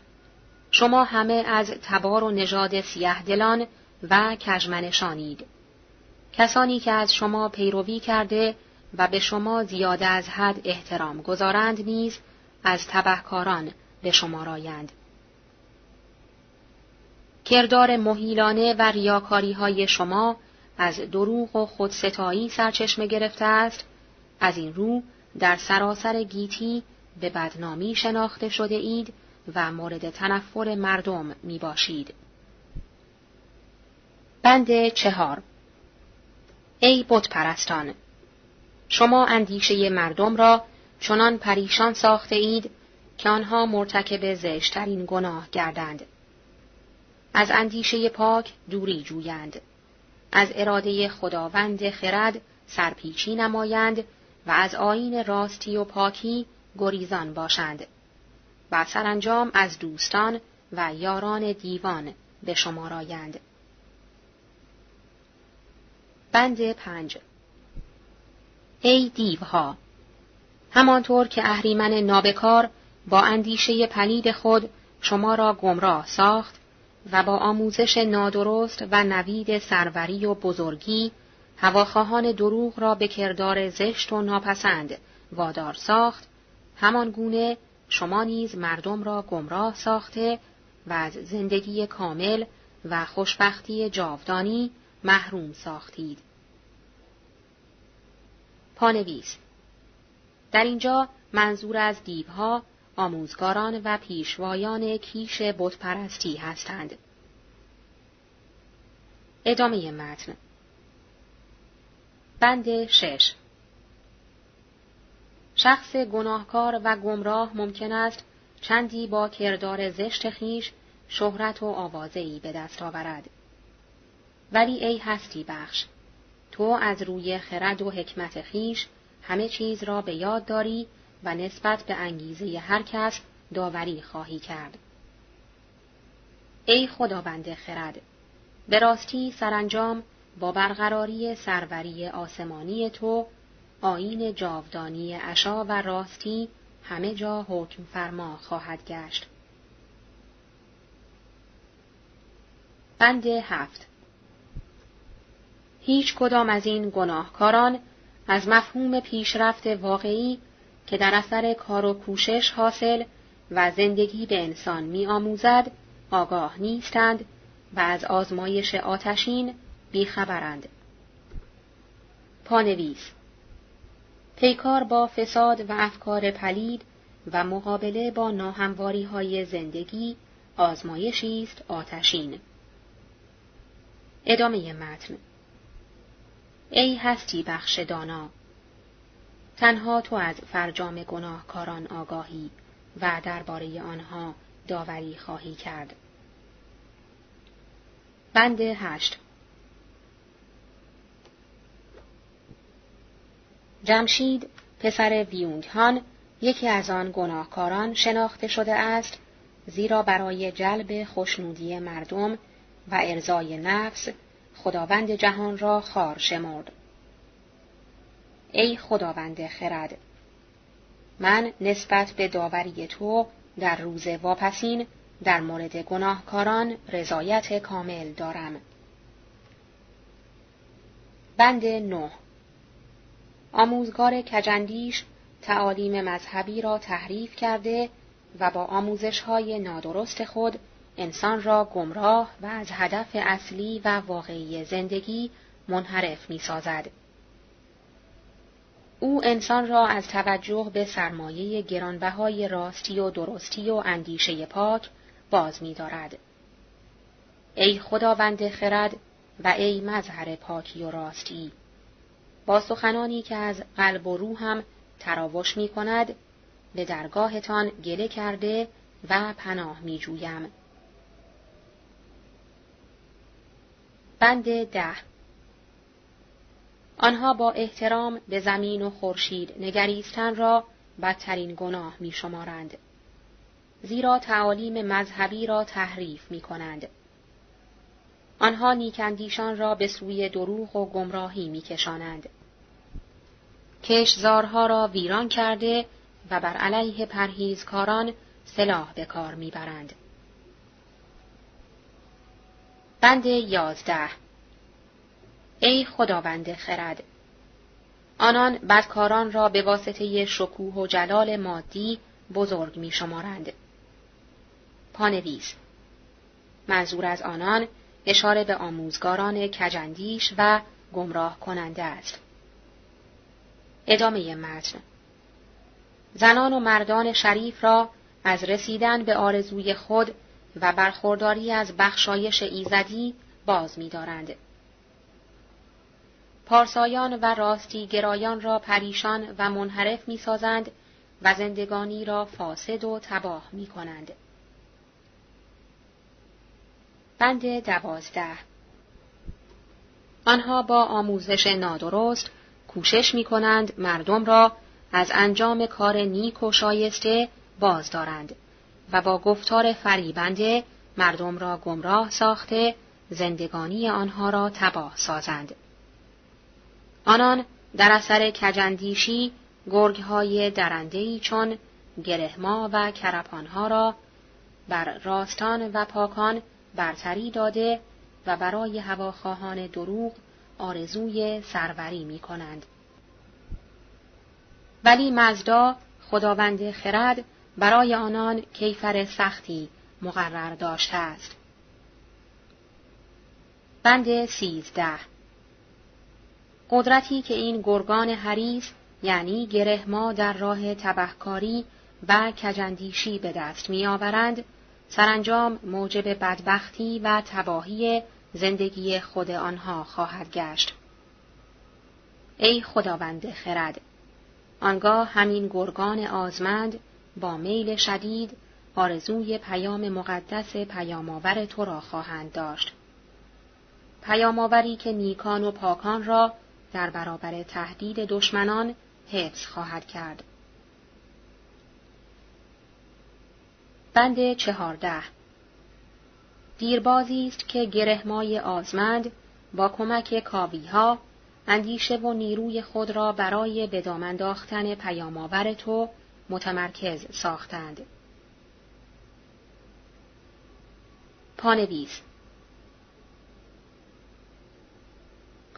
شما همه از تبار و نژاد سیه دلان و کژمنشانید کسانی که از شما پیروی کرده و به شما زیاده از حد احترام گذارند نیز از تبهکاران به شما رایند. کردار مهیلانه و ریاکاری های شما از دروغ و خودستایی سرچشمه گرفته است از این رو در سراسر گیتی به بدنامی شناخته شده اید و مورد تنفر مردم می باشید. بند چهار ای بت پرستان شما اندیشه مردم را چنان پریشان ساخته اید که آنها مرتکب زشترین گناه گردند. از اندیشه پاک دوری جویند. از اراده خداوند خرد سرپیچی نمایند و از آین راستی و پاکی گریزان باشند. و سرانجام از دوستان و یاران دیوان به شما رایند. بند پنج ای دیوها همانطور که اهریمن نابکار با اندیشه پلید خود شما را گمراه ساخت و با آموزش نادرست و نوید سروری و بزرگی هواخواهان دروغ را به کردار زشت و ناپسند وادار ساخت همان گونه شما نیز مردم را گمراه ساخته و از زندگی کامل و خوشبختی جاودانی محروم ساختید. پانویس در اینجا منظور از دیوها آموزگاران و پیشوایان کیش بتپرستی هستند. ادامه متن بند شش شخص گناهکار و گمراه ممکن است چندی با کردار زشت خیش شهرت و آوازهای به دست آورد. ولی ای هستی بخش، تو از روی خرد و حکمت خیش همه چیز را به یاد داری و نسبت به انگیزه هر کس داوری خواهی کرد. ای خداوند خرد، به راستی سرانجام با برقراری سروری آسمانی تو آین جاودانی عشا و راستی همه جا حکم فرما خواهد گشت. بند هفت هیچ کدام از این گناهکاران از مفهوم پیشرفت واقعی که در اثر کار و کوشش حاصل و زندگی به انسان می آموزد آگاه نیستند و از آزمایش آتشین بیخبرند. پانویس پیکار با فساد و افکار پلید و مقابله با ناهمواری های زندگی آزمایشی است آتشین. ادامه متن ای هستی بخش دانا تنها تو از فرجام گناهکاران آگاهی و درباره آنها داوری خواهی کرد. بند هشت جمشید پسر ویونگهان یکی از آن گناهکاران شناخته شده است زیرا برای جلب خوشنودی مردم و ارزای نفس خداوند جهان را خار شمرد. ای خداوند خرد من نسبت به داوری تو در روز واپسین در مورد گناهکاران رضایت کامل دارم. بند نه آموزگار کجندیش تعالیم مذهبی را تحریف کرده و با آموزش های نادرست خود انسان را گمراه و از هدف اصلی و واقعی زندگی منحرف می سازد. او انسان را از توجه به سرمایه گرانبهای راستی و درستی و اندیشه پاک باز می دارد. ای خداوند خرد و ای مظهر پاکی و راستی با سخنانی که از قلب و روحم تراوش می کند به درگاهتان گله کرده و پناه می جویم. بند ده آنها با احترام به زمین و خورشید نگریستن را بدترین گناه می شمارند. زیرا تعالیم مذهبی را تحریف می کنند. آنها نیکندیشان را به سوی دروغ و گمراهی می کشانند. کشزارها را ویران کرده و بر علیه پرهیزکاران سلاح به کار می‌برند. بند یازده ای خداوند خرد آنان بدکاران را به واسطه شکوه و جلال مادی بزرگ می شمارند. پانویس منظور از آنان اشاره به آموزگاران کجندیش و گمراه کننده است. ادامه متن زنان و مردان شریف را از رسیدن به آرزوی خود و برخورداری از بخشایش ایزدی باز می‌دارند. پارسایان و راستی گرایان را پریشان و منحرف می‌سازند و زندگانی را فاسد و تباه می کنند. بند دوازده آنها با آموزش نادرست کوشش می کنند مردم را از انجام کار نیک و شایسته باز دارند و با گفتار فریبنده مردم را گمراه ساخته زندگانی آنها را تباه سازند. آنان در اثر کجندیشی گرگهای درندهی چون گرهما و کرپانها را بر راستان و پاکان برتری داده و برای هواخواهان دروغ آرزوی سروری می کنند. ولی مزدا خداوند خرد برای آنان کیفر سختی مقرر داشته است. بند سیزده قدرتی که این گرگان حریص یعنی گرهما در راه تبهکاری و کجندیشی به دست میآورند سرانجام موجب بدبختی و تباهی زندگی خود آنها خواهد گشت. ای خداوند خرد آنگاه همین گرگان آزمند با میل شدید آرزوی پیام مقدس پیامآور تو را خواهند داشت. پیامآوری که نیکان و پاکان را در برابر تهدید دشمنان حفظ خواهد کرد. بند چهارده دیربازی است که گرهمای آزمند با کمک کاویها اندیشه و نیروی خود را برای به دام انداختن پیامآور تو متمرکز ساختند. پانویس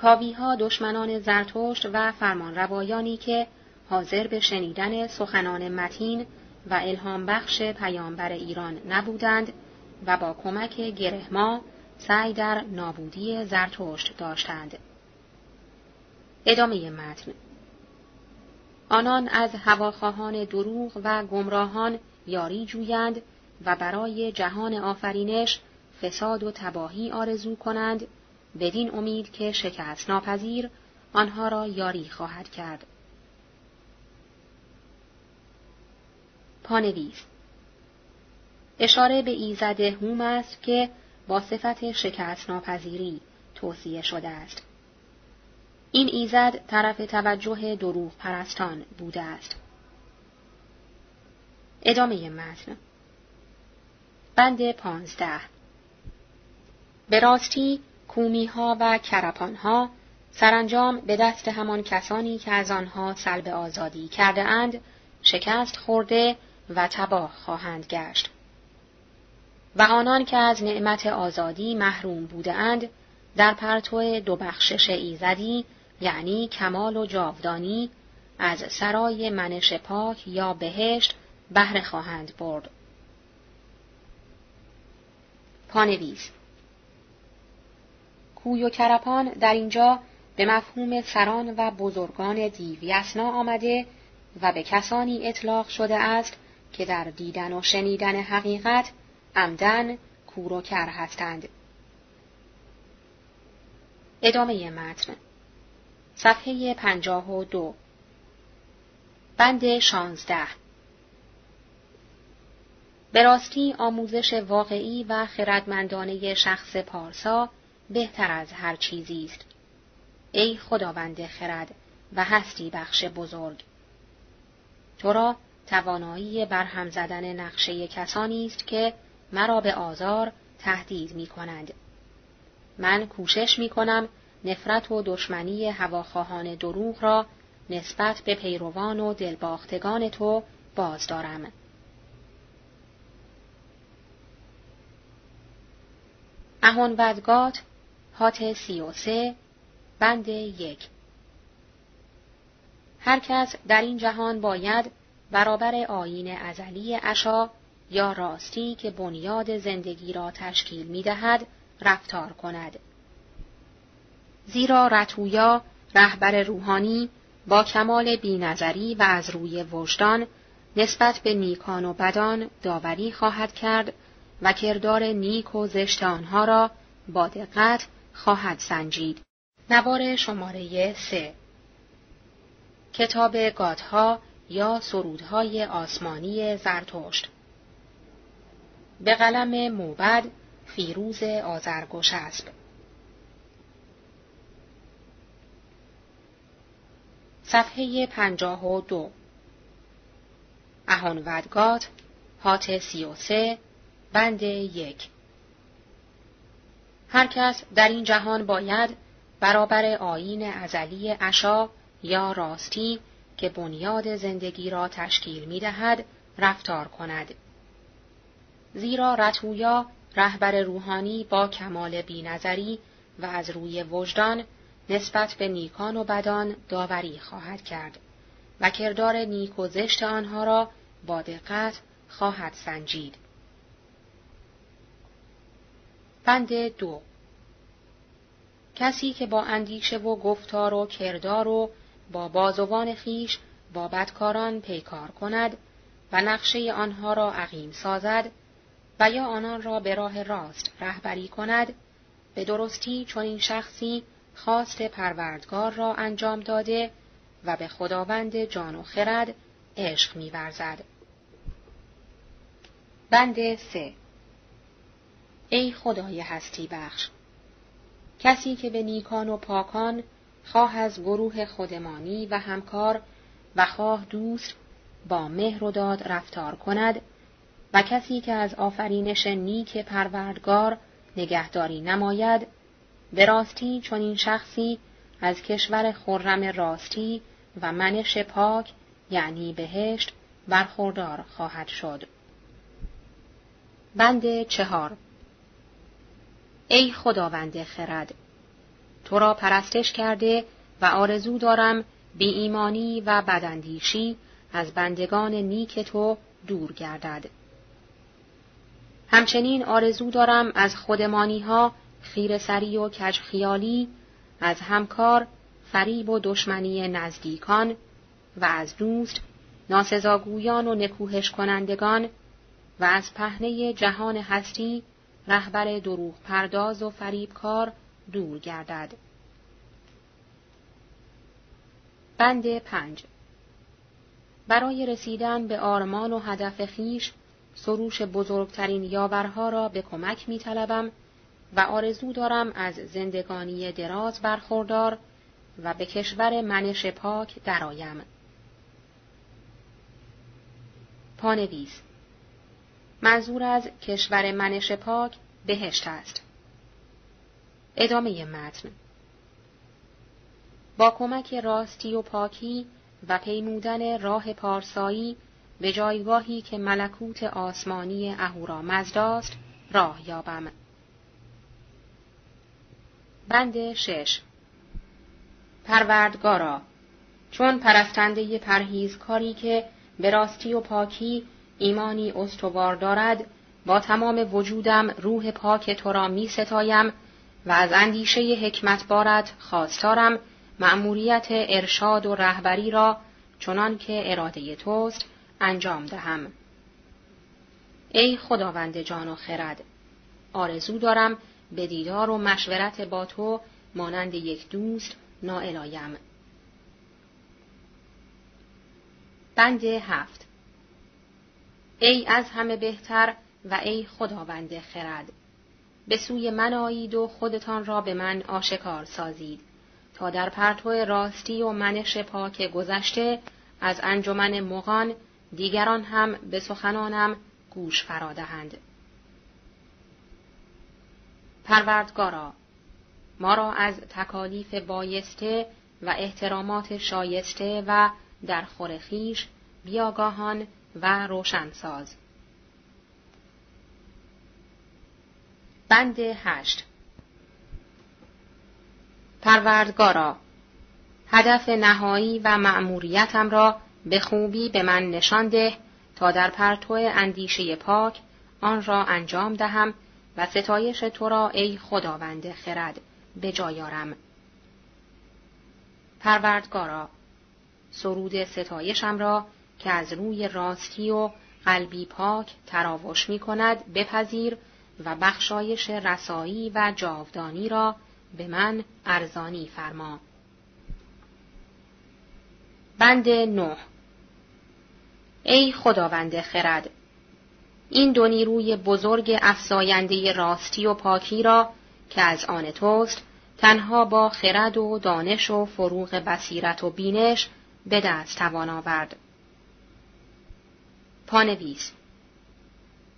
کاویها دشمنان زرتشت و فرمانروایانی که حاضر به شنیدن سخنان متین و الهام بخش پیامبر ایران نبودند و با کمک گرهما سعی در نابودی زرتشت داشتند. ادامه متن آنان از هواخواهان دروغ و گمراهان یاری جویند و برای جهان آفرینش فساد و تباهی آرزو کنند بدین امید که شکست ناپذیر آنها را یاری خواهد کرد. پانویس اشاره به ایزد هوم است که با صفت شکست ناپذیری توصیه شده است. این ایزد طرف توجه دروغ پرستان بوده است. ادامه متن بند پانزده به راستی کومیها و کرپانها سرانجام به دست همان کسانی که از آنها سلب آزادی کرده اند شکست خورده و تباه خواهند گشت. و آنان که از نعمت آزادی محروم بوده اند در پرتو دو بخشش ایزدی یعنی کمال و جاودانی از سرای منش پاک یا بهشت بهره خواهند برد. پانویس کوی و کرپان در اینجا به مفهوم سران و بزرگان دیویسنا آمده و به کسانی اطلاق شده است که در دیدن و شنیدن حقیقت عمدن کور و کر هستند. ادامه متن. صفحه پنجاه و دو. بند شانزده. به راستی آموزش واقعی و خردمندانه شخص پارسا بهتر از هر چیزی است. ای خداوند خرد و هستی بخش بزرگ. تو را توانایی برهم زدن نقشه کسانی است که مرا به آزار تهدید می کنند. من کوشش می کنم نفرت و دشمنی هواخواهان دروغ را نسبت به پیروان و دلباختگان تو باز دارم. اهون ودگات هات سی و سه بند یک هر کس در این جهان باید برابر آین ازلی اشا یا راستی که بنیاد زندگی را تشکیل می دهد رفتار کند. زیرا رتویا رهبر روحانی با کمال بینظری و از روی وجدان نسبت به نیکان و بدان داوری خواهد کرد و کردار نیک و زشت آنها را با دقت خواهد سنجید. نوار شماره سه. کتاب گادها یا سرودهای آسمانی زرتشت. به قلم موبد فیروز آزرگوشسب صفحه پنجاه و دو. اهان ودگات هات سی و سه بند یک. هر کس در این جهان باید برابر آین ازلی اشا یا راستی که بنیاد زندگی را تشکیل می دهد رفتار کند. زیرا رتویا رهبر روحانی با کمال بینظری و از روی وجدان نسبت به نیکان و بدان داوری خواهد کرد و کردار نیک و زشت آنها را با دقت خواهد سنجید. بند دو کسی که با اندیشه و گفتار و کردار و با بازوان خیش با بدکاران پیکار کند و نقشه آنها را عقیم سازد و یا آنان را به راه راست رهبری کند به درستی چون این شخصی خواست پروردگار را انجام داده و به خداوند جان و خرد عشق میورزد. بند سه ای خدای هستی بخش کسی که به نیکان و پاکان خواه از گروه خودمانی و همکار و خواه دوست با مهر و داد رفتار کند و کسی که از آفرینش نیک پروردگار نگهداری نماید به راستی این شخصی از کشور خرم راستی و منش پاک یعنی بهشت برخوردار خواهد شد. بند چهار ای خداوند خرد تو را پرستش کرده و آرزو دارم بی ایمانی و بدندیشی از بندگان نیک تو دور گردد. همچنین آرزو دارم از خودمانی ها خیر سری و کج خیالی، از همکار فریب و دشمنی نزدیکان و از دوست ناسزاگویان و نکوهش کنندگان و از پهنه جهان هستی رهبر دروغ پرداز و فریبکار دور گردد. بند پنج برای رسیدن به آرمان و هدف خیش سروش بزرگترین یاورها را به کمک می طلبم و آرزو دارم از زندگانی دراز برخوردار و به کشور منش پاک درآیم. پانویس منظور از کشور منش پاک بهشت است. ادامه متن با کمک راستی و پاکی و پیمودن راه پارسایی به جایگاهی که ملکوت آسمانی اهورامزد است راه یابم. بند شش پروردگارا چون پرستنده پرهیزکاری که به راستی و پاکی ایمانی استوار دارد با تمام وجودم روح پاک تو را می ستایم و از اندیشه حکمت بارد خواستارم مأموریت ارشاد و رهبری را چنان که اراده توست انجام دهم. ای خداوند جان و خرد آرزو دارم به دیدار و مشورت با تو مانند یک دوست نائلایم. بند هفت ای از همه بهتر و ای خداوند خرد به سوی من آیید و خودتان را به من آشکار سازید تا در پرتو راستی و منش پاک گذشته از انجمن مغان دیگران هم به سخنانم گوش فرادهند. پروردگارا ما را از تکالیف بایسته و احترامات شایسته و در خورخیش بیاگاهان و روشنساز. بند هشت پروردگارا هدف نهایی و مأموریتم را به خوبی به من نشان ده تا در پرتو اندیشه پاک آن را انجام دهم و ستایش تو را ای خداوند خرد به جایارم. پروردگارا سرود ستایشم را که از روی راستی و قلبی پاک تراوش می کند بپذیر و بخشایش رسایی و جاودانی را به من ارزانی فرما. بند نه ای خداوند خرد این دو نیروی بزرگ افزاینده راستی و پاکی را که از آن توست تنها با خرد و دانش و فروغ بصیرت و بینش به دست توان آورد. پانویس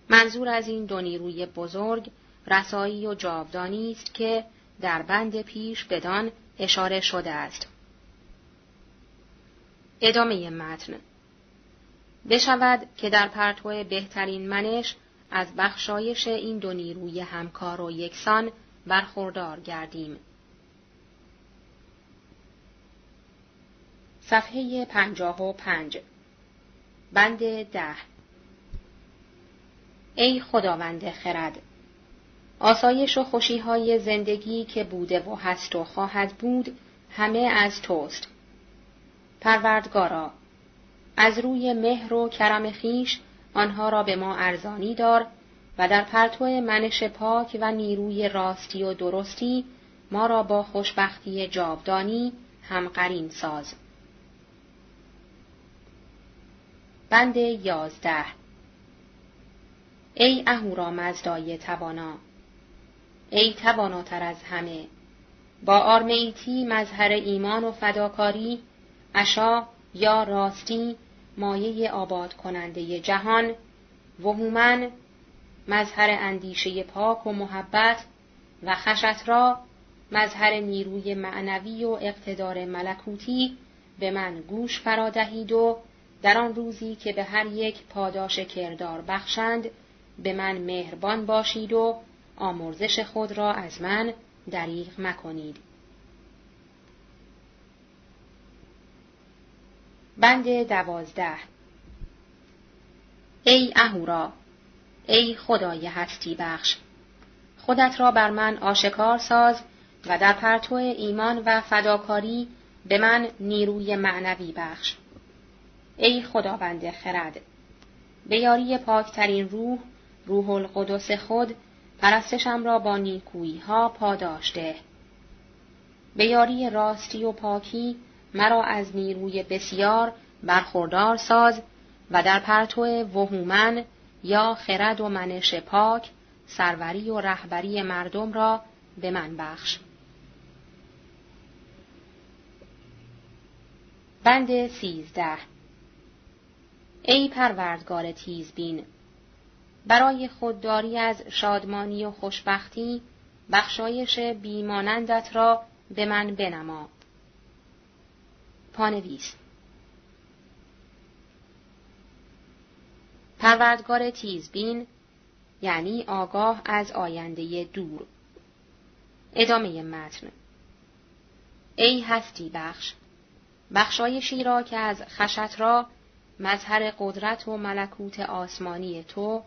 منظور از این دو نیروی بزرگ رسایی و جاودانی است که در بند پیش بدان اشاره شده است. ادامه متن بشود که در پرتو بهترین منش از بخشایش این دو نیروی همکار و یکسان برخوردار گردیم. صفحه پنجاه و پنج بند ده ای خداوند خرد آسایش و خوشیهای زندگی که بوده و هست و خواهد بود همه از توست. پروردگارا از روی مهر و کرم خیش آنها را به ما ارزانی دار و در پرتو منش پاک و نیروی راستی و درستی ما را با خوشبختی جاودانی هم قرین ساز. بند یازده. ای اهورا مزدای توانا ای تواناتر از همه با آرمیتی مظهر ایمان و فداکاری اشا یا راستی مایه آباد کننده جهان وهومن مظهر اندیشه پاک و محبت و خشت را مظهر نیروی معنوی و اقتدار ملکوتی به من گوش فرادهید و در آن روزی که به هر یک پاداش کردار بخشند به من مهربان باشید و آمرزش خود را از من دریغ مکنید. بند دوازده ای اهورا ای خدای هستی بخش خودت را بر من آشکار ساز و در پرتو ایمان و فداکاری به من نیروی معنوی بخش ای خداوند خرد. به یاری پاکترین روح روح القدس خود پرستشم را با نیکویی ها پاداشته به یاری راستی و پاکی مرا از نیروی بسیار برخوردار ساز و در پرتو وهومن یا خرد و منش پاک سروری و رهبری مردم را به من بخش. بند سیزده. ای پروردگار تیزبین برای خودداری از شادمانی و خوشبختی بخشایش بیمانندت را به من بنما. پانویس. پروردگار تیزبین یعنی آگاه از آینده دور. ادامه متن. ای هستی بخش بخشایشی را که از خشت را مظهر قدرت و ملکوت آسمانی تو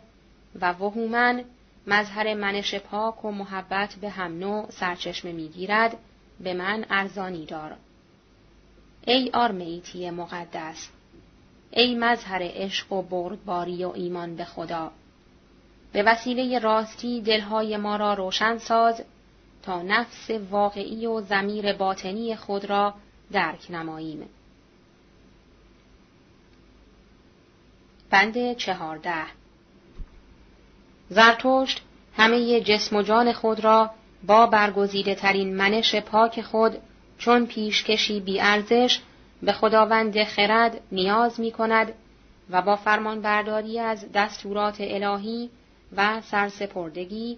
و وهومن مظهر منش پاک و محبت به هم نوع سرچشمه می‌گیرد به من ارزانی دار ای آرمیتی مقدس ای مظهر عشق و بردباری و ایمان به خدا به وسیله راستی دلهای ما را روشن ساز تا نفس واقعی و زمیر باطنی خود را درک نماییم. بند چهارده زرتشت همه جسم و جان خود را با برگزیده ترین منش پاک خود چون پیشکشی بیارزش به خداوند خرد نیاز می کند و با فرمان برداری از دستورات الهی و سرسپردگی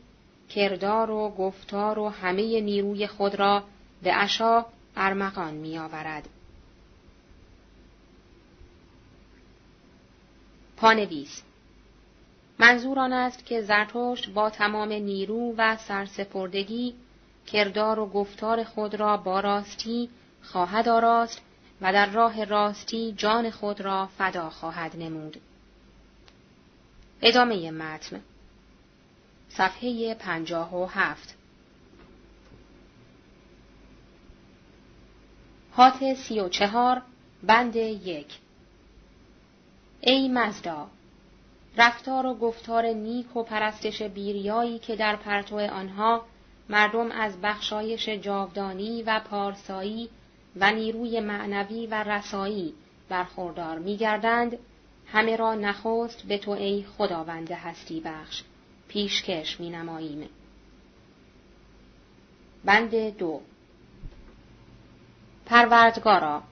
کردار و گفتار و همه نیروی خود را به اشا ارمغان می آورد. پانویس. منظور آن است که زرتشت با تمام نیرو و سرسپردگی کردار و گفتار خود را با راستی خواهد آراست و در راه راستی جان خود را فدا خواهد نمود. ادامه متن. صفحه پنجاه و هفت. هات سی و چهار بند یک. ای مزدا رفتار و گفتار نیک و پرستش بیریایی که در پرتو آنها مردم از بخشایش جاودانی و پارسایی و نیروی معنوی و رسایی برخوردار میگردند همه را نخست به تو ای خداوند هستی بخش پیشکش می نماییم. بند دو پروردگارا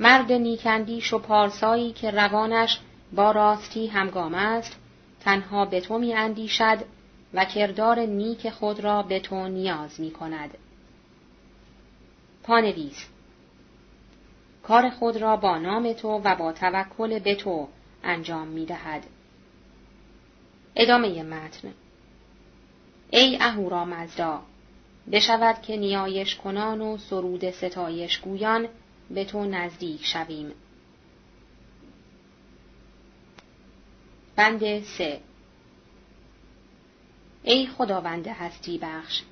مرد نیکندیش و پارسایی که روانش با راستی همگام است تنها به تو می اندیشد و کردار نیک خود را به تو نیاز می کند. پانویس کار خود را با نام تو و با توکل به تو انجام می دهد. ادامه متن ای اهورا مزدا بشود که نیایش کنان و سرود ستایش گویان به تو نزدیک شویم. بند سه. ای خداوند هستی بخش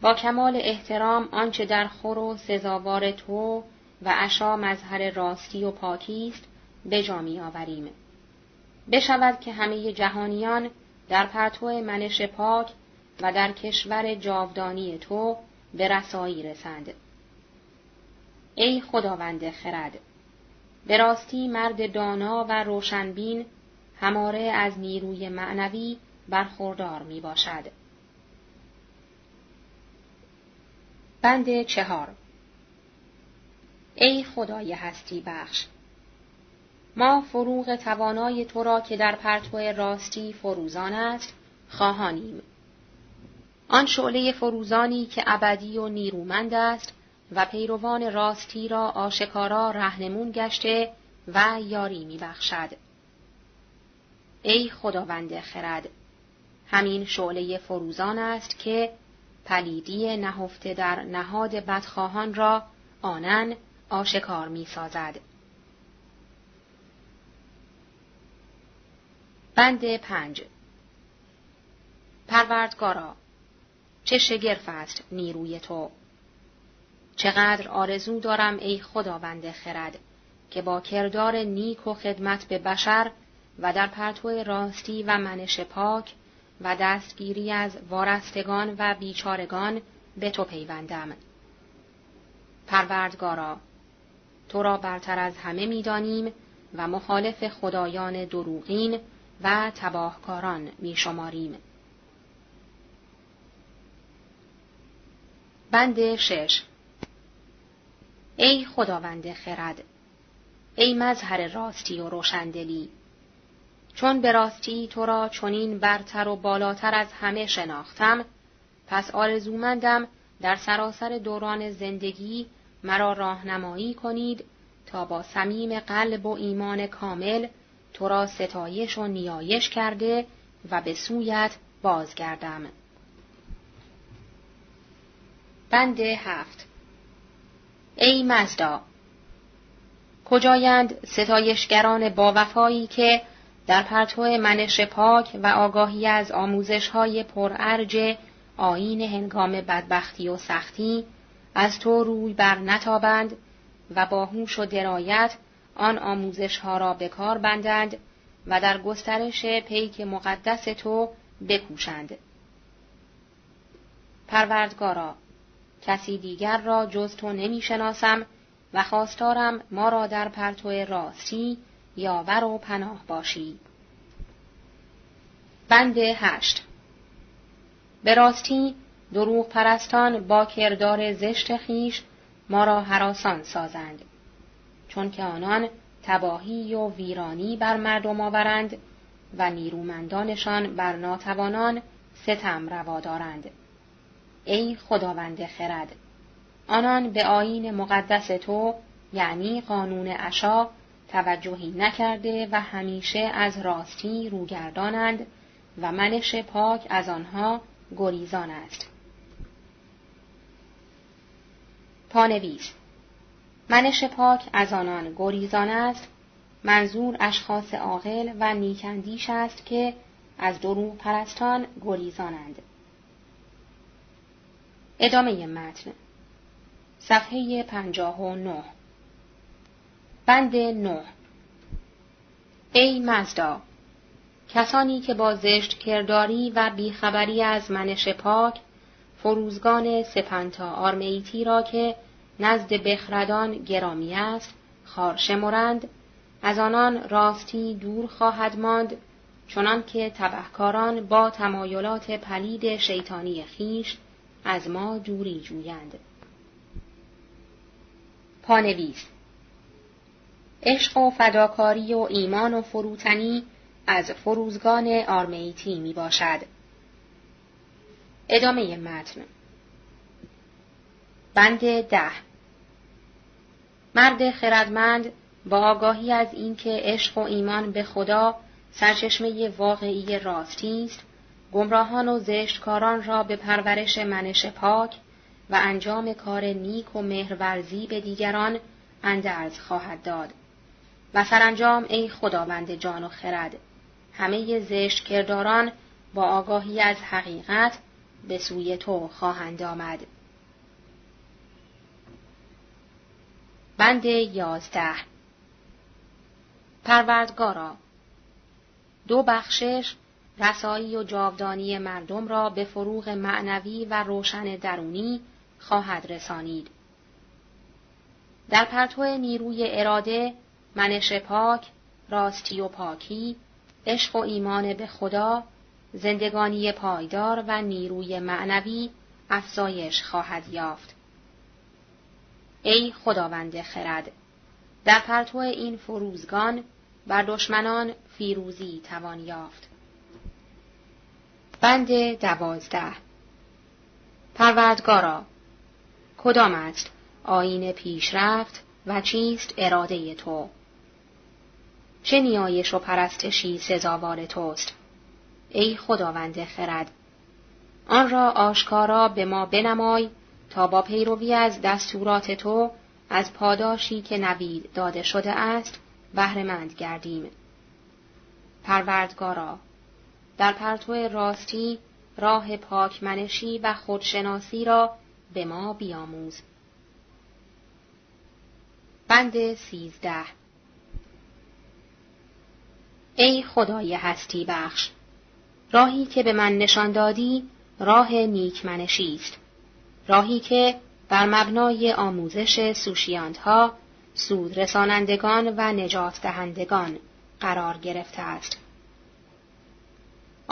با کمال احترام آنچه در خور و سزاوار تو و اشا مظهر راستی و پاکی است به جا آوریم. بشود که همه جهانیان در پرتو منش پاک و در کشور جاودانی تو به رسایی رسند. ای خداوند خرد. به راستی مرد دانا و روشنبین هماره از نیروی معنوی برخوردار می باشد. بند چهار. ای خدای هستی بخش. ما فروغ توانای تو را که در پرتو راستی فروزان است خواهانیم. آن شعله فروزانی که ابدی و نیرومند است و پیروان راستی را آشکارا رهنمون گشته و یاری میبخشد. ای خداوند خرد همین شعله فروزان است که پلیدی نهفته در نهاد بدخواهان را آنن آشکار می سازد. بند پنج. پروردگارا چه شگرف است نیروی تو؟ چقدر آرزو دارم ای خداوند خرد که با کردار نیک و خدمت به بشر و در پرتو راستی و منش پاک و دستگیری از وارستگان و بیچارگان به تو پیوندم. پروردگارا تو را برتر از همه می‌دانیم و مخالف خدایان دروغین و تباهکاران میشماریم. بند شش ای خداوند خرد ای مظهر راستی و روشندلی چون به راستی تو را چنین برتر و بالاتر از همه شناختم پس آرزومندم در سراسر دوران زندگی مرا راهنمایی کنید تا با صمیم قلب و ایمان کامل تو را ستایش و نیایش کرده و به سویت بازگردم. بند هفت ای مزدا کجایند ستایشگران با وفایی که در پرتو منش پاک و آگاهی از آموزش های پرارج آین هنگام بدبختی و سختی از تو روی بر نتابند و با هوش و درایت آن آموزش ها را به کار بندند و در گسترش پیک مقدس تو بکوشند. پروردگارا کسی دیگر را جز تو نمی شناسم و خواستارم ما را در پرتو راستی یاور و پناه باشی. بند هشت به راستی دروغ پرستان با کردار زشت خیش ما را حراسان سازند چون که آنان تباهی و ویرانی بر مردم آورند و نیرومندانشان بر ناتوانان ستم روا دارند ای خداوند خرد آنان به آین مقدس تو یعنی قانون عشا توجهی نکرده و همیشه از راستی روگردانند و منش پاک از آنها گریزان است. پانویس منش پاک از آنان گریزان است منظور اشخاص عاقل و نیکندیش است که از دروغ پرستان گریزانند. ادامه متن. صفحه پنجاه و نه. بند نه. ای مزدا کسانی که با زشت کرداری و بیخبری از منش پاک فروزگان سپنتا آرمیتی را که نزد بخردان گرامی است خارشمرند از آنان راستی دور خواهد ماند چنان که تبهکاران با تمایلات پلید شیطانی خیش از ما دوری جویند. پانویس. عشق و فداکاری و ایمان و فروتنی از فروزگان آرمیتی می باشد. ادامه متن. بند ده. مرد خردمند با آگاهی از اینکه عشق و ایمان به خدا سرچشمه واقعی راستی است گمراهان و زشتکاران را به پرورش منش پاک و انجام کار نیک و مهرورزی به دیگران اندرز خواهد داد و سرانجام ای خداوند جان و خرد همه زشت کرداران با آگاهی از حقیقت به سوی تو خواهند آمد. بند یازده پروردگارا دو بخشش رسایی و جاودانی مردم را به فروغ معنوی و روشن درونی خواهد رسانید. در پرتو نیروی اراده منش پاک راستی و پاکی عشق و ایمان به خدا زندگانی پایدار و نیروی معنوی افزایش خواهد یافت ای خداوند خرد در پرتو این فروزگان بر دشمنان فیروزی توان یافت بند دوازده. پروردگارا کدام است؟ آین پیشرفت و چیست اراده تو؟ چه نیایش و پرستشی سزاوار توست؟ ای خداوند خرد آن را آشکارا به ما بنمای تا با پیروی از دستورات تو از پاداشی که نوید داده شده است بهرهمند گردیم. پروردگارا در پرتو راستی راه پاکمنشی و خودشناسی را به ما بیاموز. بند سیزده. ای خدای هستی بخش راهی که به من نشان دادی راه نیکمنشی است. راهی که بر مبنای آموزش سوشیانتها سود رسانندگان و نجات دهندگان قرار گرفته است.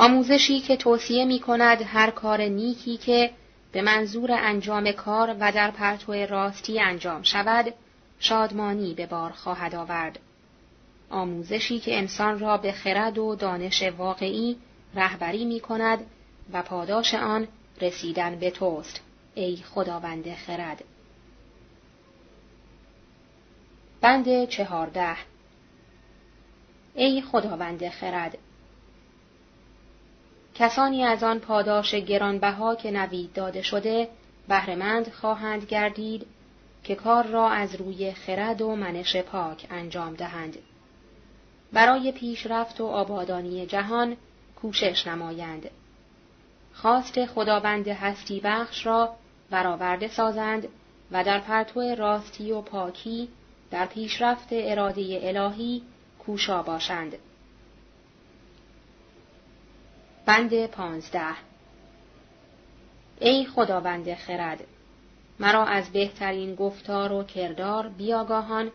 آموزشی که توصیه می کند هر کار نیکی که به منظور انجام کار و در پرتو راستی انجام شود شادمانی به بار خواهد آورد. آموزشی که انسان را به خرد و دانش واقعی رهبری می کند و پاداش آن رسیدن به توست. ای خداوند خرد. بند چهارده. ای خداوند خرد. کسانی از آن پاداش گرانبها که نوید داده شده بهرهمند خواهند گردید که کار را از روی خرد و منش پاک انجام دهند برای پیشرفت و آبادانی جهان کوشش نمایند خواست خداوند هستی بخش را برآورده سازند و در پرتو راستی و پاکی در پیشرفت اراده الهی کوشا باشند. بند پانزده. ای خداوند خرد مرا از بهترین گفتار و کردار بیاگاهان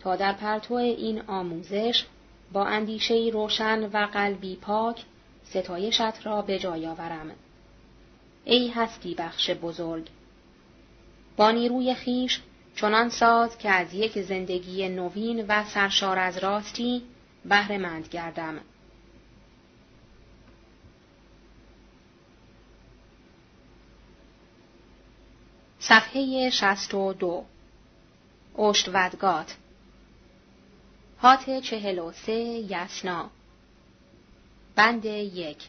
تا در پرتو این آموزش با اندیشه روشن و قلبی پاک ستایشت را به جای آورم. ای هستی بخش بزرگ با نیروی خیش چنان ساز که از یک زندگی نوین و سرشار از راستی بهره گردم. صفحه شست و دو. اشتودگات هات چهل و سه یسنا. بند یک.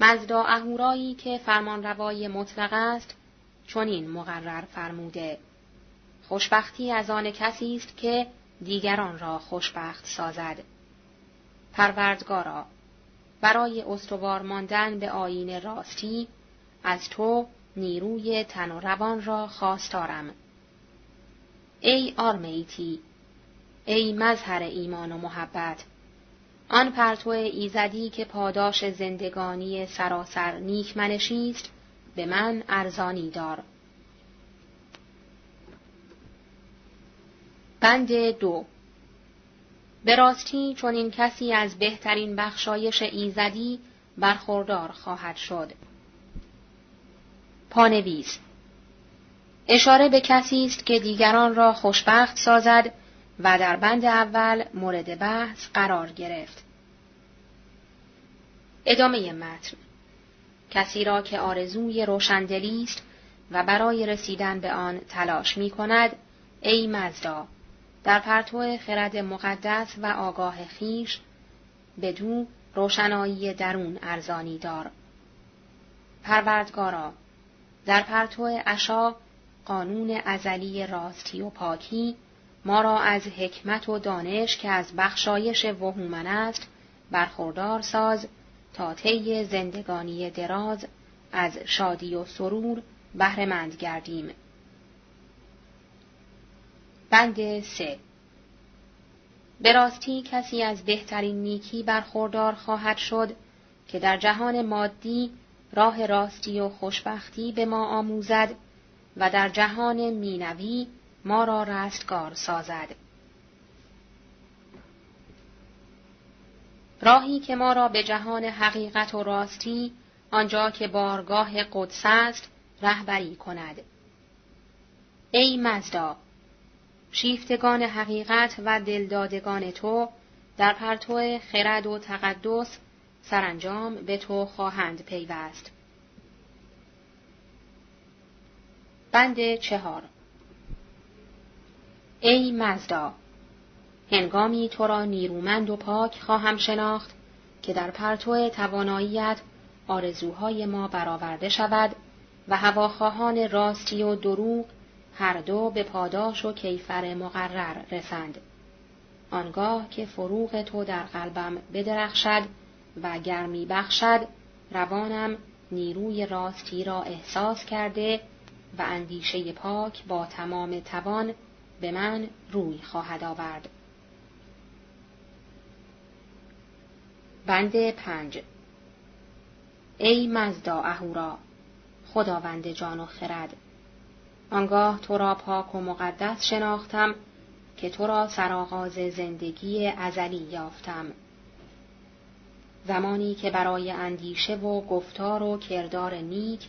مزدا اهورایی که فرمانروای مطلق است چنین مقرر فرموده. خوشبختی از آن کسی است که دیگران را خوشبخت سازد. پروردگارا برای استوار ماندن به آین راستی از تو نیروی تن و روان را خواستارم ای آرمیتی ای مظهر ایمان و محبت آن پرتو ایزدی که پاداش زندگانی سراسر نیکمنشی است به من ارزانی دار. بند دو. به راستی چون این کسی از بهترین بخشایش ایزدی برخوردار خواهد شد. پانویس. اشاره به کسی است که دیگران را خوشبخت سازد و در بند اول مورد بحث قرار گرفت. ادامه متن. کسی را که آرزوی روشندلی است و برای رسیدن به آن تلاش می کند ای مزدا در پرتو خرد مقدس و آگاه خیش بدو روشنایی درون ارزانی دار. پروردگارا در پرتو اشا قانون ازلی راستی و پاکی ما را از حکمت و دانش که از بخشایش وهومن است برخوردار ساز تا طی زندگانی دراز از شادی و سرور بهرهمند گردیم. بند سه. به راستی کسی از بهترین نیکی برخوردار خواهد شد که در جهان مادی راه راستی و خوشبختی به ما آموزد و در جهان مینوی ما را رستگار سازد. راهی که ما را به جهان حقیقت و راستی آنجا که بارگاه قدس است رهبری کند. ای مزدا شیفتگان حقیقت و دلدادگان تو در پرتو خرد و تقدس سرانجام به تو خواهند پیوست بند چهار ای مزدا هنگامی تو را نیرومند و پاک خواهم شناخت که در پرتو تواناییت آرزوهای ما برآورده شود و هواخواهان راستی و دروغ هر دو به پاداش و کیفر مقرر رسند. آنگاه که فروغ تو در قلبم بدرخشد و گرمی بخشد روانم نیروی راستی را احساس کرده و اندیشه پاک با تمام توان به من روی خواهد آورد. بند پنج ای مزدا اهورا خداوند جان و خرد آنگاه تو را پاک و مقدس شناختم که تو را سرآغاز زندگی ازلی یافتم زمانی که برای اندیشه و گفتار و کردار نیک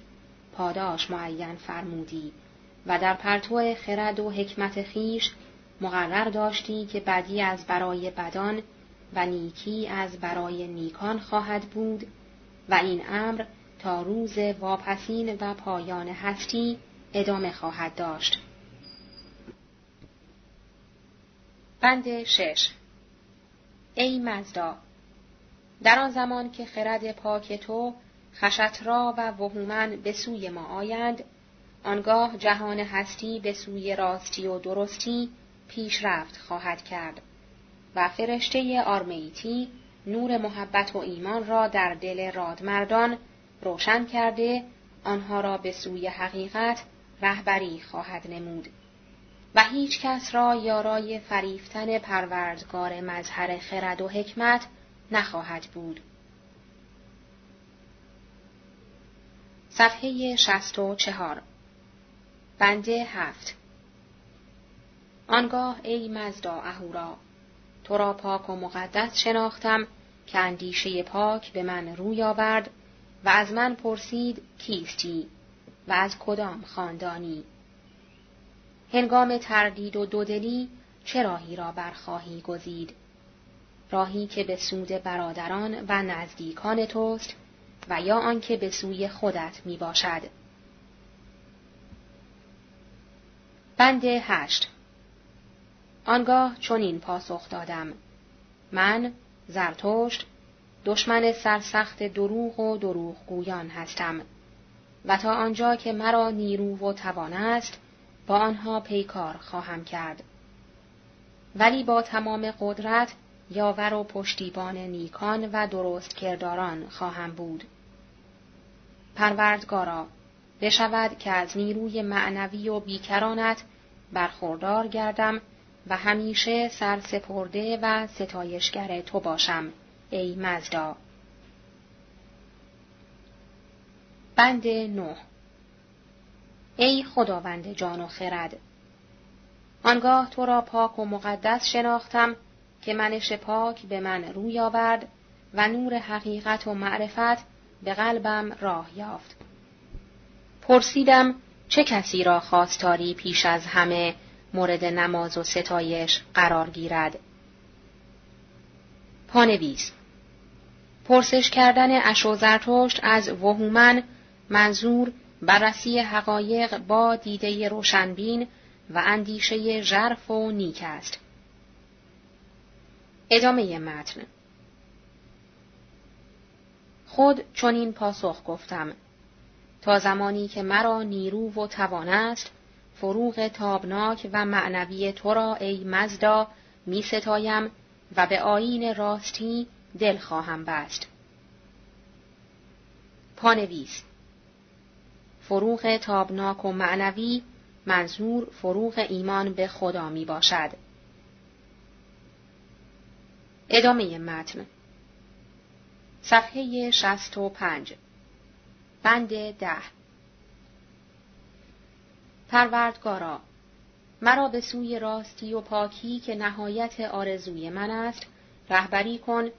پاداش معین فرمودی و در پرتو خرد و حکمت خیش مقرر داشتی که بدی از برای بدان و نیکی از برای نیکان خواهد بود و این امر تا روز واپسین و پایان هستی ادامه خواهد داشت. بند شش ای مزدا در آن زمان که خرد پاک تو خشترا و وهومن به سوی ما آیند آنگاه جهان هستی به سوی راستی و درستی پیشرفت خواهد کرد و فرشته آرمیتی نور محبت و ایمان را در دل رادمردان روشن کرده آنها را به سوی حقیقت رهبری خواهد نمود و هیچ کس را یارای فریفتن پروردگار مظهر خرد و حکمت نخواهد بود. صفحه شست و چهار. بنده هفت. آنگاه ای مزدا اهورا تو را پاک و مقدس شناختم که اندیشه پاک به من روی آورد و از من پرسید کیستی و از کدام خاندانی؟ هنگام تردید و دودلی چه راهی را برخواهی گزید؟ راهی که به سود برادران و نزدیکان توست و یا آنکه به سوی خودت می باشد. بند هشت. آنگاه چنین پاسخ دادم. من زرتشت دشمن سرسخت دروغ و دروغگویان هستم و تا آنجا که مرا نیرو و توان است با آنها پیکار خواهم کرد. ولی با تمام قدرت یاور و پشتیبان نیکان و درست کرداران خواهم بود. پروردگارا بشود که از نیروی معنوی و بیکرانت برخوردار گردم و همیشه سرسپرده و ستایشگر تو باشم ای مزدا. بند نه. ای خداوند جان و خرد آنگاه تو را پاک و مقدس شناختم که منش پاک به من روی آورد و نور حقیقت و معرفت به قلبم راه یافت. پرسیدم چه کسی را خواستاری پیش از همه مورد نماز و ستایش قرار گیرد؟ پانویس. پرسش کردن اشو زرتشت از وهومن منظور بررسی حقایق با دیده روشنبین و اندیشه ژرف و نیک است. ادامه متن خود چنین پاسخ گفتم تا زمانی که مرا نیرو و توان است فروغ تابناک و معنوی تو را ای مزدا می ستایم و به آین راستی دل خواهم بست. پانویس فروغ تابناک و معنوی منظور فروغ ایمان به خدا می باشد. ادامه متن. صفحه شست و پنج. بند ده. پروردگارا مرا به سوی راستی و پاکی که نهایت آرزوی من است رهبری کن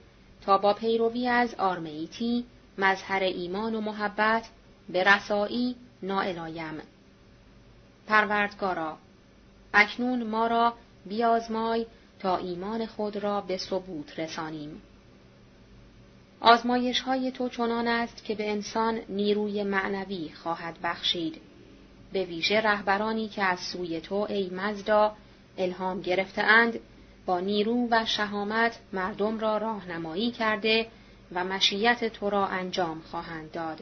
تا با پیروی از آرمیتی مظهر ایمان و محبت به رسایی نائلایم پروردگارا اکنون ما را بیازمای تا ایمان خود را به ثبوت رسانیم. آزمایش های تو چنان است که به انسان نیروی معنوی خواهد بخشید. به ویژه رهبرانی که از سوی تو ای مزدا الهام گرفتهاند با نیرو و شهامت مردم را راهنمایی کرده و مشیت تو را انجام خواهند داد.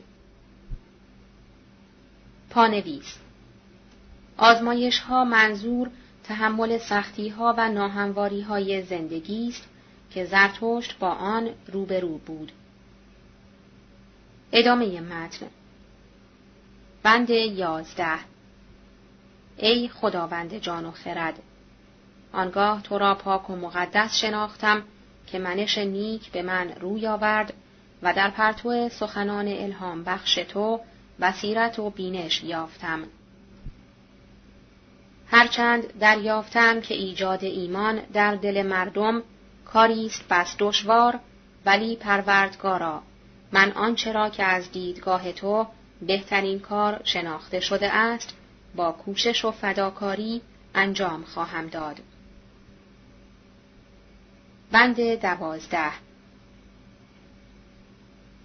پانویس. آزمایش ها منظور تحمل سختی ها و ناهمواری های زندگی است که زرتشت با آن روبرو بود. ادامه متن بند یازده ای خداوند جان و خرد آنگاه تو را پاک و مقدس شناختم که منش نیک به من روی آورد و در پرتو سخنان الهام بخش تو بصیرت و بینش یافتم. هرچند دریافتم که ایجاد ایمان در دل مردم کاری است بس دشوار ولی پروردگارا من آنچه را که از دیدگاه تو بهترین کار شناخته شده است با کوشش و فداکاری انجام خواهم داد. بند دوازده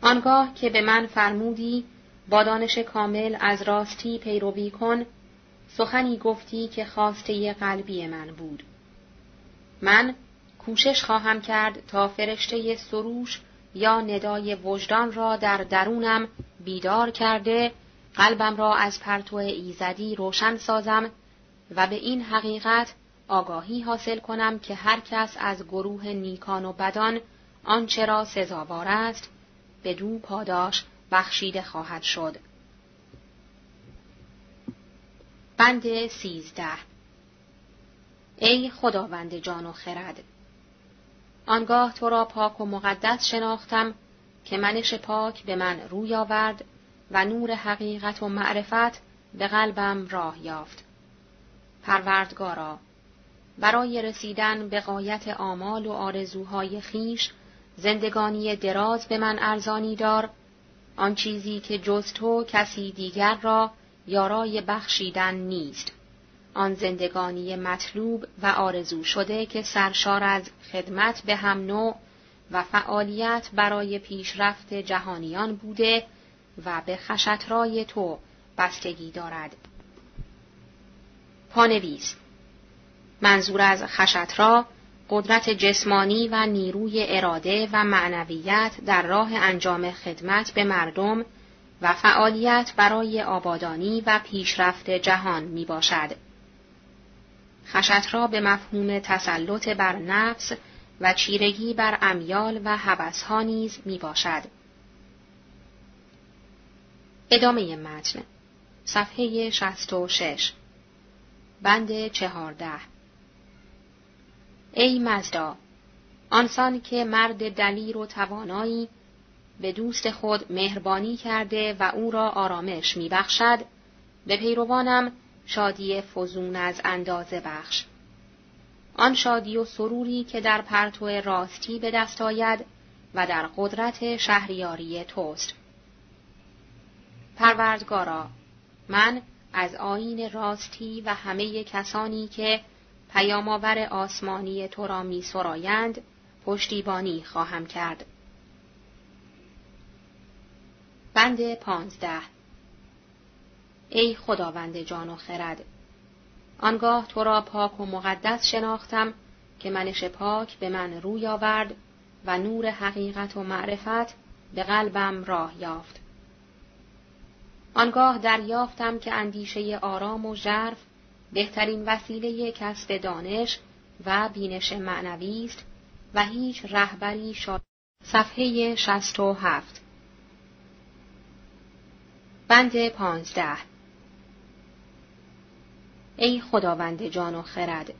آنگاه که به من فرمودی با دانش کامل از راستی پیروی کن سخنی گفتی که خواسته قلبی من بود من کوشش خواهم کرد تا فرشته سروش یا ندای وجدان را در درونم بیدار کرده قلبم را از پرتو ایزدی روشن سازم و به این حقیقت آگاهی حاصل کنم که هر کس از گروه نیکان و بدان آنچه را سزاوار است به دو پاداش بخشیده خواهد شد. بند سیزده ای خداوند جان و خرد آنگاه تو را پاک و مقدس شناختم که منش پاک به من روی آورد و نور حقیقت و معرفت به قلبم راه یافت. پروردگارا برای رسیدن به قایت آمال و آرزوهای خیش زندگانی دراز به من ارزانی دار آن چیزی که جز تو کسی دیگر را یارای بخشیدن نیست آن زندگانی مطلوب و آرزو شده که سرشار از خدمت به هم نوع و فعالیت برای پیشرفت جهانیان بوده و به خشترای تو بستگی دارد. پانویس منظور از خشترا قدرت جسمانی و نیروی اراده و معنویت در راه انجام خدمت به مردم و فعالیت برای آبادانی و پیشرفت جهان می باشد. خشترا به مفهوم تسلط بر نفس و چیرگی بر امیال و هوسها نیز می باشد. ادامه متن صفحه 66 بند چهارده ای مزدا آنسان که مرد دلیر و توانایی به دوست خود مهربانی کرده و او را آرامش میبخشد. به پیروانم شادی فزون از اندازه بخش. آن شادی و سروری که در پرتو راستی به دست آید و در قدرت شهریاری توست. پروردگارا من از آین راستی و همه کسانی که پیامآور آسمانی تو را می پشتیبانی خواهم کرد. بند پانزده ای خداوند جان و خرد آنگاه تو را پاک و مقدس شناختم که منش پاک به من روی آورد و نور حقیقت و معرفت به قلبم راه یافت. آنگاه دریافتم که اندیشه آرام و ژرف بهترین وسیله کسب دانش و بینش معنوی است و هیچ رهبری شاد صفحه 67 بند پانزده. ای خداوند جان و خرد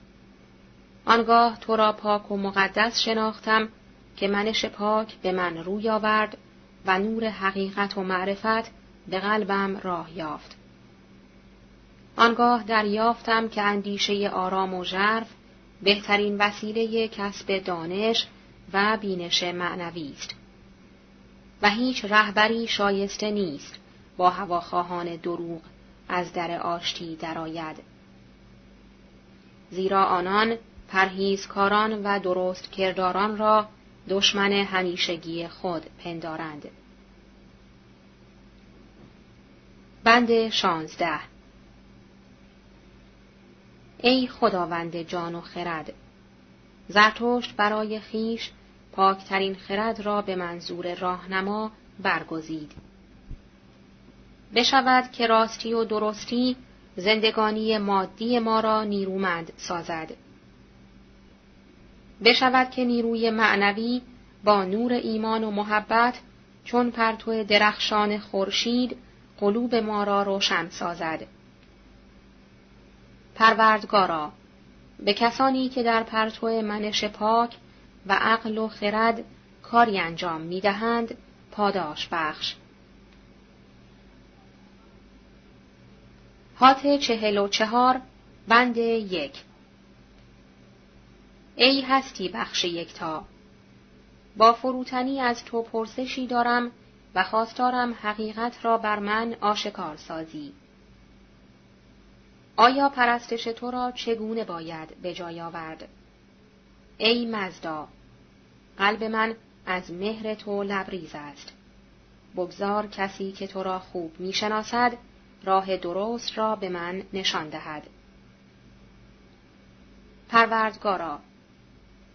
آنگاه تو را پاک و مقدس شناختم که منش پاک به من روی آورد و نور حقیقت و معرفت به قلبم راه یافت. آنگاه دریافتم که اندیشه آرام و ژرف بهترین وسیله کسب دانش و بینش معنوی است و هیچ رهبری شایسته نیست. با هواخواهان دروغ از در آشتی درآید. زیرا آنان پرهیزکاران و درست کرداران را دشمن همیشگی خود پندارند. بند شانزده. ای خداوند جان و خرد زرتشت برای خیش پاکترین خرد را به منظور راهنما برگزید. بشود که راستی و درستی زندگانی مادی ما را نیرومند سازد بشود که نیروی معنوی با نور ایمان و محبت چون پرتو درخشان خورشید قلوب ما را روشن سازد پروردگارا به کسانی که در پرتو منش پاک و عقل و خرد کاری انجام می دهند پاداش بخش. هات چهل و چهار بند یک ای هستی بخش یکتا با فروتنی از تو پرسشی دارم و خواستارم حقیقت را بر من آشکار سازی. آیا پرستش تو را چگونه باید به جای آورد؟ ای مزدا قلب من از مهر تو لبریز است بگذار کسی که تو را خوب می‌شناسد راه درست را به من نشان دهد. پروردگارا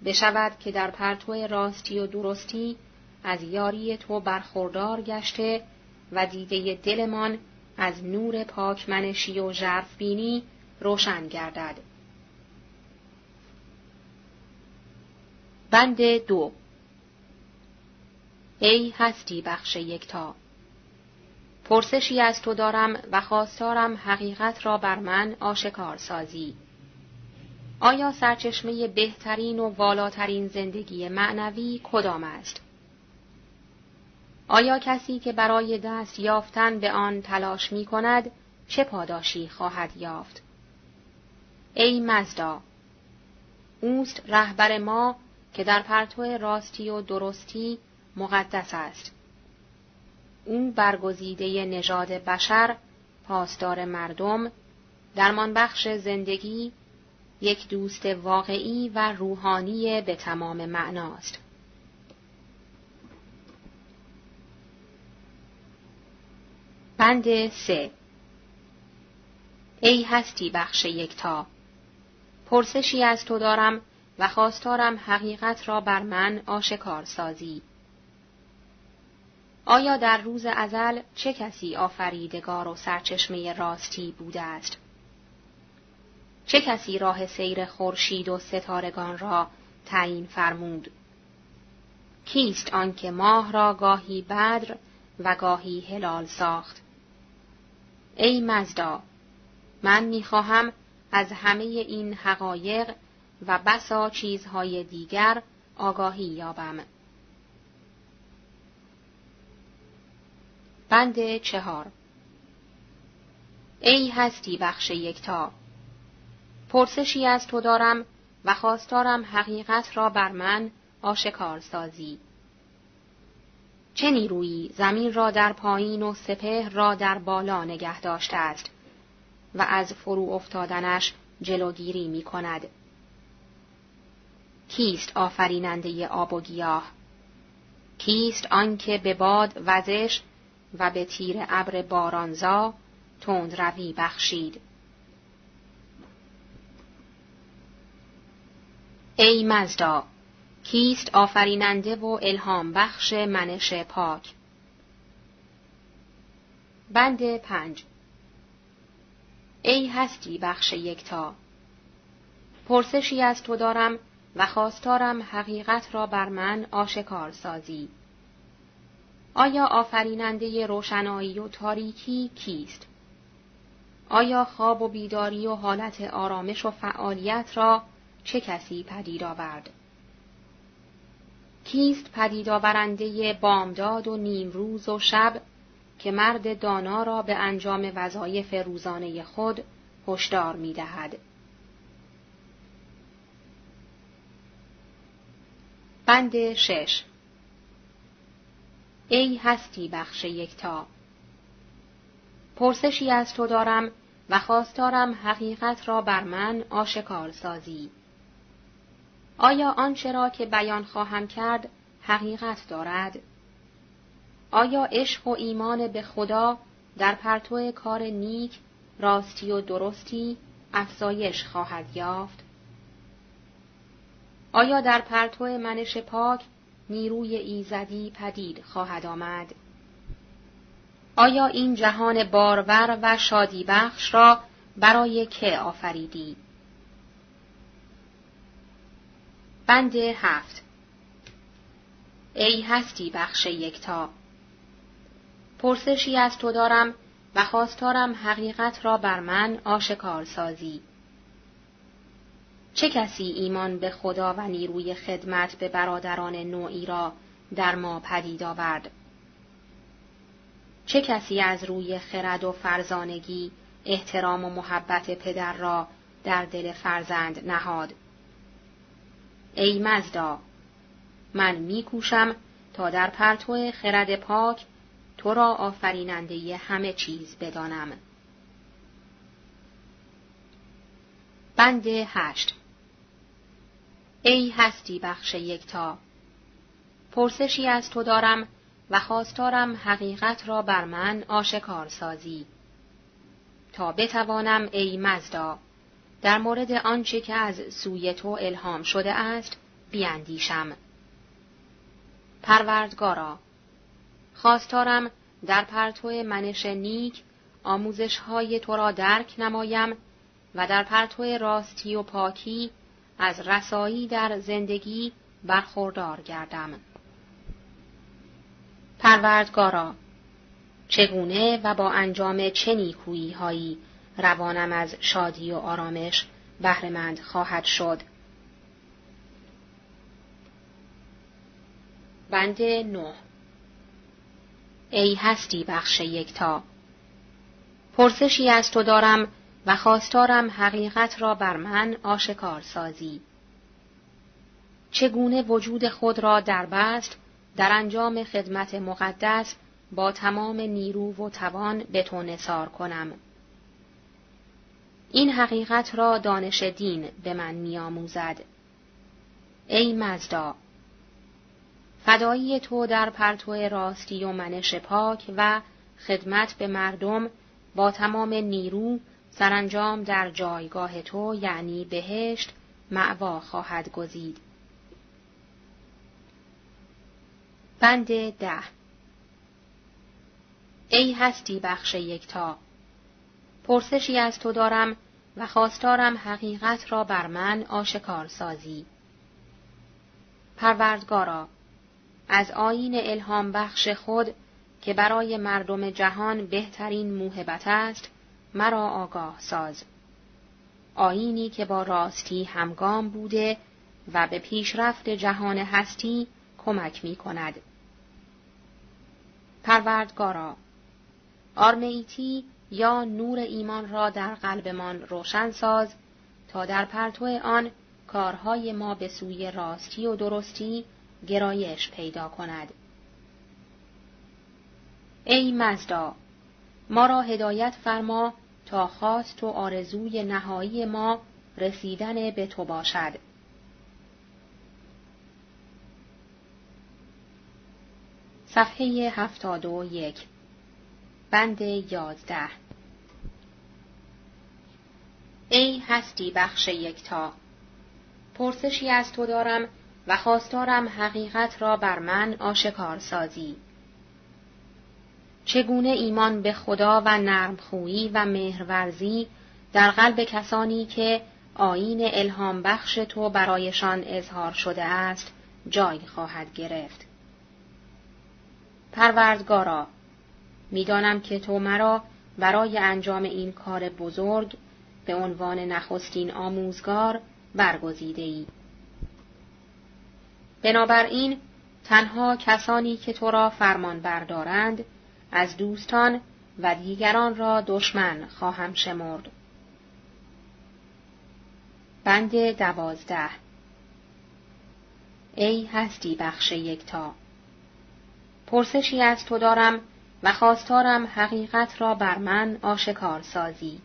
بشود که در پرتو راستی و درستی از یاری تو برخوردار گشته و دیده دلمان از نور پاکمنشی و ژرف بینی روشن گردد. بند دو. ای هستی بخش یکتا. پرسشی از تو دارم و خواستارم حقیقت را بر من آشکار سازی آیا سرچشمه بهترین و والاترین زندگی معنوی کدام است آیا کسی که برای دست یافتن به آن تلاش می کند چه پاداشی خواهد یافت؟ ای مزدا اوست رهبر ما که در پرتو راستی و درستی مقدس است. او برگزیده نژاد بشر، پاسدار مردم، درمان بخش زندگی، یک دوست واقعی و روحانی به تمام معناست. بند سه. ای هستی بخش یکتا. پرسشی از تو دارم و خواستارم حقیقت را بر من آشکار سازی آیا در روز ازل چه کسی آفریدگار و سرچشمه راستی بوده است؟ چه کسی راه سیر خورشید و ستارگان را تعیین فرمود؟ کیست آنکه ماه را گاهی بدر و گاهی هلال ساخت؟ ای مزدا من می‌خواهم از همه این حقایق و بسا چیزهای دیگر آگاهی یابم. بند چهار ای هستی بخش یکتا پرسشی از تو دارم و خواستارم حقیقت را بر من آشکار سازی. چه نیرویی زمین را در پایین و سپه را در بالا نگه داشته است و از فرو افتادنش جلوگیری می کند. کیست آفریننده آب و گیاه؟ کیست آنکه به باد وزش و به تیر ابر بارانزا تند روی بخشید؟ ای مزدا کیست آفریننده و الهام بخش منش پاک؟ بند پنج. ای هستی بخش یکتا پرسشی از تو دارم و خواستارم حقیقت را بر من آشکار سازی. آیا آفریننده روشنایی و تاریکی کیست؟ آیا خواب و بیداری و حالت آرامش و فعالیت را چه کسی پدید آورد؟ کیست پدید آورنده بامداد و نیمروز و شب که مرد دانا را به انجام وظایف روزانه خود هشدار می دهد. بند شش ای هستی بخش یکتا پرسشی از تو دارم و خواستارم حقیقت را بر من آشکار سازی. آیا آنچه را که بیان خواهم کرد حقیقت دارد؟ آیا عشق و ایمان به خدا در پرتو کار نیک، راستی و درستی افزایش خواهد یافت؟ آیا در پرتو منش پاک نیروی ایزدی پدید خواهد آمد؟ آیا این جهان بارور و شادی بخش را برای که آفریدی؟ بند هفت ای هستی بخش یکتا پرسشی از تو دارم و خواستارم حقیقت را بر من آشکار سازی. چه کسی ایمان به خدا و نیروی خدمت به برادران نوعی را در ما پدید آورد؟ چه کسی از روی خرد و فرزانگی احترام و محبت پدر را در دل فرزند نهاد؟ ای مزدا من میکوشم تا در پرتو خرد پاک تو را آفریننده همه چیز بدانم. بند هشت ای هستی بخش یکتا. پرسشی از تو دارم و خواستارم حقیقت را بر من آشکار سازی تا بتوانم ای مزدا در مورد آنچه که از سوی تو الهام شده است بیاندیشم. پروردگارا خواستارم در پرتو منش نیک آموزش های تو را درک نمایم و در پرتو راستی و پاکی از رسایی در زندگی برخوردار گردم. پروردگارا چگونه و با انجام چه نیکویی هایی روانم از شادی و آرامش بهرهمند خواهد شد؟ بند نه. ای هستی بخش یکتا. پرسشی از تو دارم و خواستارم حقیقت را بر من آشکار سازی. چگونه وجود خود را در بست در انجام خدمت مقدس با تمام نیرو و توان به تو نثار کنم. این حقیقت را دانش دین به من میآموزد. ای مزدا فدایی تو در پرتو راستی و منش پاک و خدمت به مردم با تمام نیرو سرانجام در جایگاه تو یعنی بهشت معوا خواهد گزید. بند ده ای هستی بخش یکتا پرسشی از تو دارم و خواستارم حقیقت را بر من آشکار سازی. پروردگارا از آین الهام بخش خود که برای مردم جهان بهترین موهبت است مرا آگاه ساز آینی که با راستی همگام بوده و به پیشرفت جهان هستی کمک می کند. پروردگارا آرمیتی یا نور ایمان را در قلبمان روشن ساز تا در پرتو آن کارهای ما به سوی راستی و درستی گرایش پیدا کند. ای مزدا ما را هدایت فرما تا خواست و آرزوی نهایی ما رسیدن به تو باشد. صفحه هفتاد و یک بند یازده ای هستی بخش یکتا پرسشی از تو دارم و خواستارم حقیقت را بر من آشکار سازی. چگونه ایمان به خدا و نرمخویی و مهرورزی در قلب کسانی که آین الهام بخش تو برایشان اظهار شده است جای خواهد گرفت. پروردگارا می‌دانم که تو مرا برای انجام این کار بزرگ به عنوان نخستین آموزگار برگزیده ای. بنابراین تنها کسانی که تو را فرمان بردارند از دوستان و دیگران را دشمن خواهم شمرد. بند دوازده. ای هستی بخش یکتا. پرسشی از تو دارم و خواستارم حقیقت را بر من آشکار سازی.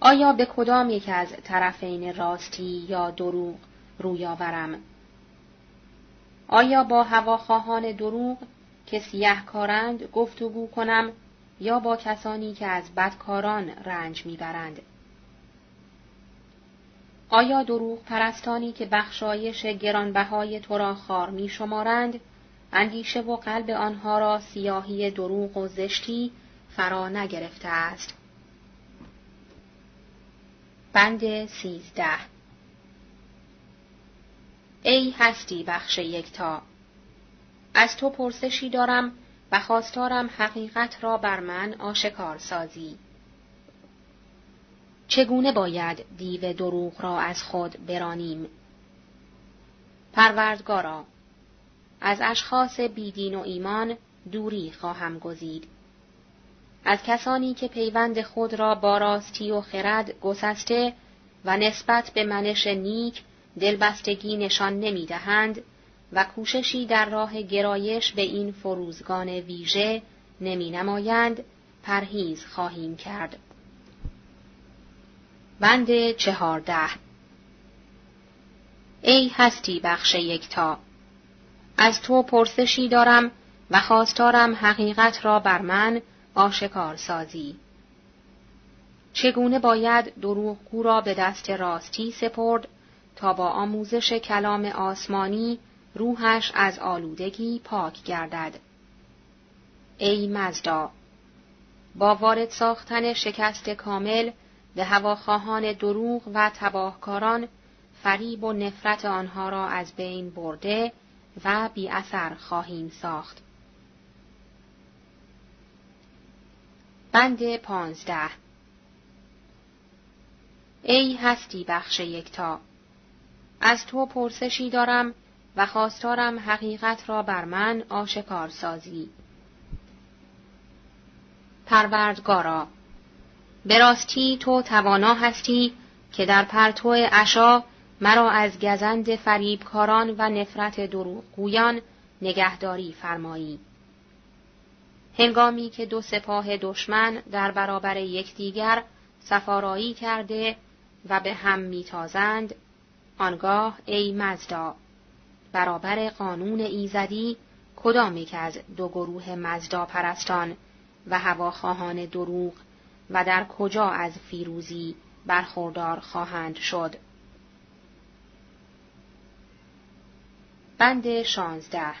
آیا به کدام یک از طرفین راستی یا دروغ روی آورم؟ آیا با هواخواهان دروغ که سیه کارند گفتگو کنم یا با کسانی که از بدکاران رنج می‌برند. آیا دروغ پرستانی که بخشایش گرانبهای تو را خار می شمارند، اندیشه و قلب آنها را سیاهی دروغ و زشتی فرا نگرفته است. بند سیزده. ای هستی بخش یکتا. از تو پرسشی دارم و خواستارم حقیقت را بر من آشکار سازی. چگونه باید دیو دروغ را از خود برانیم؟ پروردگارا از اشخاص بیدین و ایمان دوری خواهم گزید. از کسانی که پیوند خود را با راستی و خرد گسسته و نسبت به منش نیک دلبستگی نشان نمی‌دهند و کوششی در راه گرایش به این فروزگان ویژه نمی نمایند پرهیز خواهیم کرد. بند چهارده ای هستی بخش یکتا از تو پرسشی دارم و خواستارم حقیقت را بر من آشکار سازی. چگونه باید دروغگو را به دست راستی سپرد تا با آموزش کلام آسمانی روحش از آلودگی پاک گردد. ای مزدا با وارد ساختن شکست کامل به هواخواهان دروغ و تباهکاران فریب و نفرت آنها را از بین برده و بی اثر خواهیم ساخت. بند پانزده ای هستی بخش یکتا از تو پرسشی دارم و خواستارم حقیقت را بر من آشکار سازی. پروردگارا به راستی تو توانا هستی که در پرتو عشا مرا از گزند فریبکاران و نفرت دروغگویان نگهداری فرمایی. هنگامی که دو سپاه دشمن در برابر یکدیگر سفارایی کرده و به هم میتازند آنگاه ای مزدا برابر قانون ایزدی کدام یک از دو گروه مزدا پرستان و هواخواهان دروغ و در کجا از فیروزی برخوردار خواهند شد؟ بند شانزده.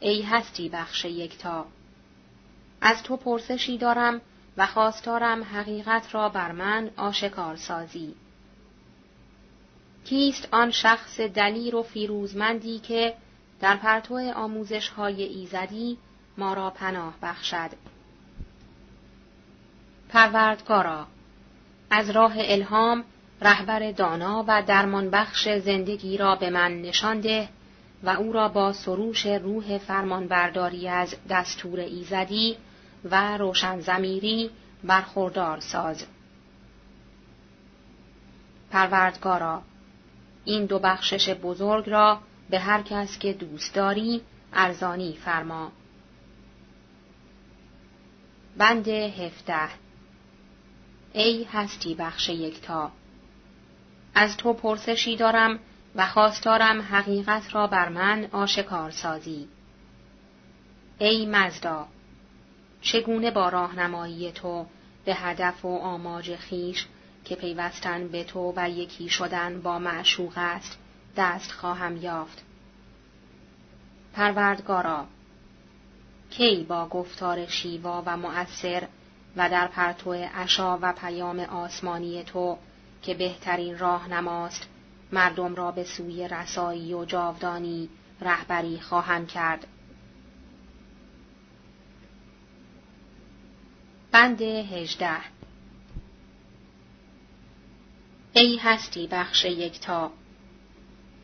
ای هستی بخش یکتا از تو پرسشی دارم و خواستارم حقیقت را بر من آشکار سازی کیست آن شخص دلیر و فیروزمندی که در پرتو آموزش های ایزدی ما را پناه بخشد پروردگارا از راه الهام رهبر دانا و درمان بخش زندگی را به من نشان ده و او را با سروش روح فرمانبرداری از دستور ایزدی و روشن زمیری برخوردار ساز. پروردگارا این دو بخشش بزرگ را به هر کس که دوست داری ارزانی فرما. بند هفته ای هستی بخش یکتا از تو پرسشی دارم و خواستارم حقیقت را بر من آشکار سازی. ای مزدا چگونه با راهنمایی تو به هدف و آماج خیش که پیوستن به تو و یکی شدن با معشوق است دست خواهم یافت. پروردگارا کی با گفتار شیوا و مؤثر و در پرتو عشا و پیام آسمانی تو که بهترین راه نماست مردم را به سوی رسایی و جاودانی رهبری خواهم کرد. بند هجده ای هستی بخش یکتا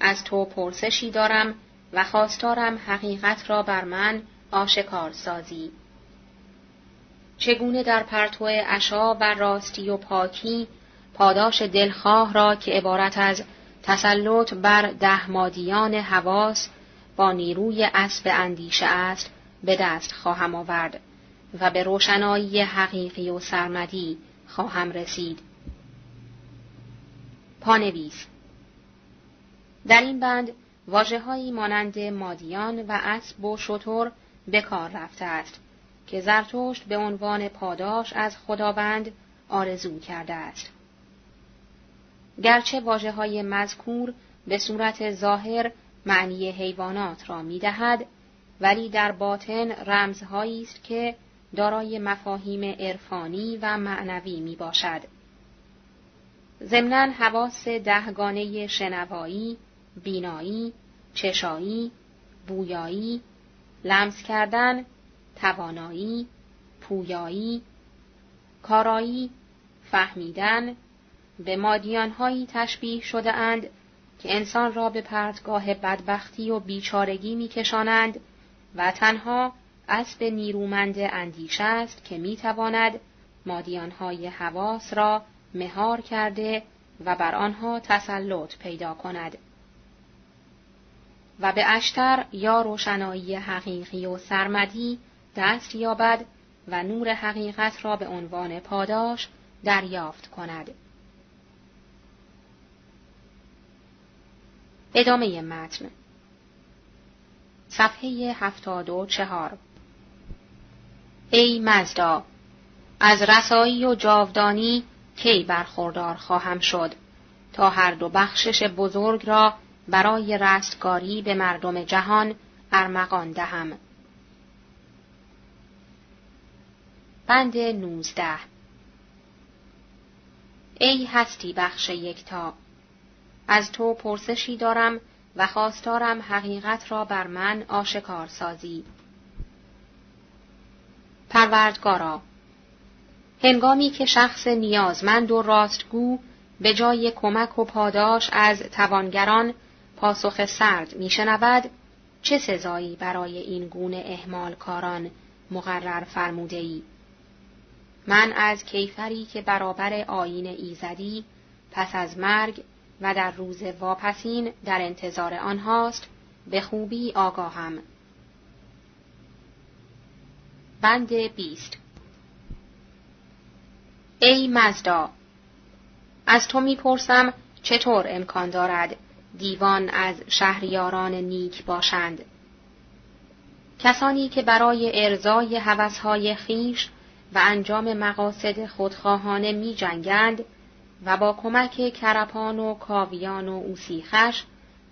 از تو پرسشی دارم و خواستارم حقیقت را بر من آشکار سازی. چگونه در پرتو عشا و راستی و پاکی پاداش دلخواه را که عبارت از تسلط بر ده مادیان حواس با نیروی اسب اندیشه است به دست خواهم آورد و به روشنایی حقیقی و سرمدی خواهم رسید. پانویس در این بند واجههایی مانند مادیان و اسب و شطور به کار رفته است که زرتشت به عنوان پاداش از خداوند آرزو کرده است. گرچه واجه های مذکور به صورت ظاهر معنی حیوانات را می دهد، ولی در باطن رمزهایی است که دارای مفاهیم عرفانی و معنوی می باشد. ضمناً حواس دهگانه شنوایی، بینایی، چشایی، بویایی، لمس کردن، توانایی، پویایی، کارایی، فهمیدن، به مادیانهایی تشبیه شده اند که انسان را به پرتگاه بدبختی و بیچارگی میکشانند و تنها اسب نیرومند اندیشه است که می‌تواند مادیانهای حواس را مهار کرده و بر آنها تسلط پیدا کند. و به اشتر یا روشنایی حقیقی و سرمدی دست یابد و نور حقیقت را به عنوان پاداش دریافت کند. ادامه متن صفحه هفتاد و چهار ای مزدا از رسایی و جاودانی کی برخوردار خواهم شد تا هر دو بخشش بزرگ را برای رستگاری به مردم جهان ارمغان دهم. بند نوزده ای هستی بخش یکتا از تو پرسشی دارم و خواستارم حقیقت را بر من آشکار سازی. پروردگارا هنگامی که شخص نیازمند و راستگو به جای کمک و پاداش از توانگران پاسخ سرد میشنود چه سزایی برای این گونه اهمال کاران مقرر فرموده ای؟ من از کیفری که برابر آین ایزدی پس از مرگ و در روز واپسین در انتظار آنهاست به خوبی آگاهم. بند بیست ای مزدا از تو می‌پرسم چطور امکان دارد دیوان از شهریاران نیک باشند؟ کسانی که برای ارزای هوسهای خیش و انجام مقاصد خودخواهانه می جنگند و با کمک کرپان و کاویان و اوسیخش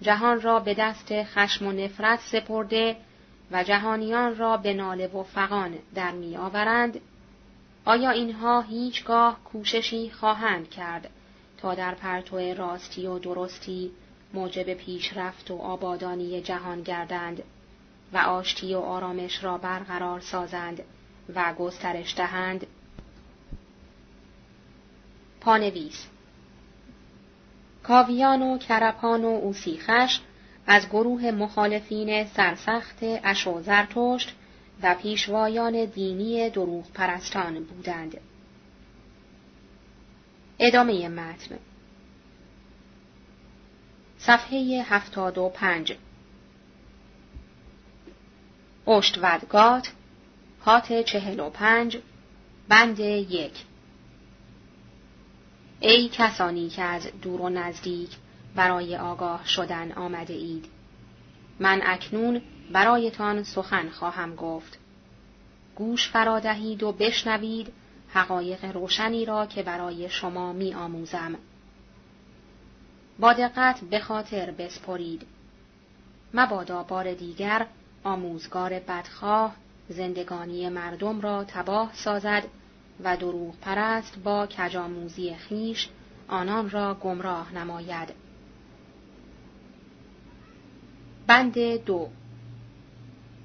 جهان را به دست خشم و نفرت سپرده و جهانیان را به ناله و فقان در می آورند، آیا اینها هیچگاه کوششی خواهند کرد تا در پرتو راستی و درستی موجب پیشرفت و آبادانی جهان گردند و آشتی و آرامش را برقرار سازند و گسترش دهند؟ پانویس کاویان و کرپان و اوسیخش از گروه مخالفین سرسخت اشو زرتشت و پیشوایان دینی دروغ پرستان بودند. ادامه متن. صفحه هفتاد و پنج. اشتودگات هات چهل و پنج بند یک. ای کسانی که از دور و نزدیک برای آگاه شدن آمده اید. من اکنون برایتان سخن خواهم گفت گوش فرادهید و بشنوید حقایق روشنی را که برای شما می آموزم. با دقت به خاطر بسپرید. مبادا بار دیگر آموزگار بدخواه زندگانی مردم را تباه سازد و دروغ پرست با کجاموزی خیش آنان را گمراه نماید. بند دو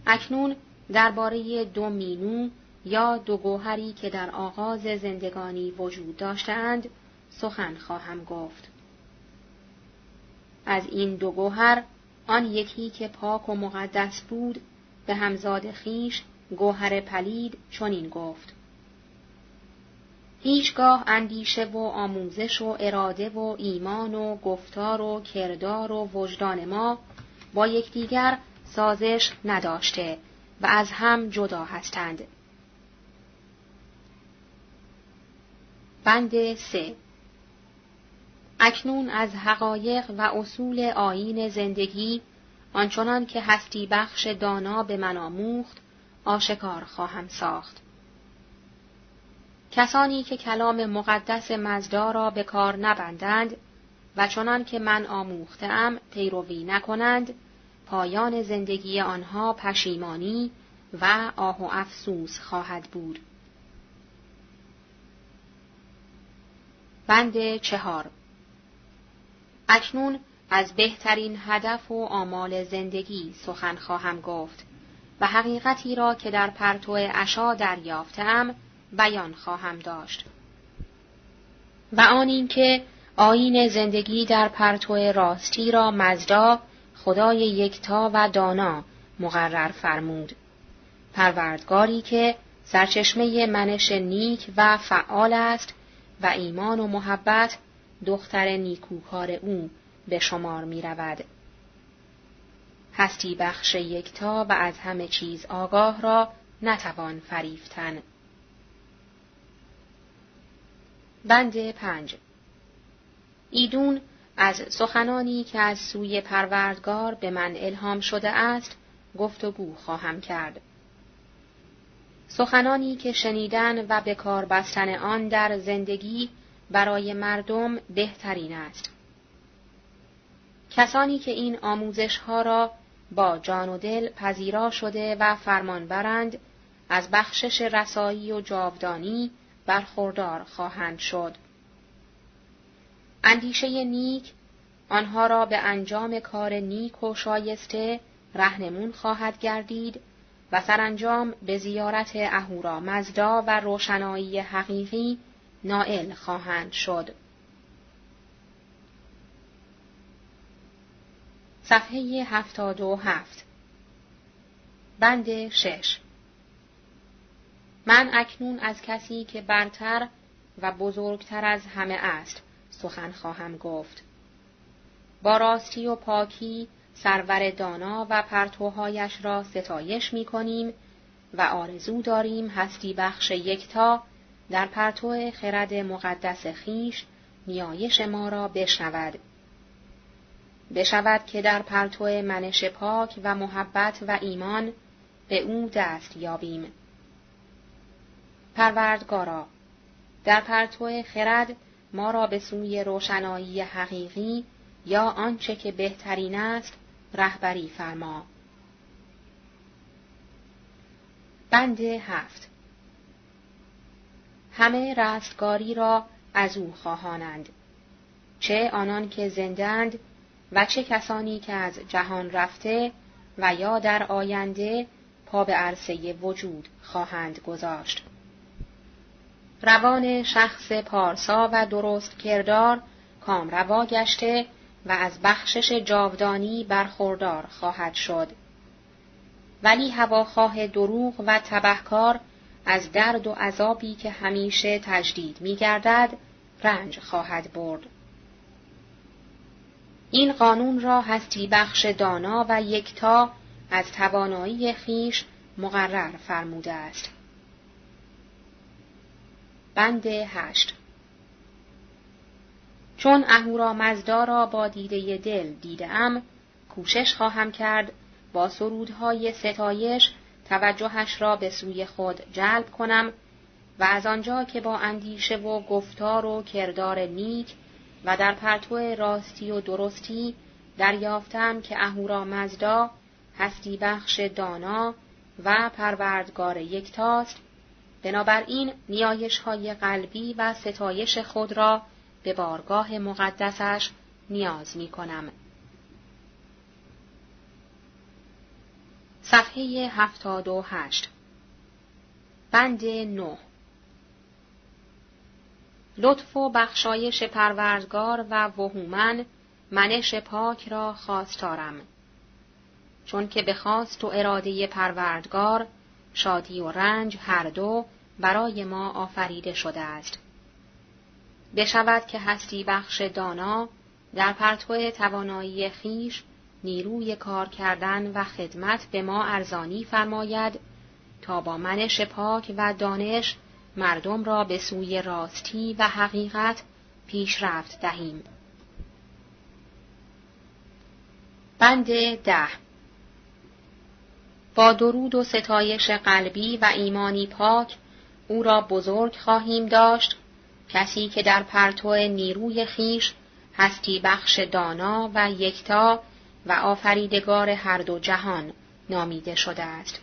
اکنون درباره دو مینو یا دو گوهری که در آغاز زندگانی وجود داشتند سخن خواهم گفت. از این دو گوهر آن یکی که پاک و مقدس بود به همزاد خیش گوهر پلید چنین گفت هیچگاه اندیشه و آموزش و اراده و ایمان و گفتار و کردار و وجدان ما با یکدیگر سازش نداشته و از هم جدا هستند. بند سه اکنون از حقایق و اصول آین زندگی آنچنان که هستی بخش دانا به من آموخت آشکار خواهم ساخت. کسانی که کلام مقدس مزدا را به کار نبندند و چنان که من آموختم پیروی نکنند پایان زندگی آنها پشیمانی و آه و افسوس خواهد بود. بند چهار اکنون از بهترین هدف و آمال زندگی سخن خواهم گفت و حقیقتی را که در پرتو عشا دریافتم بیان خواهم داشت. و آن اینکه آین زندگی در پرتو راستی را مزدا خدای یکتا و دانا مقرر فرمود. پروردگاری که سرچشمه منش نیک و فعال است و ایمان و محبت دختر نیکوکار او به شمار می رود. هستی بخش یکتا و از همه چیز آگاه را نتوان فریفتن. بند پنج ایدون از سخنانی که از سوی پروردگار به من الهام شده است گفتگو خواهم کرد. سخنانی که شنیدن و به کار بستن آن در زندگی برای مردم بهترین است. کسانی که این آموزش ها را با جان و دل پذیرا شده و فرمان برند از بخشش رسایی و جاودانی برخوردار خواهند شد. اندیشه نیک آنها را به انجام کار نیک و شایسته رهنمون خواهد گردید و سرانجام به زیارت اهورا مزدا و روشنایی حقیقی نائل خواهند شد. صفحه هفتاد و هفت. بند شش. من اکنون از کسی که برتر و بزرگتر از همه است. سخن خواهم گفت. با راستی و پاکی سرور دانا و پرتوهایش را ستایش می کنیم و آرزو داریم هستی بخش یکتا در پرتو خرد مقدس خیش نیایش ما را بشنود. بشود که در پرتو منش پاک و محبت و ایمان به او دست یابیم. پروردگارا در پرتو خرد ما را به سوی روشنایی حقیقی یا آنچه که بهترین است رهبری فرما. بند هفت همه رستگاری را از او خواهانند چه آنان که زندند و چه کسانی که از جهان رفته و یا در آینده پا به عرصه وجود خواهند گذاشت. روان شخص پارسا و درست کردار کامروا گشته و از بخشش جاودانی برخوردار خواهد شد. ولی هواخواه دروغ و تبهکار از درد و عذابی که همیشه تجدید می گردد رنج خواهد برد. این قانون را هستی بخش دانا و یکتا از توانایی خیش مقرر فرموده است. بند هشت. چون اهورا مزدا را با دیده دل دیدم کوشش خواهم کرد با سرودهای ستایش توجهش را به سوی خود جلب کنم و از آنجا که با اندیشه و گفتار و کردار نیک و در پرتو راستی و درستی دریافتم که اهورا مزدا هستی بخش دانا و پروردگار یکتاست بنابراین نیایش های قلبی و ستایش خود را به بارگاه مقدسش نیاز می کنم. صفحه هفتاد و هشت. بند نه. لطف و بخشایش پروردگار و وهومن منش پاک را خواستارم. چون که به خواست و اراده پروردگار شادی و رنج هر دو برای ما آفریده شده است بشود که هستی بخش دانا در پرتو توانایی خیش نیروی کار کردن و خدمت به ما ارزانی فرماید تا با منش پاک و دانش مردم را به سوی راستی و حقیقت پیشرفت دهیم. بند ده با درود و ستایش قلبی و ایمانی پاک او را بزرگ خواهیم داشت کسی که در پرتو نیروی خیش هستی بخش دانا و یکتا و آفریدگار هر دو جهان نامیده شده است.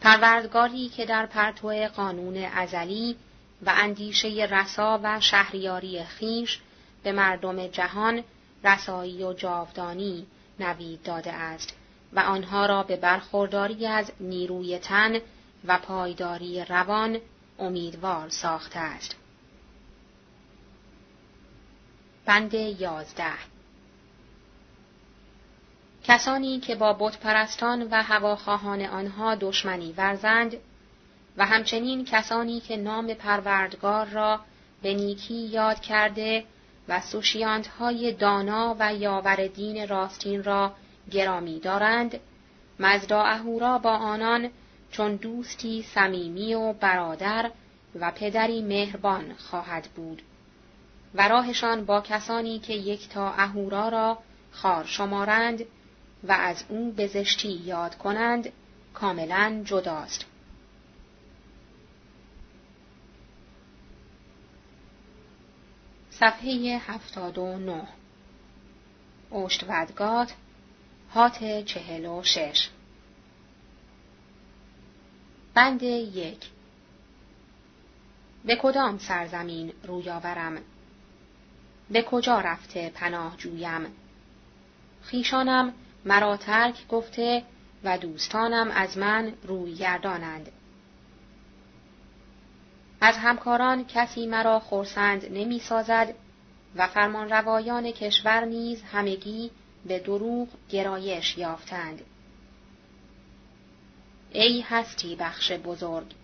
پروردگاری که در پرتو قانون ازلی و اندیشه رسا و شهریاری خیش به مردم جهان رسایی و جاودانی نوید داده است و آنها را به برخورداری از نیروی تن و پایداری روان امیدوار ساخته است. بند یازده کسانی که با بت پرستان و هواخواهان آنها دشمنی ورزند و همچنین کسانی که نام پروردگار را به نیکی یاد کرده و های دانا و یاور دین راستین را گرامی دارند مزدا اهورا با آنان چون دوستی صمیمی و برادر و پدری مهربان خواهد بود و راهشان با کسانی که یک تا اهورا را خار شمارند و از او به زشتی یاد کنند کاملا جداست. صفحه هفتاد و نه ودگات هات چهل و شش. بند یک. به کدام سرزمین روی آورم؟ به کجا رفته پناه جویم؟ خیشانم مرا ترک گفته و دوستانم از من روی گردانند. از همکاران کسی مرا خورسند نمی سازد و فرمان روایان کشور نیز همگی به دروغ گرایش یافتند. ای هستی بخش بزرگ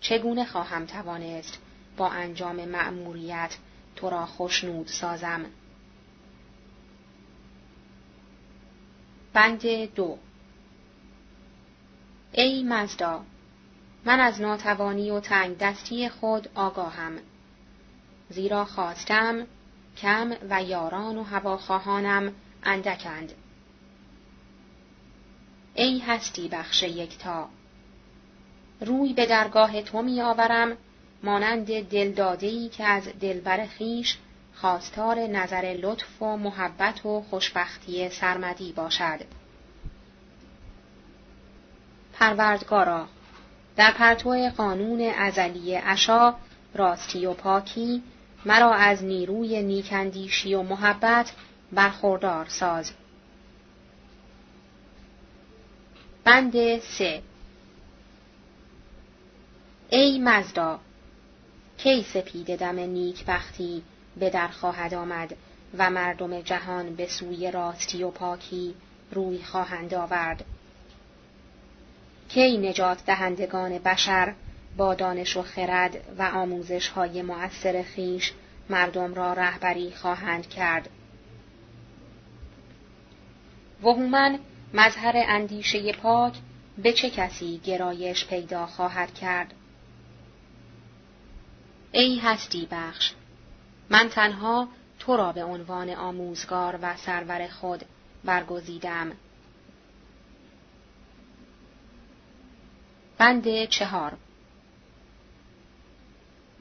چگونه خواهم توانست با انجام مأموریت تو را خوشنود سازم بند دو ای مزدا من از ناتوانی و تنگ دستی خود آگاهم زیرا خواستم کم و یاران و هواخواهانم اندکند ای هستی بخش یکتا روی به درگاه تو می آورم مانند دلدادهی که از دلبر خیش خواستار نظر لطف و محبت و خوشبختی سرمدی باشد. پروردگارا در پرتو قانون ازلی اشا راستی و پاکی مرا از نیروی نیکندیشی و محبت برخوردار ساز. بند سه. ای مزدا کی سپید دم نیکبختی به در خواهد آمد و مردم جهان به سوی راستی و پاکی روی خواهند آورد. کی نجات دهندگان بشر با دانش و خرد و آموزش های مؤثر خیش مردم را رهبری خواهند کرد. وهومن مظهر اندیشه پاک به چه کسی گرایش پیدا خواهد کرد ای هستی بخش من تنها تو را به عنوان آموزگار و سرور خود برگزیدم. بند چهار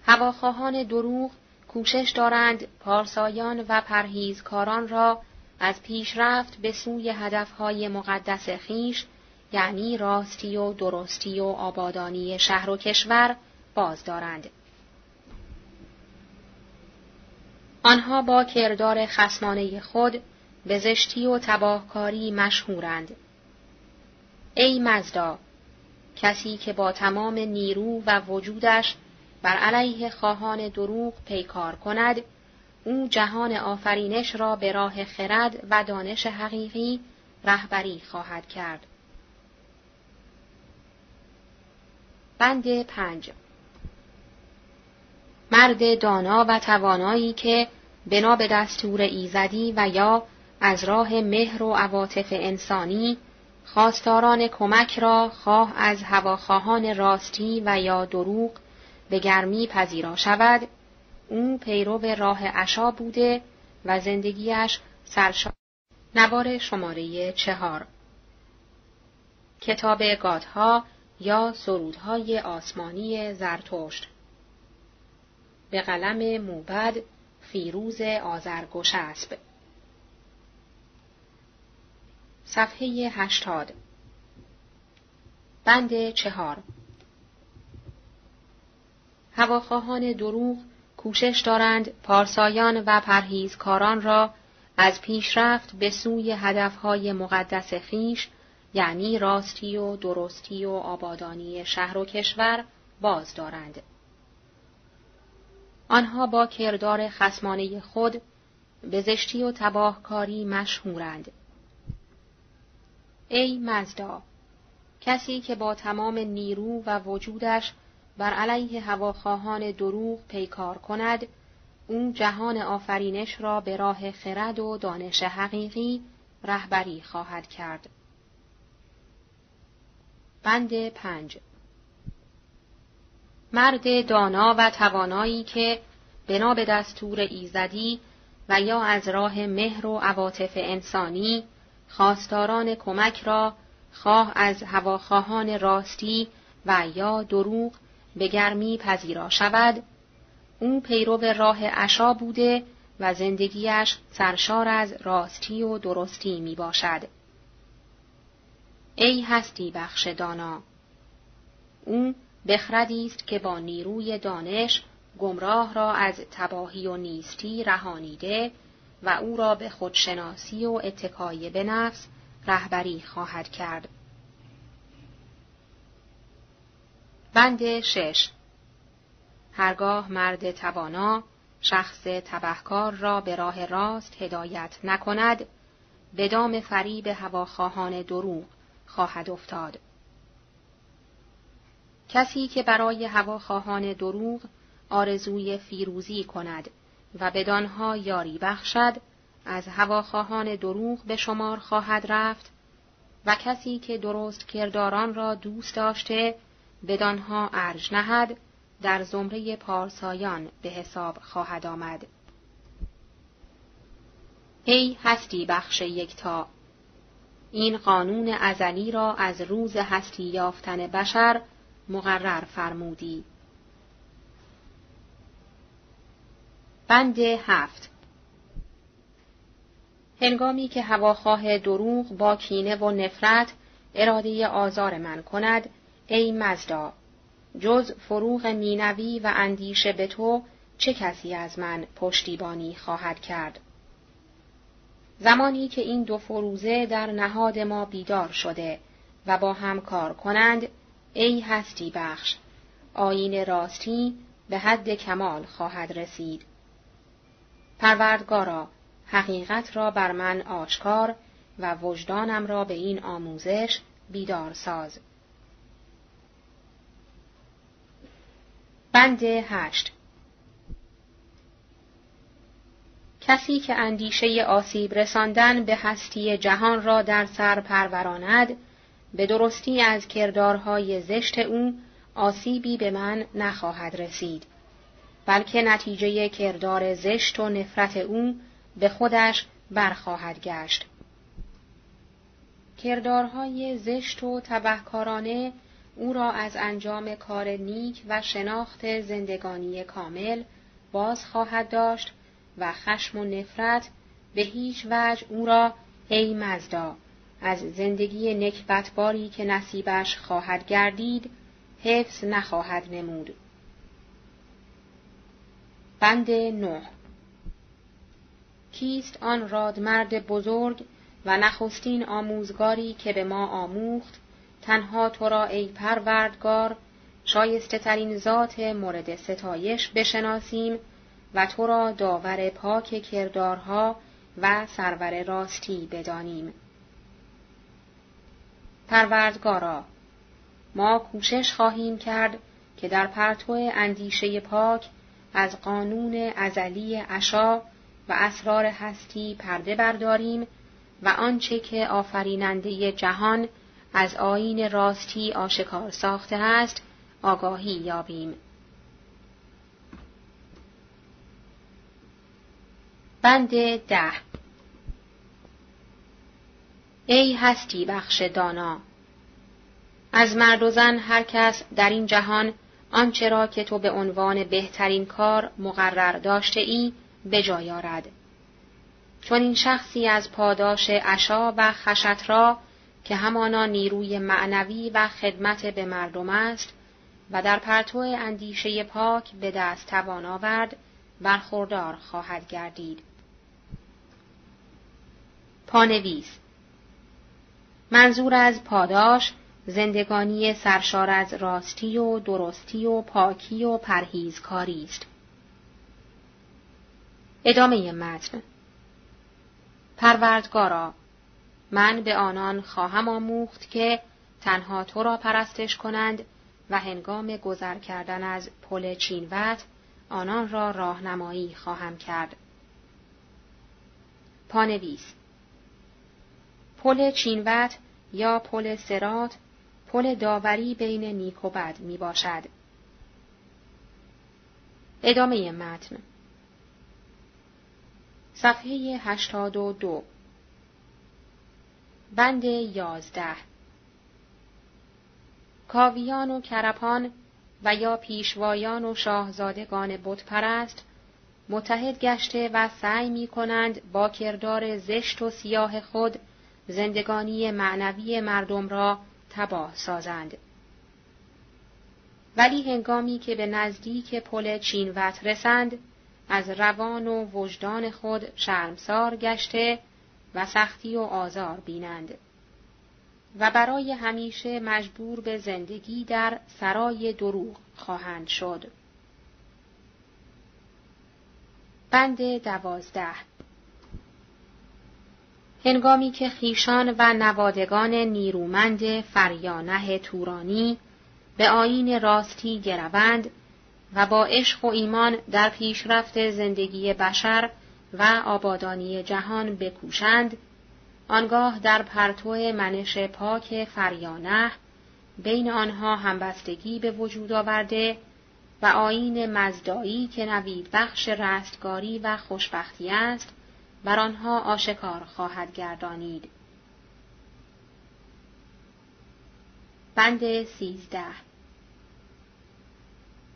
هواخواهان دروغ کوشش دارند پارسایان و پرهیزکاران را از پیشرفت به سوی هدفهای مقدس خیش یعنی راستی و درستی و آبادانی شهر و کشور باز دارند. آنها با کردار خسمانه خود به زشتی و تباهکاری مشهورند. ای مزدا، کسی که با تمام نیرو و وجودش بر علیه خواهان دروغ پیکار کند، او جهان آفرینش را به راه خرد و دانش حقیقی رهبری خواهد کرد. بند پنج مرد دانا و توانایی که بنا به دستور ایزدی و یا از راه مهر و عواطف انسانی خواستاران کمک را خواه از هواخواهان راستی و یا دروغ به گرمی پذیرا شود او پیرو راه عشا بوده و زندگیش سرشار نوار شماره چهار. کتاب گادها یا سرودهای آسمانی زرتشت. به قلم موبد فیروز آزرگوشسب صفحه هشتاد. بند چهار. هواخواهان دروغ کوشش دارند پارسایان و پرهیزکاران را از پیشرفت به سوی هدفهای مقدس خیش یعنی راستی و درستی و آبادانی شهر و کشور باز دارند. آنها با کردار خسمانه خود به زشتی و تباهکاری مشهورند. ای مزدا کسی که با تمام نیرو و وجودش بر علیه هواخواهان دروغ پیکار کند او جهان آفرینش را به راه خرد و دانش حقیقی رهبری خواهد کرد. بند پنج مرد دانا و توانایی که بنا به دستور ایزدی و یا از راه مهر و عواطف انسانی خواستاران کمک را خواه از هواخواهان راستی و یا دروغ به گرمی پذیرا شود او پیرو راه عشا بوده و زندگیش سرشار از راستی و درستی می باشد. ای هستی بخش دانا او بخردی است که با نیروی دانش گمراه را از تباهی و نیستی رهانیده و او را به خودشناسی و اتکای به نفس رهبری خواهد کرد. بند شش هرگاه مرد توانا شخص تبهکار را به راه راست هدایت نکند به دام فریب هواخواهان دروغ خواهد افتاد. کسی که برای هواخواهان دروغ آرزوی فیروزی کند و بدانها یاری بخشد از هواخواهان دروغ به شمار خواهد رفت و کسی که درست کرداران را دوست داشته بدانها ارج نهد در زمره پارسایان به حساب خواهد آمد. ای هستی بخش یکتا این قانون ازلی را از روز هستی یافتن بشر مقرر فرمودی. بند هفت هنگامی که هواخواه دروغ با کینه و نفرت اراده آزار من کند ای مزدا جز فروغ مینوی و اندیشه به تو چه کسی از من پشتیبانی خواهد کرد زمانی که این دو فروزه در نهاد ما بیدار شده و با هم کار کنند ای هستی بخش آین راستی به حد کمال خواهد رسید پروردگارا حقیقت را بر من آشکار و وجدانم را به این آموزش بیدار ساز. بند هشت کسی که اندیشه آسیب رساندن به هستی جهان را در سر پروراند به درستی از کردارهای زشت او آسیبی به من نخواهد رسید بلکه نتیجه کردار زشت و نفرت او به خودش برخواهد گشت. کردارهای زشت و تبهکارانه او را از انجام کار نیک و شناخت زندگانی کامل باز خواهد داشت و خشم و نفرت به هیچ وجه او را ای مزدا از زندگی نکبتباری که نصیبش خواهد گردید حفظ نخواهد نمود. بند نه کیست آن رادمرد بزرگ و نخستین آموزگاری که به ما آموخت تنها تو را ای پروردگار شایسته ترین ذات مورد ستایش بشناسیم و تو را داور پاک کردارها و سرور راستی بدانیم. پروردگارا ما کوشش خواهیم کرد که در پرتو اندیشه پاک از قانون ازلی عشا و اسرار هستی پرده برداریم و آنچه که آفریننده جهان از آین راستی آشکار ساخته است آگاهی یابیم. بند ده ای هستی بخش دانا از مرد و زن هر کس در این جهان آنچه را که تو به عنوان بهترین کار مقرر داشته ای به جای آرد. چون این شخصی از پاداش عشا و خشت را که همانا نیروی معنوی و خدمت به مردم است و در پرتو اندیشه پاک به دست توان آورد برخوردار خواهد گردید. پانویس منظور از پاداش زندگانی سرشار از راستی و درستی و پاکی و پرهیزکاری است. ادامه متن پروردگارا من به آنان خواهم آموخت که تنها تو را پرستش کنند و هنگام گذر کردن از پل چینوت آنان را راهنمایی خواهم کرد. پانویس پل چینوت یا پل سرات پل داوری بین نیک و بد می باشد. ادامه متن صفحه هشتاد و دو بند یازده کاویان و کرپان و یا پیشوایان و شاهزادگان بتپرست متحد گشته و سعی می کنند با کردار زشت و سیاه خود زندگانی معنوی مردم را تباه سازند. ولی هنگامی که به نزدیک پل چینوت رسند، از روان و وجدان خود شرمسار گشته و سختی و آزار بینند و برای همیشه مجبور به زندگی در سرای دروغ خواهند شد. بند دوازده هنگامی که خیشان و نوادگان نیرومند فریانه تورانی به آین راستی گروند و با عشق و ایمان در پیشرفت زندگی بشر و آبادانی جهان بکوشند آنگاه در پرتو منش پاک فریانه بین آنها همبستگی به وجود آورده و آین مزدایی که نوید بخش رستگاری و خوشبختی است بر آنها آشکار خواهد گردانید. بند سیزده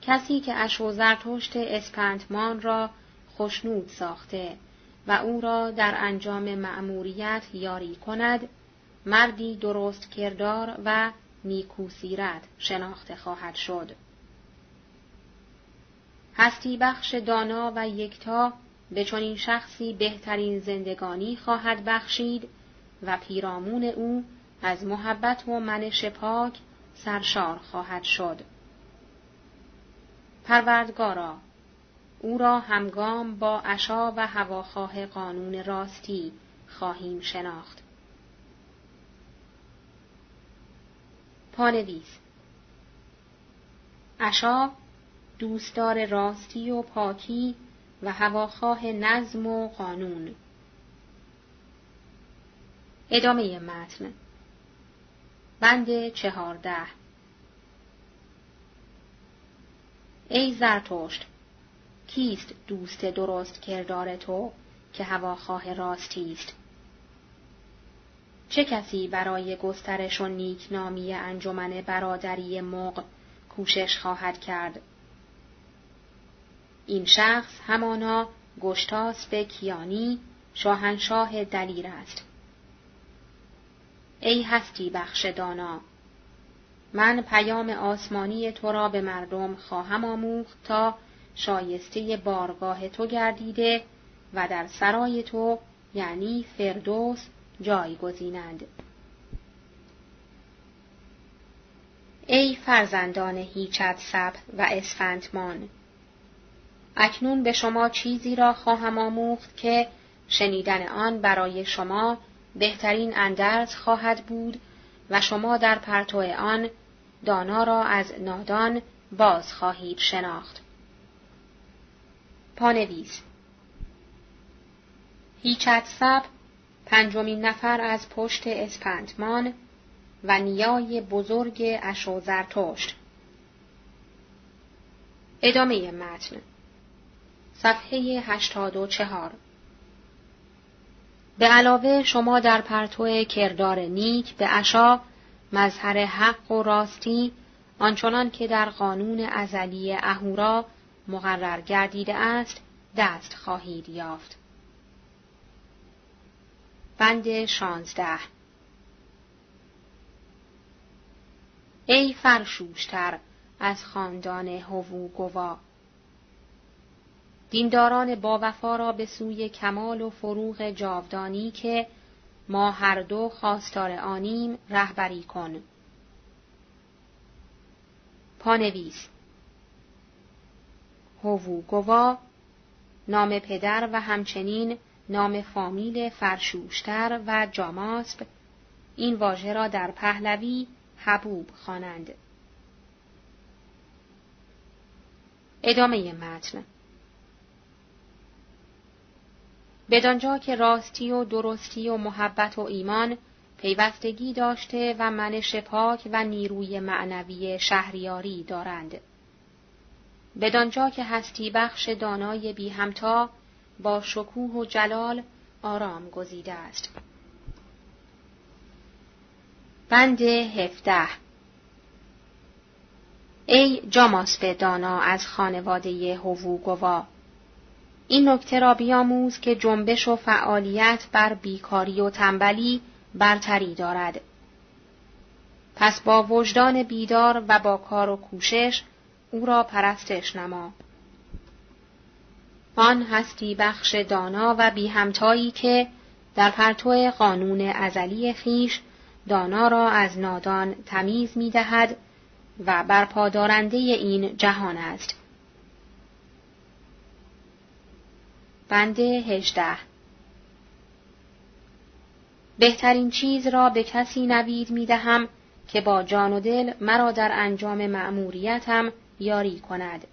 کسی که اشو زرتشت اسپنتمان را خشنود ساخته و او را در انجام مأموریت یاری کند مردی درست کردار و نیکوسیرت شناخته خواهد شد. هستی بخش دانا و یکتا به چنین شخصی بهترین زندگانی خواهد بخشید و پیرامون او از محبت و منش پاک سرشار خواهد شد. پروردگارا او را همگام با عشا و هواخواه قانون راستی خواهیم شناخت. پانویس. عشا دوستدار راستی و پاکی و هواخواه نظم و قانون. ادامه متن. بند چهارده. ای زرتشت. کیست دوست درست کردار تو که هواخواه راستی است چه کسی برای گسترش و نیکنامی انجمن برادری مغ کوشش خواهد کرد این شخص همانا گشتاس به کیانی شاهنشاه دلیر است. ای هستی بخش دانا من پیام آسمانی تو را به مردم خواهم آموخت تا شایسته بارگاه تو گردیده و در سرای تو یعنی فردوس جای گزینند. ای فرزندان هیچت سب و اسفندمان اکنون به شما چیزی را خواهم آموخت که شنیدن آن برای شما بهترین اندرز خواهد بود و شما در پرتو آن دانا را از نادان باز خواهید شناخت. پانویس. هیچت سب پنجمین نفر از پشت اسپندمان و نیای بزرگ اشو زرتشت ادامه متن. صفحه هشتاد و چهار. به علاوه شما در پرتو کردار نیک به اشا مظهر حق و راستی آنچنان که در قانون ازلی اهورا مقرر گردیده است دست خواهید یافت. بند شانزده ای فرشوشتر از خاندان هوو گوا دینداران با وفا را به سوی کمال و فروغ جاودانی که ما هر دو خواستار آنیم رهبری کن. پانویس هوو گوا نام پدر و همچنین نام فامیل فرشوشتر و جاماسب این واژه را در پهلوی حبوب خوانند. ادامه متن بدانجا که راستی و درستی و محبت و ایمان پیوستگی داشته و منش پاک و نیروی معنوی شهریاری دارند. بدانجا که هستی بخش دانای بی همتا با شکوه و جلال آرام گزیده است. بند هفته ای جاماسپ دانا از خانواده هووگوا این نکته را بیاموز که جنبش و فعالیت بر بیکاری و تنبلی برتری دارد. پس با وجدان بیدار و با کار و کوشش او را پرستش نما. آن هستی بخش دانا و بی همتایی که در پرتو قانون ازلی خیش دانا را از نادان تمیز می دهد و برپادارنده این جهان است. بند هجده بهترین چیز را به کسی نوید می دهم که با جان و دل مرا در انجام مأموریتم یاری کند.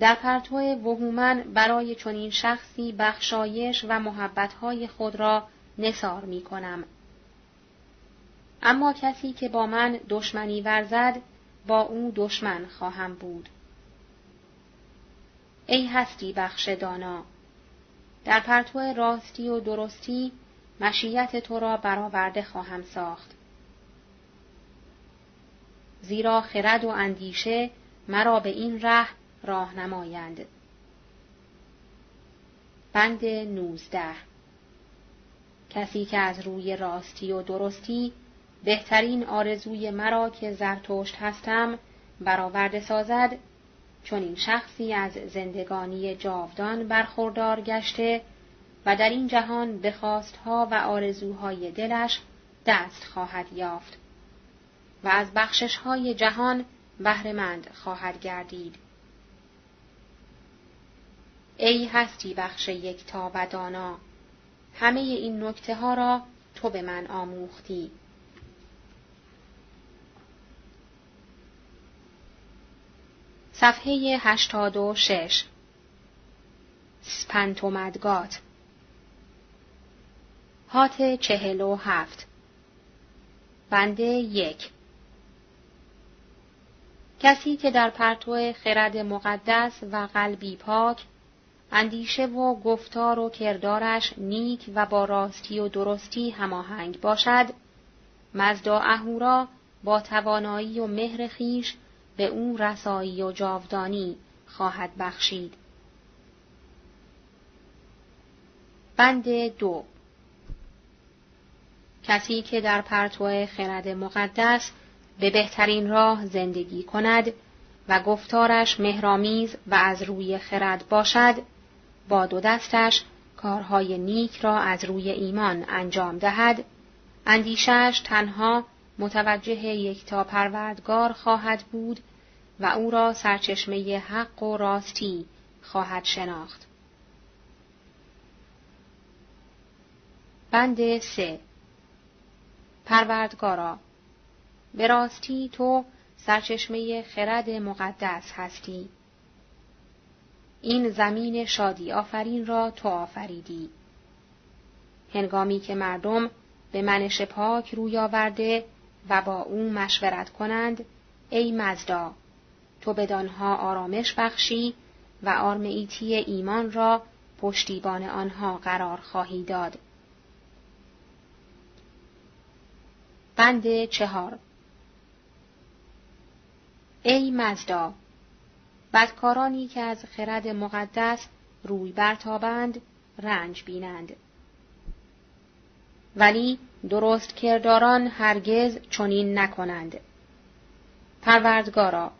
در پرتو وهومن برای چنین شخصی بخشایش و محبتهای خود را نصار می کنم. اما کسی که با من دشمنی ورزد با او دشمن خواهم بود. ای هستی بخش دانا در پرتو راستی و درستی مشیت تو را برآورده خواهم ساخت زیرا خرد و اندیشه مرا به این ره راه نمایند. بند نوزده کسی که از روی راستی و درستی بهترین آرزوی مرا که زرتشت هستم برآورده سازد چون این شخصی از زندگانی جاودان برخوردار گشته و در این جهان به خواستها و آرزوهای دلش دست خواهد یافت و از بخششهای جهان بهرهمند خواهد گردید. ای هستی بخش یک تا و دانا همه این نکته ها را تو به من آموختی. صفحه هشتاد و شش. سپنتومدگات. هات چهل و هفت. بنده یک. کسی که در پرتو خرد مقدس و قلبی پاک اندیشه و گفتار و کردارش نیک و با راستی و درستی هماهنگ باشد مزدا اهورا با توانایی و مهر خیش به او رسایی و جاودانی خواهد بخشید. بند دو کسی که در پرتو خرد مقدس به بهترین راه زندگی کند و گفتارش مهرامیز و از روی خرد باشد با دو دستش کارهای نیک را از روی ایمان انجام دهد اندیشش تنها متوجه یکتا پروردگار خواهد بود و او را سرچشمه حق و راستی خواهد شناخت. بند سه پروردگارا به راستی تو سرچشمه خرد مقدس هستی. این زمین شادی آفرین را تو آفریدی. هنگامی که مردم به منش پاک روی آورده و با او مشورت کنند ای مزدا تو بدانها آرامش بخشی و آرمیتی ایمان را پشتیبان آنها قرار خواهی داد. بند چهار ای مزدا بدکارانی که از خرد مقدس روی برتابند رنج بینند. ولی درست کرداران هرگز چنین نکنند. پروردگارا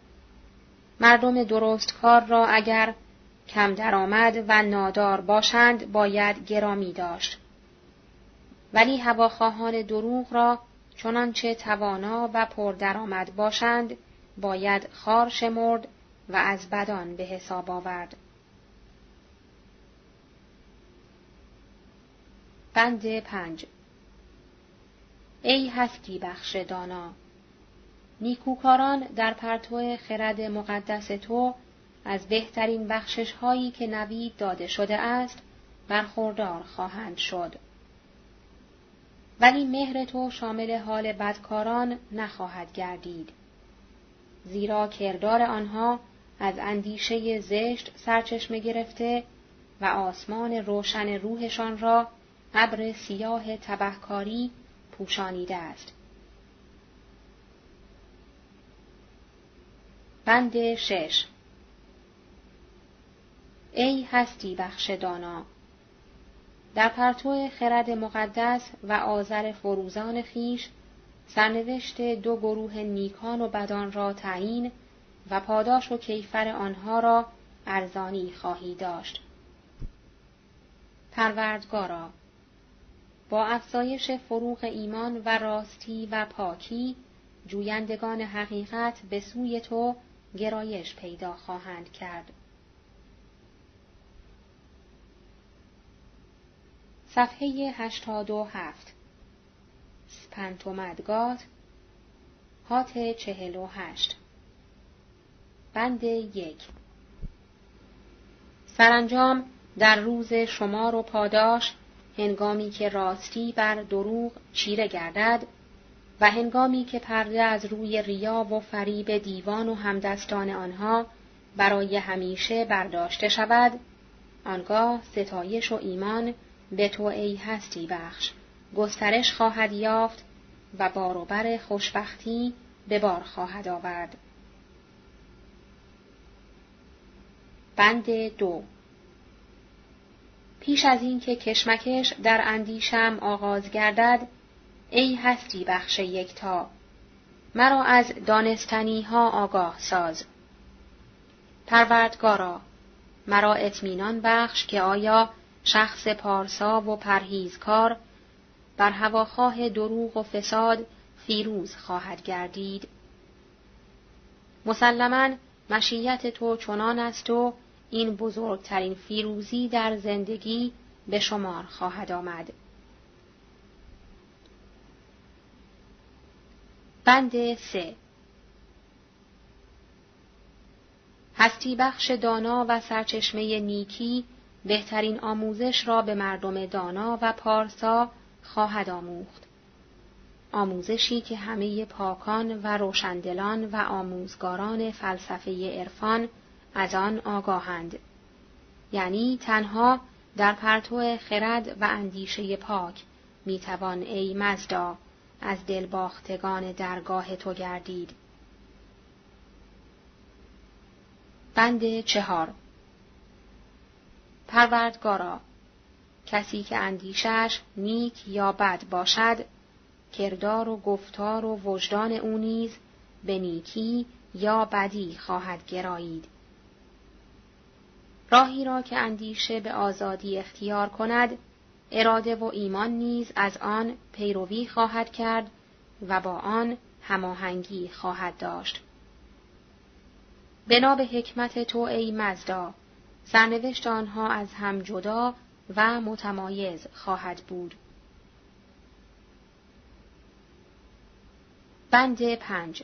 مردم درست کار را اگر کم درآمد و نادار باشند باید گرامی داشت. ولی هواخواهان دروغ را چنانچه توانا و پردرآمد باشند باید خار شمرد و از بدان به حساب آورد بند پنج ای هستی بخش دانا نیکوکاران در پرتو خرد مقدس تو از بهترین بخشش هایی که نوید داده شده است برخوردار خواهند شد. ولی مهر تو شامل حال بدکاران نخواهد گردید. زیرا کردار آنها از اندیشه زشت سرچشمه گرفته و آسمان روشن روحشان را ابر سیاه تبهکاری پوشانیده است. بند شش ای هستی بخش دانا در پرتو خرد مقدس و آذر فروزان خیش سرنوشت دو گروه نیکان و بدان را تعیین و پاداش و کیفر آنها را ارزانی خواهی داشت. پروردگارا با افزایش فروغ ایمان و راستی و پاکی جویندگان حقیقت به سوی تو گرایش پیدا خواهند کرد. صفحه 87 پنتومدگات هات چهل و هشت. بند یک. سرانجام در روز شمار و پاداش هنگامی که راستی بر دروغ چیره گردد و هنگامی که پرده از روی ریا و فریب دیوان و همدستان آنها برای همیشه برداشته شود آنگاه ستایش و ایمان به تو ای هستی بخش. گسترش خواهد یافت و باروبر خوشبختی به بار خواهد آورد. بند دو. پیش از اینکه کشمکش در اندیشم آغاز گردد ای هستی بخش یکتا مرا از دانستنی ها آگاه ساز. پروردگارا مرا اطمینان بخش که آیا شخص پارسا و پرهیزکار بر هواخواه دروغ و فساد فیروز خواهد گردید. مسلما مشیت تو چنان است و این بزرگترین فیروزی در زندگی به شمار خواهد آمد. بند سه. هستی بخش دانا و سرچشمه نیکی بهترین آموزش را به مردم دانا و پارسا خواهد آموخت. آموزشی که همه پاکان و روشندلان و آموزگاران فلسفه عرفان از آن آگاهند. یعنی تنها در پرتو خرد و اندیشه پاک می‌توان ای مزدا از دلباختگان درگاه تو گردید. بند چهار پروردگارا کسی که اندیشش نیک یا بد باشد کردار و گفتار و وجدان او نیز به نیکی یا بدی خواهد گرایید. راهی را که اندیشه به آزادی اختیار کند اراده و ایمان نیز از آن پیروی خواهد کرد و با آن هماهنگی خواهد داشت. بنا به حکمت تو ای مزدا سرنوشت آنها از هم جدا و متمایز خواهد بود. بند پنج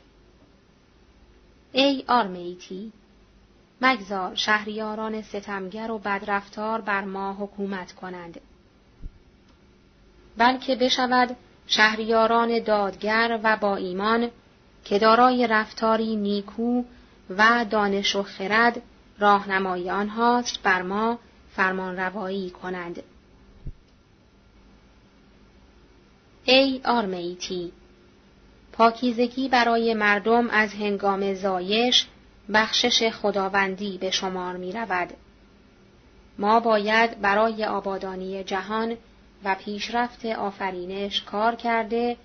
ای آرمیتی مگذار شهریاران ستمگر و بدرفتار بر ما حکومت کنند بلکه بشود شهریاران دادگر و با ایمان که دارای رفتاری نیکو و دانش و خرد راهنمای آنهاست بر ما فرمان روایی کنند. ای آرمیتی پاکیزگی برای مردم از هنگام زایش بخشش خداوندی به شمار می رود. ما باید برای آبادانی جهان و پیشرفت آفرینش کار کرده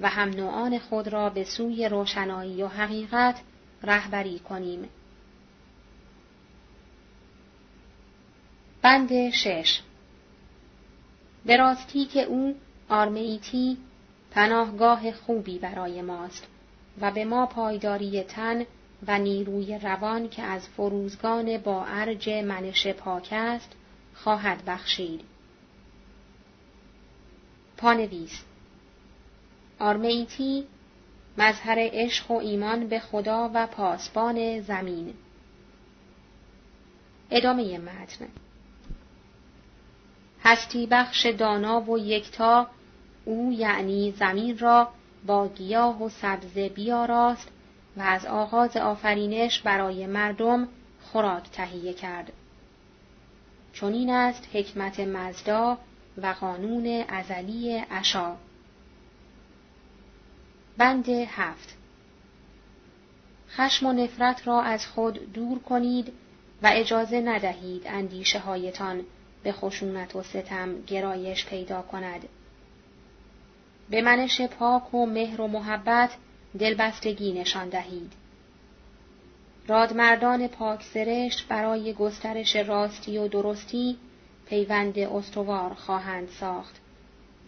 و هم نوعان خود را به سوی روشنایی و حقیقت رهبری کنیم. بند شش. به راستی که او آرمیتی پناهگاه خوبی برای ماست و به ما پایداری تن و نیروی روان که از فروزگان با ارج منش پاک است خواهد بخشید. پانویس. آرمیتی مظهر عشق و ایمان به خدا و پاسبان زمین. ادامه متن. هستی بخش دانا و یکتا او یعنی زمین را با گیاه و سبزه بیاراست و از آغاز آفرینش برای مردم خوراک تهیه کرد. چنین است حکمت مزدا و قانون ازلی اشا. بند هفت خشم و نفرت را از خود دور کنید و اجازه ندهید اندیشه هایتان به خشونت و ستم گرایش پیدا کند. به منش پاک و مهر و محبت دلبستگی نشان دهید. رادمردان پاک سرشت برای گسترش راستی و درستی پیوند استوار خواهند ساخت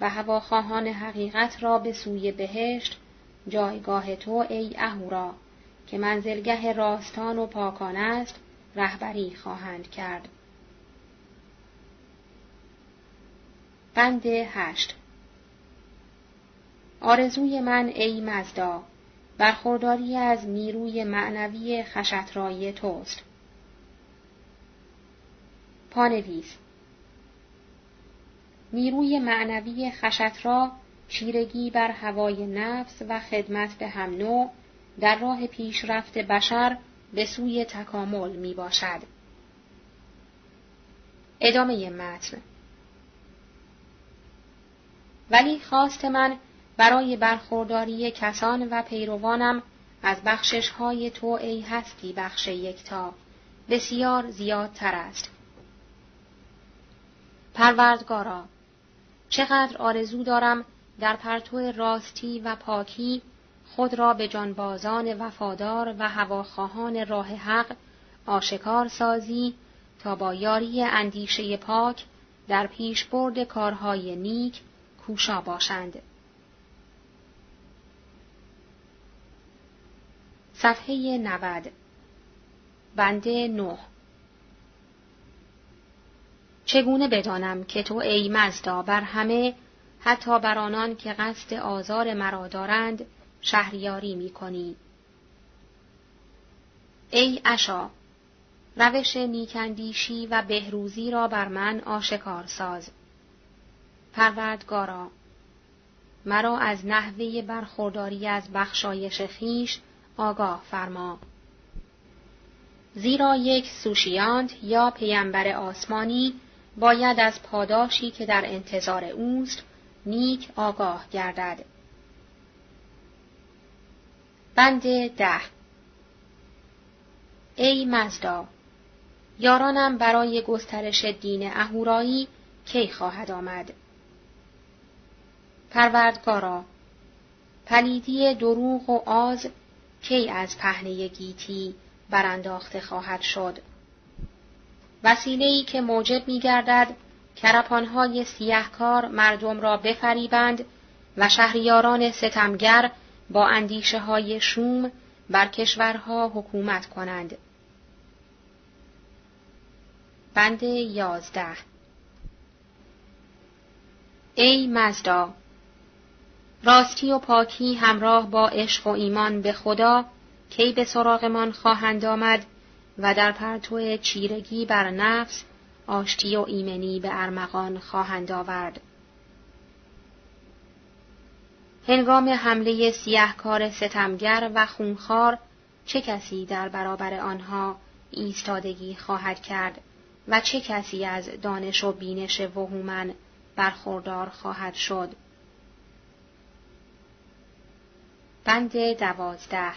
و هواخواهان حقیقت را به سوی بهشت جایگاه تو ای اهورا که منزلگه راستان و پاکان است رهبری خواهند کرد. بند هشت آرزوی من ای مزدا برخورداری از نیروی معنوی خشترای توست. پانویس نیروی معنوی خشترا چیرگی بر هوای نفس و خدمت به هم نوع در راه پیشرفت بشر به سوی تکامل می باشد. ادامه متن ولی خواست من برای برخورداری کسان و پیروانم از بخشش های تو ای هستی بخش یکتا بسیار زیادتر است. پروردگارا چقدر آرزو دارم در پرتو راستی و پاکی خود را به جانبازان وفادار و هواخواهان راه حق آشکار سازی تا با یاری اندیشه پاک در پیشبرد کارهای نیک کوشا باشند. صفحه 90 بنده 9 چگونه بدانم که تو ای مزدا بر همه حتی بر آنان که قصد آزار مرا دارند شهریاری می کنی. ای اشا روش نیکندیشی و بهروزی را بر من آشکار ساز پروردگارا مرا از نحوه برخورداری از بخشایش خیش آگاه فرما. زیرا یک سوشیانت یا پیامبر آسمانی باید از پاداشی که در انتظار اوست نیک آگاه گردد. بند ده. ای مزدا یارانم برای گسترش دین اهورایی کی خواهد آمد؟ پروردگارا پلیدی دروغ و آز کی از پهنه گیتی برانداخته خواهد شد وسیله‌ای که موجب می‌گردد کرپانهای سیهکار مردم را بفریبند و شهریاران ستمگر با اندیشه های شوم بر کشورها حکومت کنند. بند یازده ای مزدا راستی و پاکی همراه با عشق و ایمان به خدا کی به سراغمان خواهند آمد و در پرتو چیرگی بر نفس آشتی و ایمنی به ارمغان خواهند آورد. هنگام حمله سیهکار ستمگر و خونخوار چه کسی در برابر آنها ایستادگی خواهد کرد و چه کسی از دانش و بینش وهومن برخوردار خواهد شد بند دوازده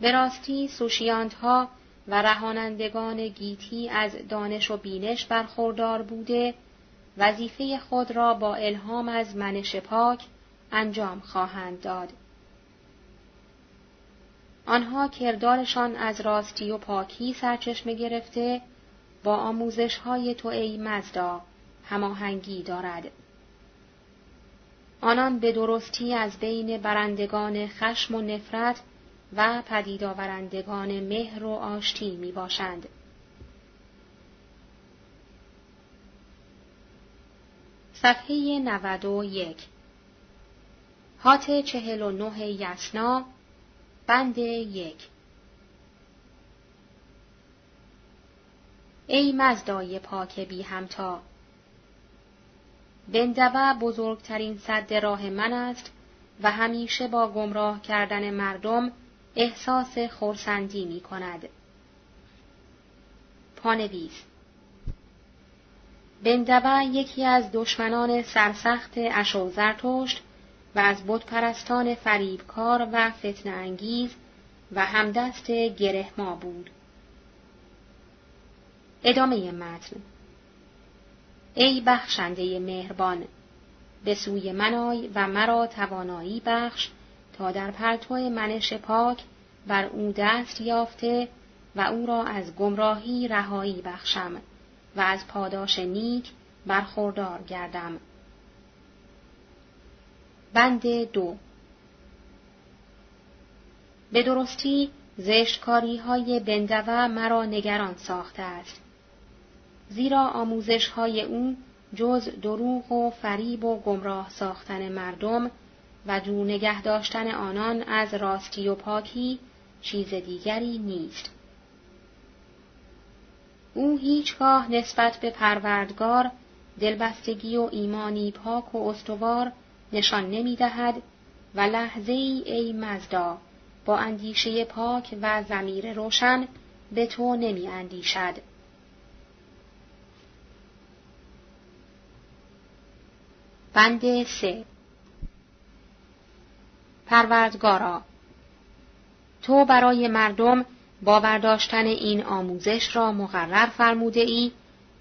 به راستی سوشیانت ها و رهانندگان گیتی از دانش و بینش برخوردار بوده وظیفه خود را با الهام از منش پاک انجام خواهند داد. آنها کردارشان از راستی و پاکی سرچشمه گرفته با آموزش های تو ای مزدا هماهنگی دارد. آنان به درستی از بین برندگان خشم و نفرت و پدیدآورندگان مهر و آشتی می باشند. صفحه 91 هات چهل و نه یسنا بند یک ای مزدای پاک بی همتا بندوه بزرگترین صد راه من است و همیشه با گمراه کردن مردم احساس خورسندی می کند. پانویس بندوه یکی از دشمنان سرسخت اشو زرتشت و از بتپرستان فریبکار و فتن انگیز و همدست گره ما بود. ادامه متن ای بخشنده مهربان به سوی من آی و مرا توانایی بخش تا در پرتو منش پاک بر او دست یافته و او را از گمراهی رهایی بخشم و از پاداش نیک برخوردار گردم. بند دو به درستی زشتکاری های بندوه مرا نگران ساخته است. زیرا آموزش های او جز دروغ و فریب و گمراه ساختن مردم و دور نگه داشتن آنان از راستی و پاکی چیز دیگری نیست. او هیچگاه نسبت به پروردگار دلبستگی و ایمانی پاک و استوار نشان نمی دهد و لحظه ای ای مزدا با اندیشه پاک و زمیر روشن به تو نمی اندیشد. بند سه پروردگارا تو برای مردم باور داشتن این آموزش را مقرر فرموده ای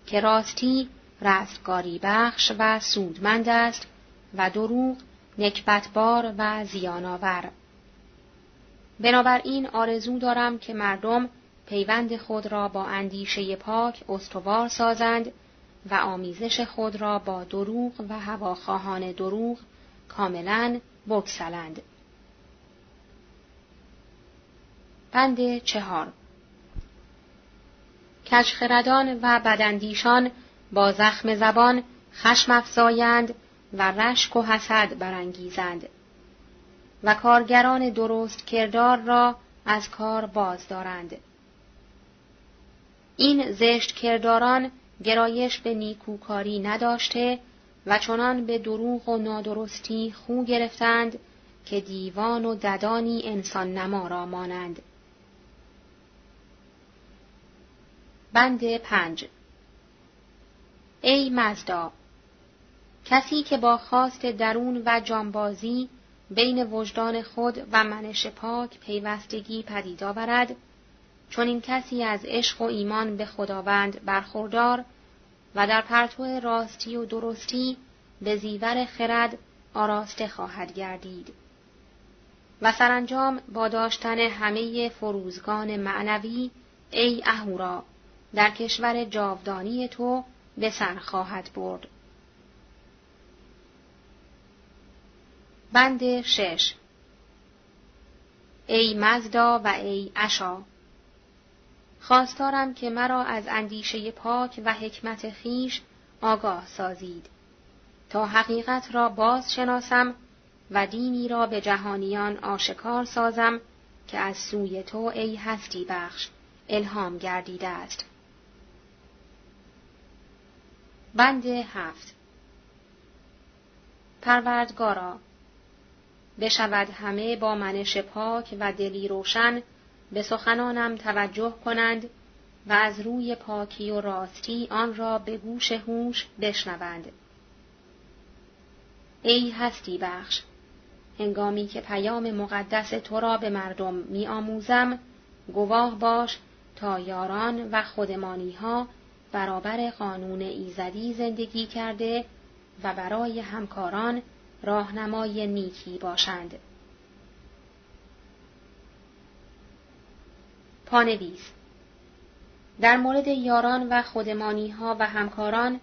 که راستی رستگاری بخش و سودمند است و دروغ نکبتبار و زیانآور. بنابراین آرزو دارم که مردم پیوند خود را با اندیشه پاک استوار سازند و آمیزش خود را با دروغ و هواخواهان دروغ کاملا بکسلند. بند چهار کچخردان و بدندیشان با زخم زبان خشم افزایند و رشک و حسد برانگیزند و کارگران درست کردار را از کار باز دارند. این زشت کرداران گرایش به نیکوکاری نداشته و چنان به دروغ و نادرستی خو گرفتند که دیوان و ددانی انسان نما را مانند. بند پنج ای مزدا کسی که با خواست درون و جانبازی بین وجدان خود و منش پاک پیوستگی پدید آورد چون این کسی از عشق و ایمان به خداوند برخوردار و در پرتو راستی و درستی به زیور خرد آراسته خواهد گردید و سرانجام با داشتن همه فروزگان معنوی ای اهورا در کشور جاودانی تو به سر خواهد برد. بند شش ای مزدا و ای اشا خواستارم که مرا از اندیشه پاک و حکمت خیش آگاه سازید تا حقیقت را باز شناسم و دینی را به جهانیان آشکار سازم که از سوی تو ای هستی بخش الهام گردیده است. بند هفت پروردگارا بشود همه با منش پاک و دلی روشن به سخنانم توجه کنند و از روی پاکی و راستی آن را به گوش هوش بشنوند. ای هستی بخش هنگامی که پیام مقدس تو را به مردم می آموزم گواه باش تا یاران و خودمانی ها برابر قانون ایزدی زندگی کرده و برای همکاران راهنمای نیکی باشند. پانویس. در مورد یاران و خودمانی ها و همکاران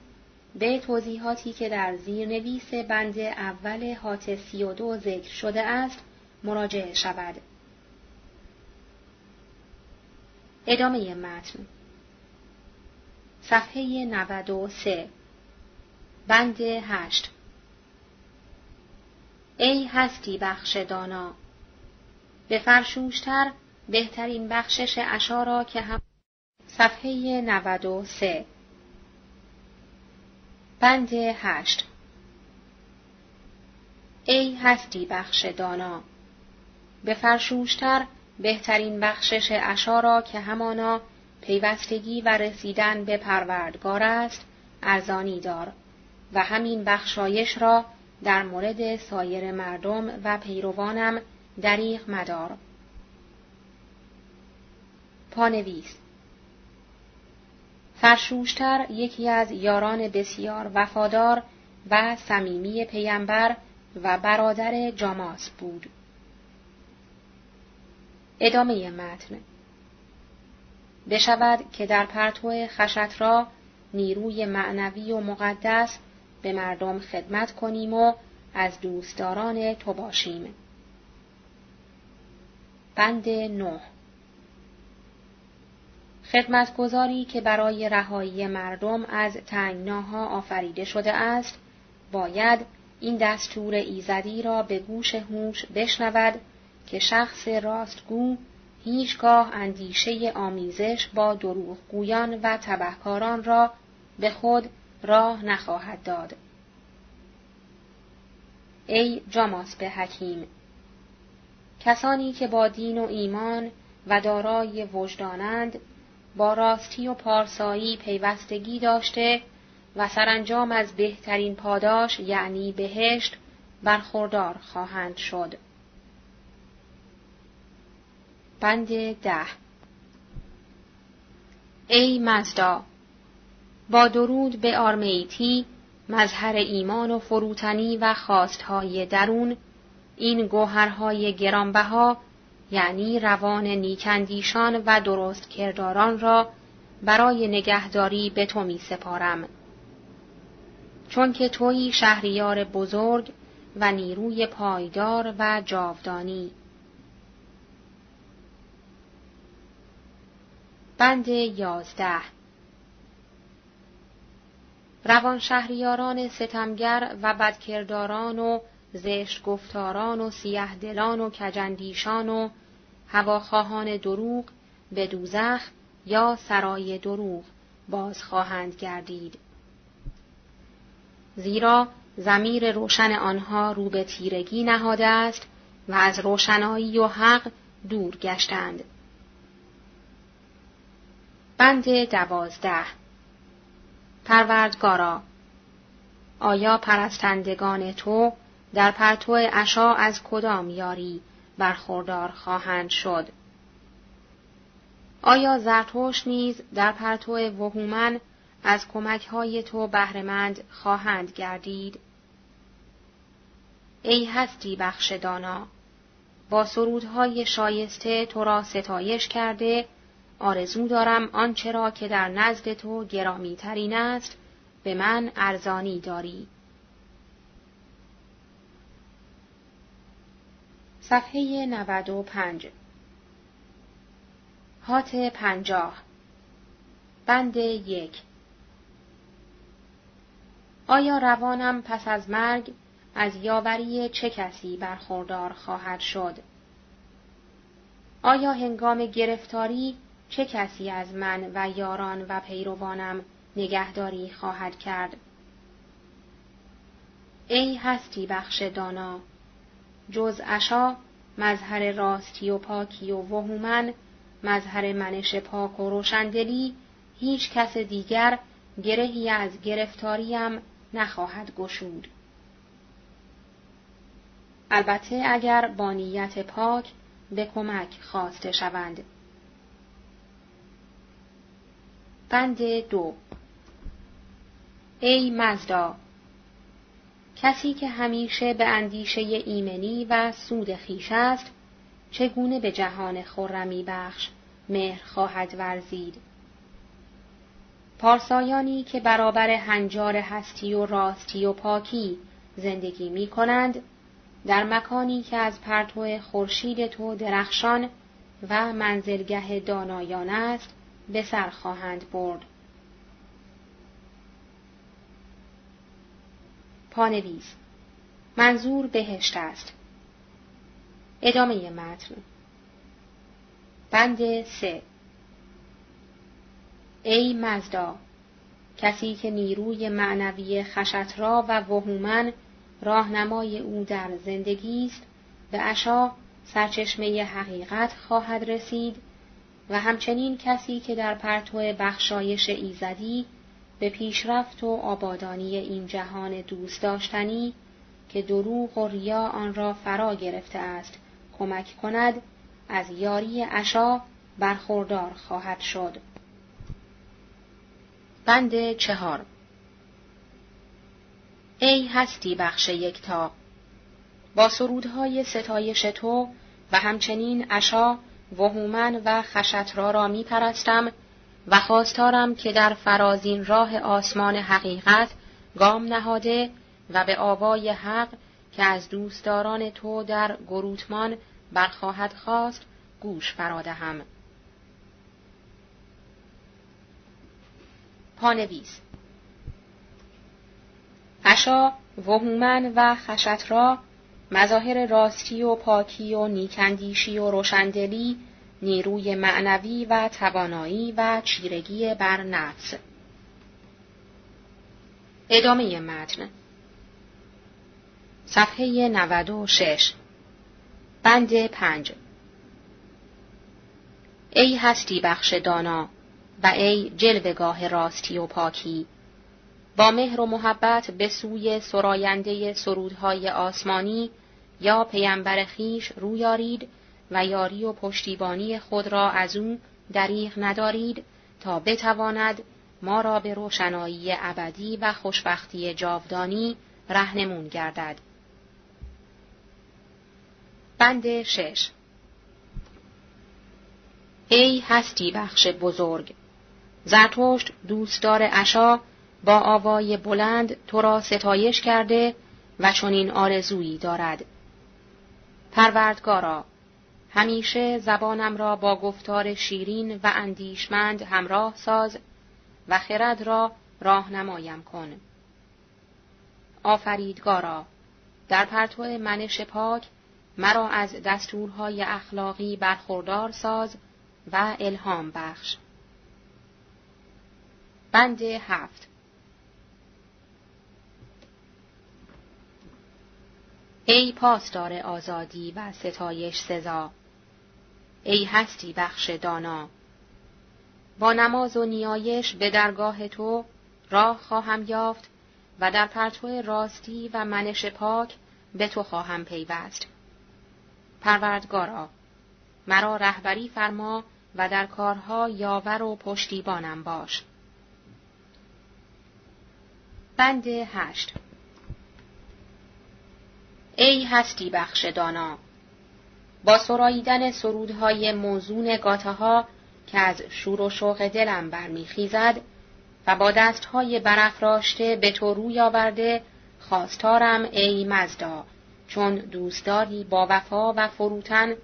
به توضیحاتی که در زیرنویس بند اول حات سی و دو ذکر شده است مراجعه شود. ادامه متن. صفحه 93 بند هشت. ای هستی بخش دانا. به فرشوشتر بهترین بخشش اشارا که هم صفحه 93 بند هشت ای هستی بخش دانا به فرشوشتر بهترین بخشش اشارا که همانا پیوستگی و رسیدن به پروردگار است ارزانی دار و همین بخشایش را در مورد سایر مردم و پیروانم دریغ مدار. پانویس فرشوشتر یکی از یاران بسیار وفادار و صمیمی پیامبر و برادر جاماس بود. ادامه متن بشود که در پرتو خشت را نیروی معنوی و مقدس به مردم خدمت کنیم و از دوستداران تو باشیم. بند نه خدمتگذاری که برای رهایی مردم از تنگناها آفریده شده است باید این دستور ایزدی را به گوش هوش بشنود که شخص راستگو هیچگاه اندیشه آمیزش با دروغگویان و تبهکاران را به خود راه نخواهد داد. ای جاماس به حکیم کسانی که با دین و ایمان و دارای وجدانند با راستی و پارسایی پیوستگی داشته و سرانجام از بهترین پاداش یعنی بهشت برخوردار خواهند شد. بند ده ای مزدا با درود به آرمیتی مظهر ایمان و فروتنی و خواستهای درون این گوهرهای گرانبها یعنی روان نیکندیشان و درست کرداران را برای نگهداری به تو می سپارم. چون که تویی شهریار بزرگ و نیروی پایدار و جاودانی. بند یازده روان شهریاران ستمگر و بدکرداران و زشت گفتاران و سیه دلان و کجندیشان و هواخواهان دروغ به دوزخ یا سرای دروغ باز خواهند گردید. زیرا زمیر روشن آنها رو به تیرگی نهاده است و از روشنایی و حق دور گشتند. بند دوازده پروردگارا آیا پرستندگان تو در پرتو اشا از کدام یاری برخوردار خواهند شد؟ آیا زرتوش نیز در پرتو وهومن از کمک های تو بهرهمند خواهند گردید؟ ای هستی بخش دانا با سرودهای شایسته تو را ستایش کرده آرزو دارم آنچه را که در نزد تو گرامی ترین است به من ارزانی داری. صفحه 95 هات پنجاه بند یک آیا روانم پس از مرگ از یاوری چه کسی برخوردار خواهد شد؟ آیا هنگام گرفتاری چه کسی از من و یاران و پیروانم نگهداری خواهد کرد؟ ای هستی بخش دانا جز اشا مظهر راستی و پاکی و وهومن مظهر منش پاک و روشندلی هیچ کس دیگر گرهی از گرفتاریم نخواهد گشود. البته اگر با نیت پاک به کمک خواسته شوند. بند دو ای مزدا کسی که همیشه به اندیشه ایمنی و سود خیش است چگونه به جهان خرمی بخش مهر خواهد ورزید پارسایانی که برابر هنجار هستی و راستی و پاکی زندگی می کنند در مکانی که از پرتو خورشید تو درخشان و منزلگه دانایان است به سر خواهند برد. پانویز. منظور بهشت است. ادامه متن. بند سه. ای مزدا کسی که نیروی معنوی خشترا و وهومن راهنمای او در زندگی است به اشا سرچشمه حقیقت خواهد رسید و همچنین کسی که در پرتو بخشایش ایزدی به پیشرفت و آبادانی این جهان دوست داشتنی که دروغ و ریا آن را فرا گرفته است کمک کند از یاری اشا برخوردار خواهد شد. بند چهار ای هستی بخش یکتا با سرودهای ستایش تو و همچنین اشا وهومن و خشترا را می پرستم و خواستارم که در فرازین راه آسمان حقیقت گام نهاده و به آوای حق که از دوستداران تو در گروتمان برخواهد خواست گوش فرادهم. پانویس اشا وهومن و خشترا مظاهر راستی و پاکی و نیکندیشی و روشندلی نیروی معنوی و توانایی و چیرگی بر نفس. ادامه متن. صفحه 96 بند پنج. ای هستی بخش دانا و ای جلوگاه راستی و پاکی با مهر و محبت به سوی سراینده سرودهای آسمانی یا پیامبر خیش رویارید و یاری و پشتیبانی خود را از او دریغ ندارید تا بتواند ما را به روشنایی ابدی و خوشبختی جاودانی رهنمون گردد. بند شش ای هستی بخش بزرگ زرتشت دوستدار اشا با آوای بلند تو را ستایش کرده و چنین آرزویی دارد پروردگارا همیشه زبانم را با گفتار شیرین و اندیشمند همراه ساز و خرد را راهنمایم کن. آفریدگارا در پرتو منش پاک مرا از دستورهای اخلاقی برخوردار ساز و الهام بخش. بند هفت. ای پاسدار آزادی و ستایش سزا ای هستی بخش دانا. با نماز و نیایش به درگاه تو راه خواهم یافت و در پرتو راستی و منش پاک به تو خواهم پیوست. پروردگارا مرا رهبری فرما و در کارها یاور و پشتیبانم باش. بند هشت. ای هستی بخش دانا با سراییدن سرودهای موزون گاتها که از شور و شوق دلم برمیخیزد و با دستهای برافراشته به تو روی آورده خواستارم ای مزدا چون دوستداری با وفا و فروتن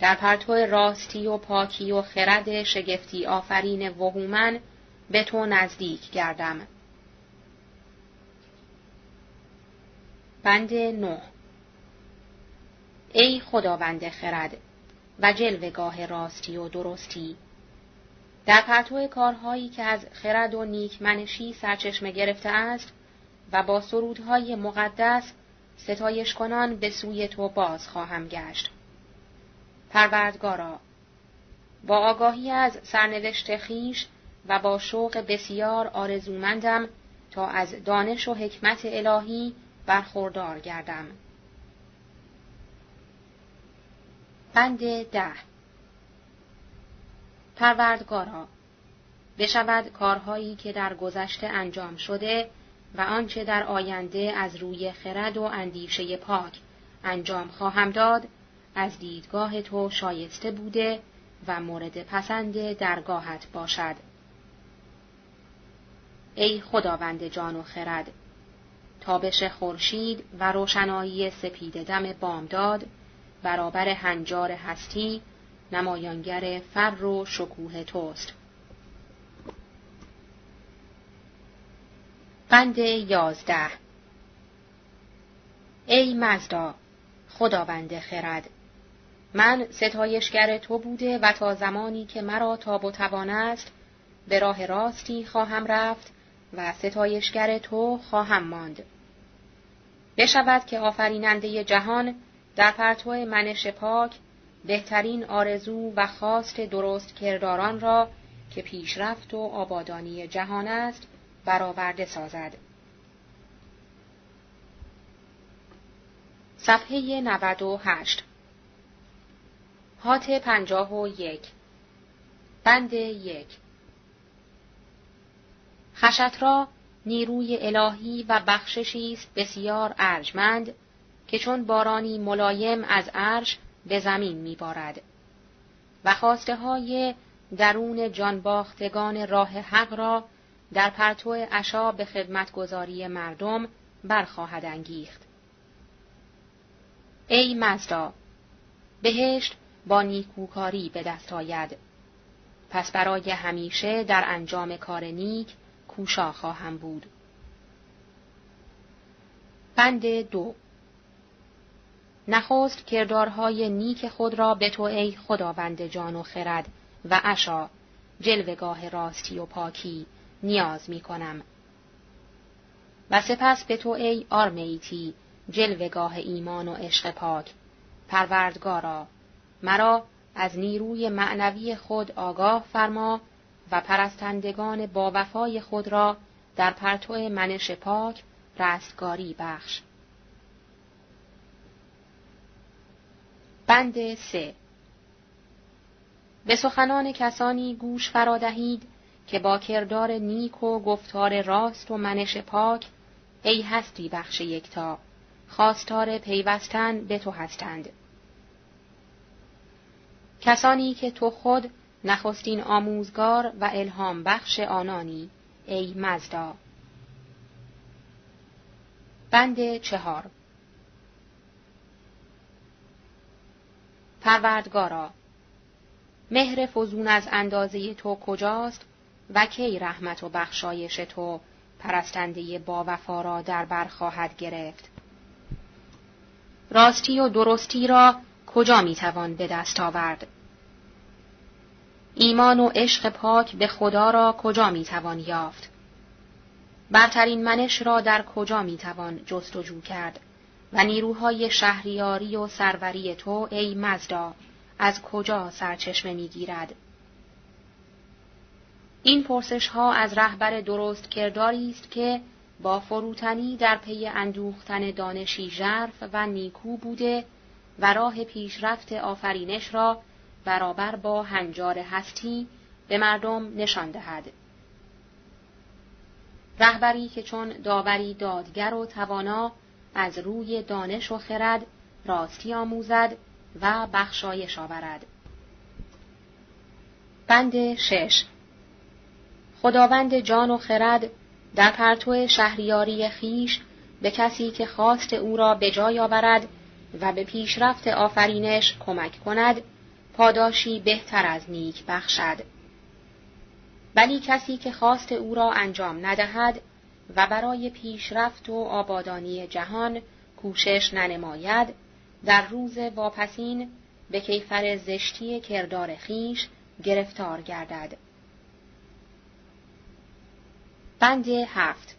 در پرتو راستی و پاکی و خرد شگفتی آفرین وهومن به تو نزدیک گردم. بند نه ای خداوند خرد و جلوگاه راستی و درستی در پرتو کارهایی که از خرد و نیکمنشی سرچشمه گرفته است و با سرودهای مقدس ستایش کنان به سوی تو باز خواهم گشت. پروردگارا با آگاهی از سرنوشت خیش و با شوق بسیار آرزومندم تا از دانش و حکمت الهی برخوردار گردم. بند ده پروردگارا بشود کارهایی که در گذشته انجام شده و آنچه در آینده از روی خرد و اندیشه پاک انجام خواهم داد از دیدگاه تو شایسته بوده و مورد پسند درگاهت باشد. ای خداوند جان و خرد تابش خورشید و روشنایی سپید دم بامداد برابر هنجار هستی نمایانگر فر و شکوه توست بند یازده ای مزدا خداوند خرد من ستایشگر تو بوده و تا زمانی که مرا تاب و توان است به راه راستی خواهم رفت و ستایشگر تو خواهم ماند. بشود که آفریننده جهان در پرتو منش پاک بهترین آرزو و خواست درست کرداران را که پیشرفت و آبادانی جهان است برآورده سازد. صفحه 98 هات پنجاه و یک. بند یک. خشت را نیروی الهی و بخششی است بسیار ارجمند. که چون بارانی ملایم از عرش به زمین میبارد و خواسته های درون جانباختگان راه حق را در پرتو عشا به خدمتگذاری مردم برخواهد انگیخت. ای مزدا بهشت با نیکوکاری به دست آید پس برای همیشه در انجام کار نیک کوشا خواهم بود بند دو نخست کردارهای نیک خود را به تو ای خداوند جان و خرد و عشا جلوگاه راستی و پاکی نیاز می کنم. و سپس به تو ای آرمیتی جلوگاه ایمان و عشق پاک پروردگارا مرا از نیروی معنوی خود آگاه فرما و پرستندگان با وفای خود را در پرتو منش پاک رستگاری بخش. بند سه. به سخنان کسانی گوش فرادهید که با کردار نیک و گفتار راست و منش پاک ای هستی بخش یکتا خواستار پیوستن به تو هستند. کسانی که تو خود نخستین آموزگار و الهام بخش آنانی ای مزدا. بند چهار. پروردگارا. مهر فزون از اندازه تو کجاست و کی رحمت و بخشایش تو پرستنده با وفا را در بر خواهد گرفت؟ راستی و درستی را کجا می‌توان به دست آورد؟ ایمان و عشق پاک به خدا را کجا می‌توان یافت؟ برترین منش را در کجا می‌توان جستجو کرد؟ و نیروهای شهریاری و سروری تو ای مزدا از کجا سرچشمه می‌گیرد این پرسش ها از رهبر درست کرداری است که با فروتنی در پی اندوختن دانشی ژرف و نیکو بوده و راه پیشرفت آفرینش را برابر با هنجار هستی به مردم نشان دهد. رهبری که چون داوری دادگر و توانا از روی دانش و خرد راستی آموزد و بخشایش آورد. بند شش خداوند جان و خرد در پرتو شهریاری خیش به کسی که خواست او را به جای آورد و به پیشرفت آفرینش کمک کند پاداشی بهتر از نیک بخشد ولی کسی که خواست او را انجام ندهد و برای پیشرفت و آبادانی جهان کوشش ننماید. در روز واپسین به کیفر زشتی کردار خیش گرفتار گردد. بند هفت.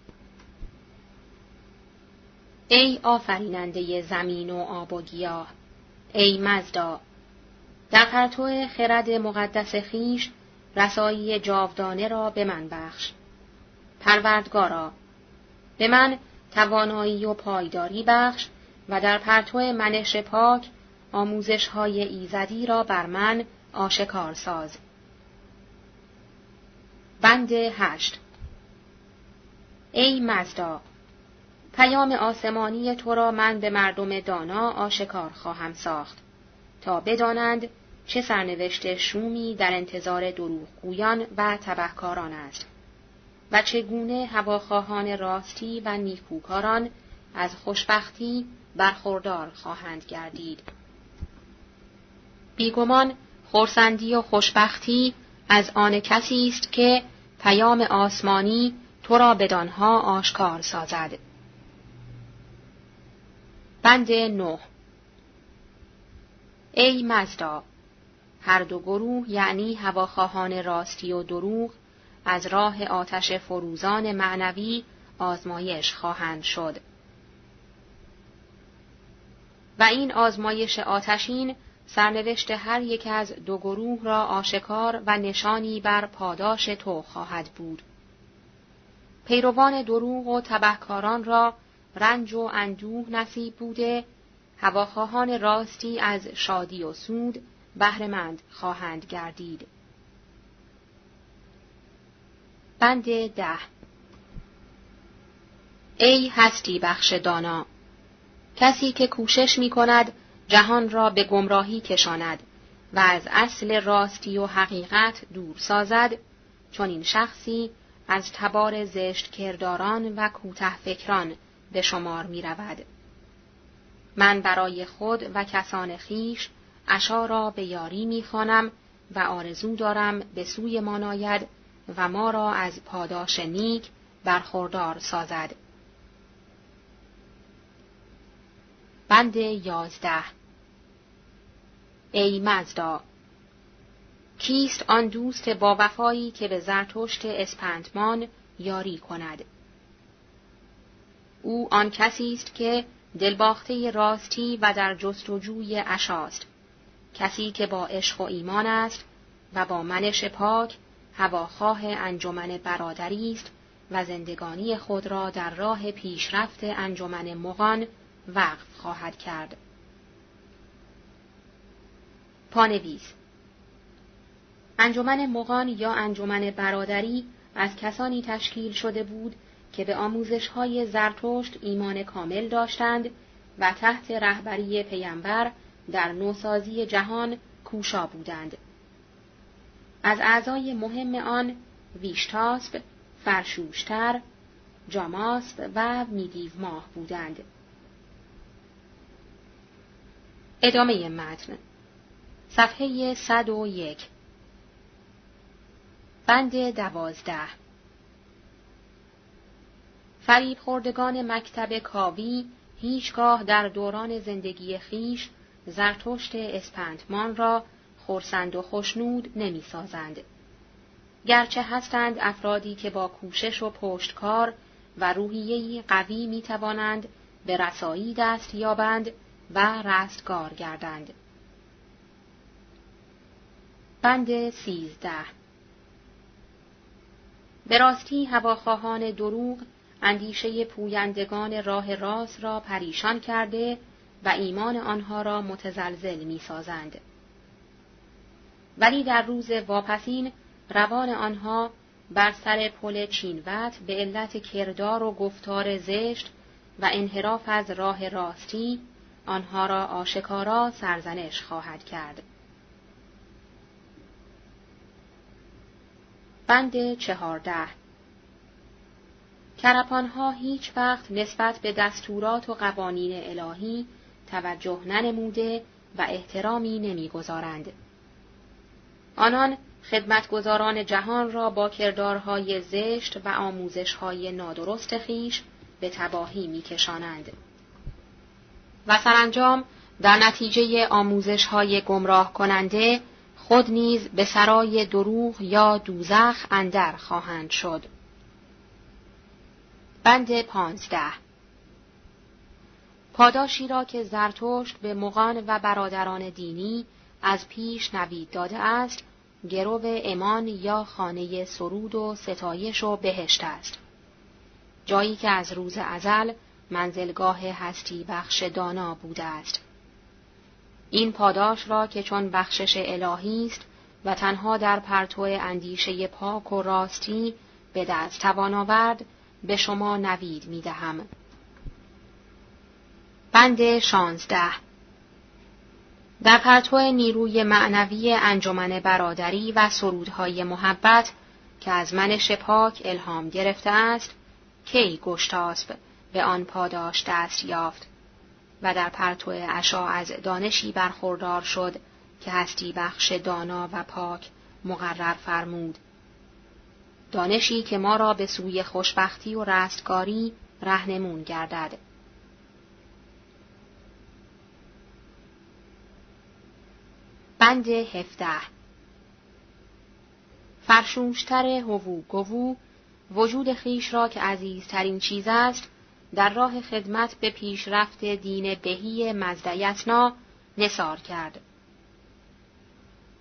ای آفریننده زمین و آب و گیاه ای مزدا در پرتو خرد مقدس خیش رسایی جاودانه را به من بخش. پروردگارا به من توانایی و پایداری بخش و در پرتو منش پاک آموزش های ایزدی را بر من آشکار ساز. بند هشت ای مزدا پیام آسمانی تو را من به مردم دانا آشکار خواهم ساخت تا بدانند چه سرنوشت شومی در انتظار دروغگویان و تبهکاران است و چگونه هواخواهان راستی و نیکوکاران از خوشبختی برخوردار خواهند گردید. بیگمان خورسندی و خوشبختی از آن کسی است که پیام آسمانی تو را بدانها آشکار سازد. بند نه. ای مزدا هر دو گروه یعنی هواخواهان راستی و دروغ از راه آتش فروزان معنوی آزمایش خواهند شد و این آزمایش آتشین سرنوشت هر یک از دو گروه را آشکار و نشانی بر پاداش تو خواهد بود. پیروان دروغ و تبهکاران را رنج و اندوه نصیب بوده، هواخواهان راستی از شادی و سود بهرهمند خواهند گردید. بند ده ای هستی بخش دانا کسی که کوشش می کند جهان را به گمراهی کشاند و از اصل راستی و حقیقت دور سازد چون این شخصی از تبار زشت کرداران و کوته فکران به شمار می رود. من برای خود و کسان خیش اشا را به یاری می خانم و آرزو دارم به سوی ماناید و ما را از پاداش نیک برخوردار سازد. بند یازده. ای مزدا کیست آن دوست با وفایی که به زرتشت اسپندمان یاری کند؟ او آن کسی است که دلباخته راستی و در جستجوی اشاست کسی که با عشق و ایمان است و با منش پاک هواخواه انجمن برادری است و زندگانی خود را در راه پیشرفت انجمن مغان وقف خواهد کرد. پانویس انجمن مغان یا انجمن برادری از کسانی تشکیل شده بود که به آموزش های زرتشت ایمان کامل داشتند و تحت رهبری پیامبر در نوسازی جهان کوشا بودند. از اعضای مهم آن ویشتاسب، فرشوشتر، جاماسب و میدیو ماه بودند. ادامه متن. صفحه 101 بند دوازده. فریب خوردگان مکتب کاوی هیچگاه در دوران زندگی خیش زرتشت اسپندمان را خورسند و خوشنود نمی سازند. گرچه هستند افرادی که با کوشش و پشتکار و روحیهی قوی می توانند به رسایی دست یابند و رستگار گردند. بند سیزده به راستی هواخواهان دروغ اندیشه پویندگان راه راست را پریشان کرده و ایمان آنها را متزلزل می سازند. ولی در روز واپسین روان آنها بر سر پل چینوت به علت کردار و گفتار زشت و انحراف از راه راستی آنها را آشکارا سرزنش خواهد کرد. بند چهارده کرپانها هیچ وقت نسبت به دستورات و قوانین الهی توجه ننموده و احترامی نمی‌گذارند. آنان خدمتگزاران جهان را با کردارهای زشت و آموزشهای نادرست خیش به تباهی میکشانند. و سرانجام در نتیجه آموزش های گمراه کننده خود نیز به سرای دروغ یا دوزخ اندر خواهند شد. بند پانزده پاداشی را که زرتشت به مغان و برادران دینی از پیش نوید داده است گرو امان یا خانه سرود و ستایش و بهشت است جایی که از روز ازل منزلگاه هستی بخش دانا بوده است این پاداش را که چون بخشش الهی است و تنها در پرتو اندیشه پاک و راستی به دست توان آورد به شما نوید می دهم. بند شانزده در پرتو نیروی معنوی انجمن برادری و سرودهای محبت که از من پاک الهام گرفته است کی گشتاسب به آن پاداش دست یافت و در پرتو عشا از دانشی برخوردار شد که هستی بخش دانا و پاک مقرر فرمود. دانشی که ما را به سوی خوشبختی و رستگاری رهنمون گردد. بند هفته فرشوشتر هوو گوو وجود خیش را که عزیزترین چیز است در راه خدمت به پیشرفت دین بهی مزدیتنا نصار کرد.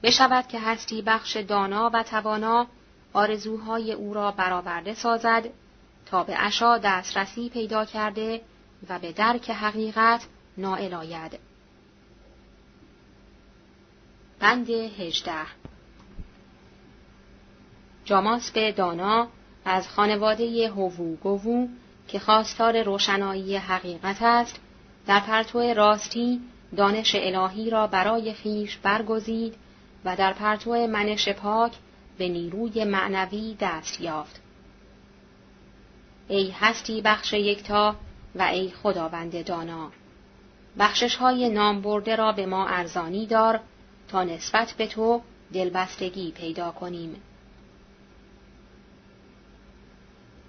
بشود که هستی بخش دانا و توانا آرزوهای او را برآورده سازد تا به عشا دسترسی پیدا کرده و به درک حقیقت نائل آید. بند هجده به دانا از خانواده هوو گوو که خواستار روشنایی حقیقت است در پرتو راستی دانش الهی را برای خیش برگزید و در پرتو منش پاک به نیروی معنوی دست یافت. ای هستی بخش یکتا و ای خداوند دانا بخشش های نام برده را به ما ارزانی دار تا نسبت به تو دلبستگی پیدا کنیم.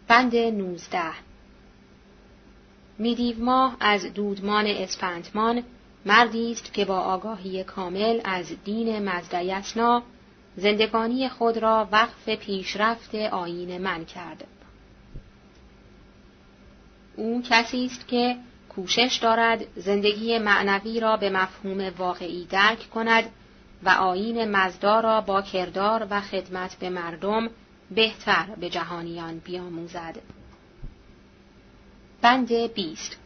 بند نوزده میدیو ماه از دودمان اسپنتمان مردی است که با آگاهی کامل از دین مزدیسنا زندگانی خود را وقف پیشرفت آین من کرد. او کسی است که کوشش دارد زندگی معنوی را به مفهوم واقعی درک کند و آین مزدا را با کردار و خدمت به مردم بهتر به جهانیان بیاموزد. بند بیست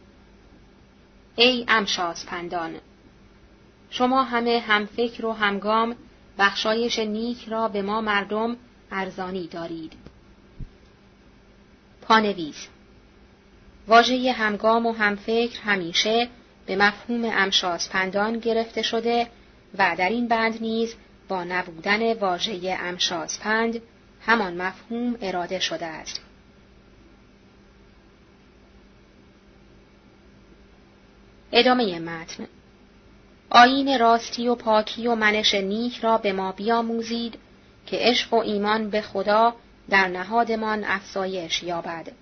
ای امشاس پندان شما همه هم فکر و همگام بخشایش نیک را به ما مردم ارزانی دارید. پانویز واژه همگام و همفکر همیشه به مفهوم امشاس پندان گرفته شده و در این بند نیز با نبودن واژه امشاس پند همان مفهوم اراده شده است. ادامه متن آین راستی و پاکی و منش نیک را به ما بیاموزید که عشق و ایمان به خدا در نهادمان افزایش یابد.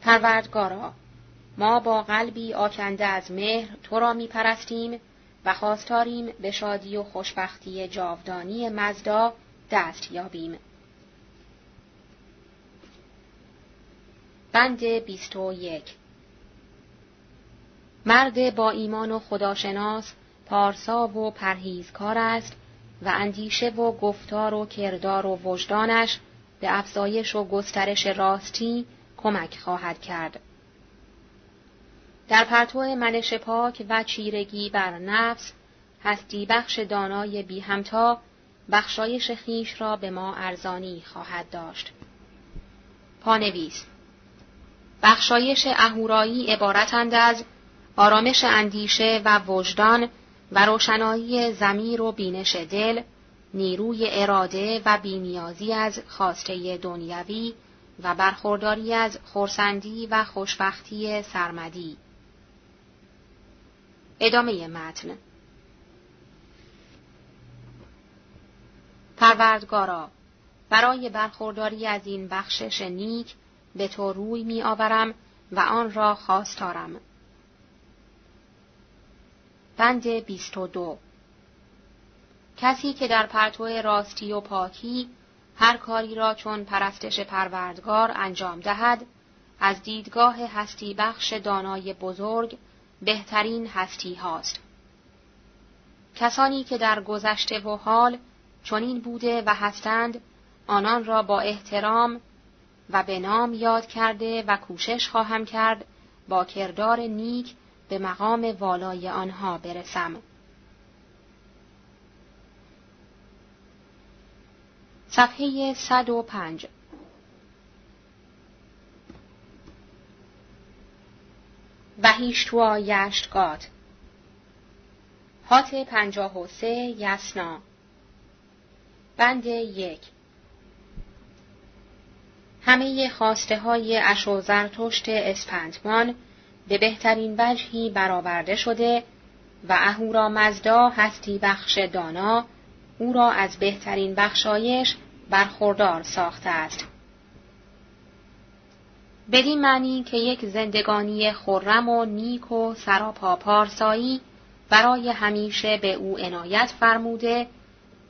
پروردگارا ما با قلبی آکنده از مهر تو را می پرستیم و خواستاریم به شادی و خوشبختی جاودانی مزدا دست یابیم. بند بیست و یک مرد با ایمان و خداشناس پارسا و پرهیزکار است و اندیشه و گفتار و کردار و وجدانش به افزایش و گسترش راستی کمک خواهد کرد. در پرتو منش پاک و چیرگی بر نفس هستی بخش دانای بی همتا بخشایش خیش را به ما ارزانی خواهد داشت. پانویس بخشایش اهورایی عبارتند از آرامش اندیشه و وجدان و روشنایی زمیر و بینش دل، نیروی اراده و بینیازی از خواسته دنیوی و برخورداری از خورسندی و خوشبختی سرمدی. ادامه متن پروردگارا برای برخورداری از این بخشش نیک به تو روی می آورم و آن را خواستارم. بند 22 کسی که در پرتو راستی و پاکی هر کاری را چون پرستش پروردگار انجام دهد از دیدگاه هستی بخش دانای بزرگ بهترین هستی هاست. کسانی که در گذشته و حال چنین بوده و هستند آنان را با احترام و به نام یاد کرده و کوشش خواهم کرد با کردار نیک به مقام والای آنها برسم. صفحه 105 بهیشتوا یشتگات هات پنجاه و سه یسنا. بند یک. همه خواسته های اشو زرتشت اسپندمان به بهترین وجهی برآورده شده و اهورا مزدا هستی بخش دانا او را از بهترین بخشایش برخوردار ساخته است. بدین معنی که یک زندگانی خرم و نیک و سراپا پارسایی برای همیشه به او عنایت فرموده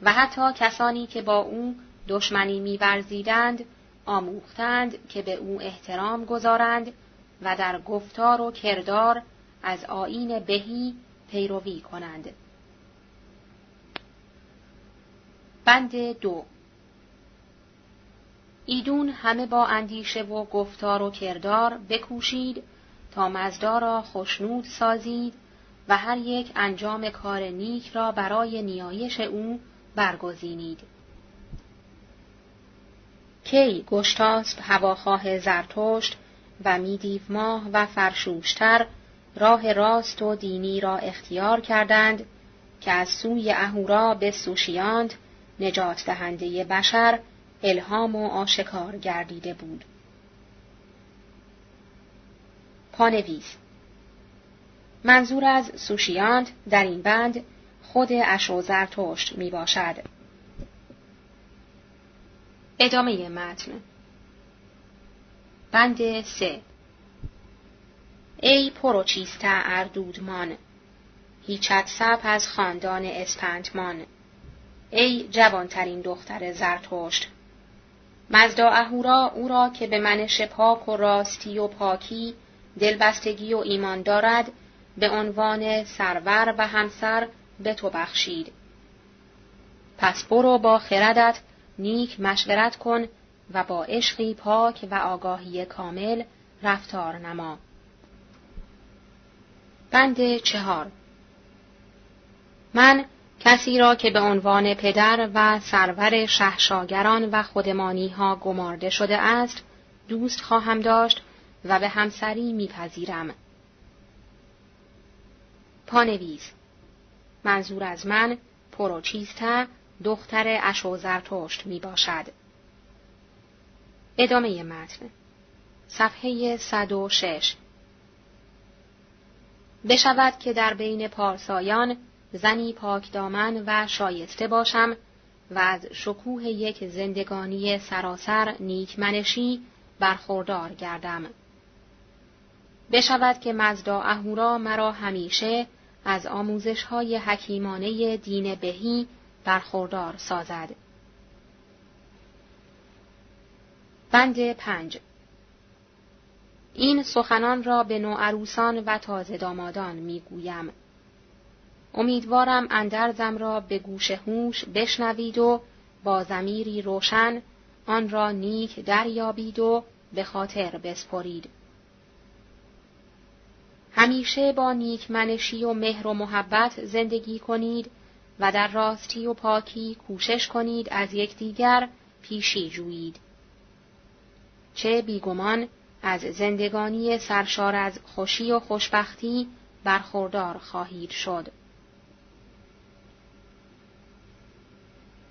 و حتی کسانی که با او دشمنی میورزیدند آموختند که به او احترام گذارند و در گفتار و کردار از آین بهی پیروی کنند. بند دو ایدون همه با اندیشه و گفتار و کردار بکوشید تا مزدا را خوشنود سازید و هر یک انجام کار نیک را برای نیایش او برگزینید. کی گشتاسب هواخواه زرتشت و میدیو ماه و فرشوشتر راه راست و دینی را اختیار کردند که از سوی اهورا به سوشیاند نجات دهنده بشر الهام و آشکار گردیده بود. پانویس. منظور از سوشیاند در این بند خود اشو زرتشت می باشد. ادامه متن. بند سه. ای پروچیسته اردودمان هیچت سب از خاندان اسپندمان. ای جوانترین دختر زرتشت. مزدا اهورا او را که به منش پاک و راستی و پاکی دلبستگی و ایمان دارد به عنوان سرور و همسر به تو بخشید. پس برو با خردت نیک مشورت کن و با عشقی پاک و آگاهی کامل رفتار نما. بند چهار. من کسی را که به عنوان پدر و سرور شهشاگران و خودمانی ها گمارده شده است دوست خواهم داشت و به همسری میپذیرم. پانویز منظور از من پروچیسته دختر اشوزرتشت می باشد. ادامه متن صفحه 106 بشود که در بین پارسایان زنی پاکدامن و شایسته باشم و از شکوه یک زندگانی سراسر نیکمنشی برخوردار گردم. بشود که مزدا اهورا مرا همیشه از آموزش های حکیمانه دین بهی برخوردار سازد. بند پنج این سخنان را به نوعروسان و تازه دامادان می‌گویم. امیدوارم اندرزم را به گوش هوش بشنوید و با زمیری روشن آن را نیک دریابید و به خاطر بسپرید. همیشه با نیک منشی و مهر و محبت زندگی کنید و در راستی و پاکی کوشش کنید از یکدیگر پیشی جویید. چه بیگمان از زندگانی سرشار از خوشی و خوشبختی برخوردار خواهید شد.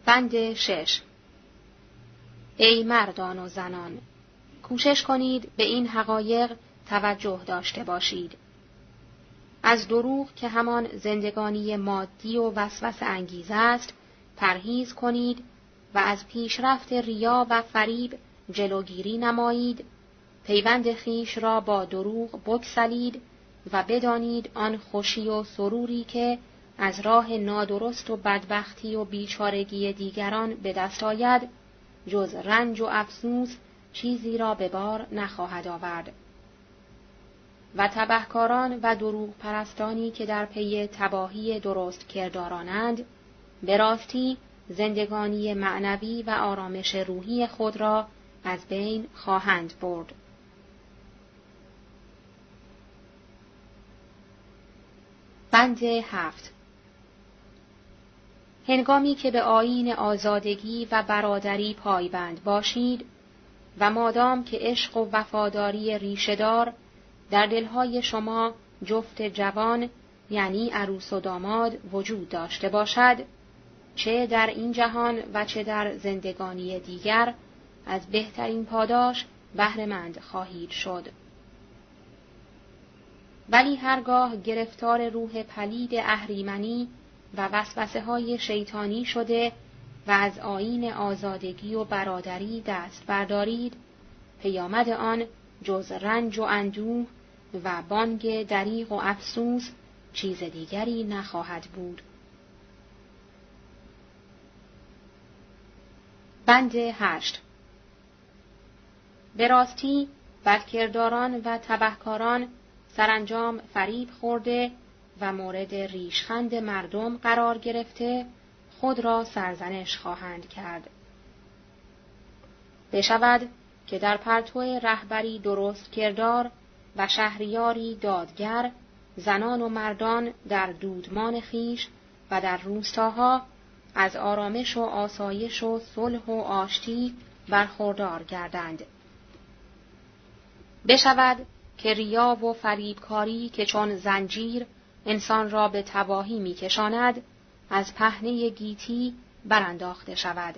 بند شش. ای مردان و زنان کوشش کنید به این حقایق توجه داشته باشید. از دروغ که همان زندگانی مادی و وسوس انگیز است پرهیز کنید و از پیشرفت ریا و فریب جلوگیری نمایید. پیوند خیش را با دروغ بکسلید و بدانید آن خوشی و سروری که از راه نادرست و بدبختی و بیچارگی دیگران به دست آید جز رنج و افسوس چیزی را به بار نخواهد آورد و تبهکاران و دروغ پرستانی که در پی تباهی درست کردارانند به راستی زندگانی معنوی و آرامش روحی خود را از بین خواهند برد. بند هفت هنگامی که به آیین آزادگی و برادری پایبند باشید و مادام که عشق و وفاداری ریشهدار در دلهای شما جفت جوان یعنی عروس و داماد وجود داشته باشد چه در این جهان و چه در زندگانی دیگر از بهترین پاداش بهرهمند خواهید شد. ولی هرگاه گرفتار روح پلید اهریمنی و وسوسه های شیطانی شده و از آین آزادگی و برادری دست بردارید پیامد آن جز رنج و اندوه و بانگ دریغ و افسوس چیز دیگری نخواهد بود. بند هشت به راستی بدکرداران و تبهکاران سرانجام فریب خورده و مورد ریشخند مردم قرار گرفته خود را سرزنش خواهند کرد. بشود که در پرتو رهبری درست کردار و شهریاری دادگر زنان و مردان در دودمان خیش و در روستاها از آرامش و آسایش و صلح و آشتی برخوردار گردند. بشود که ریا و فریبکاری که چون زنجیر انسان را به تباهی میکشاند از پهنه گیتی برانداخته شود.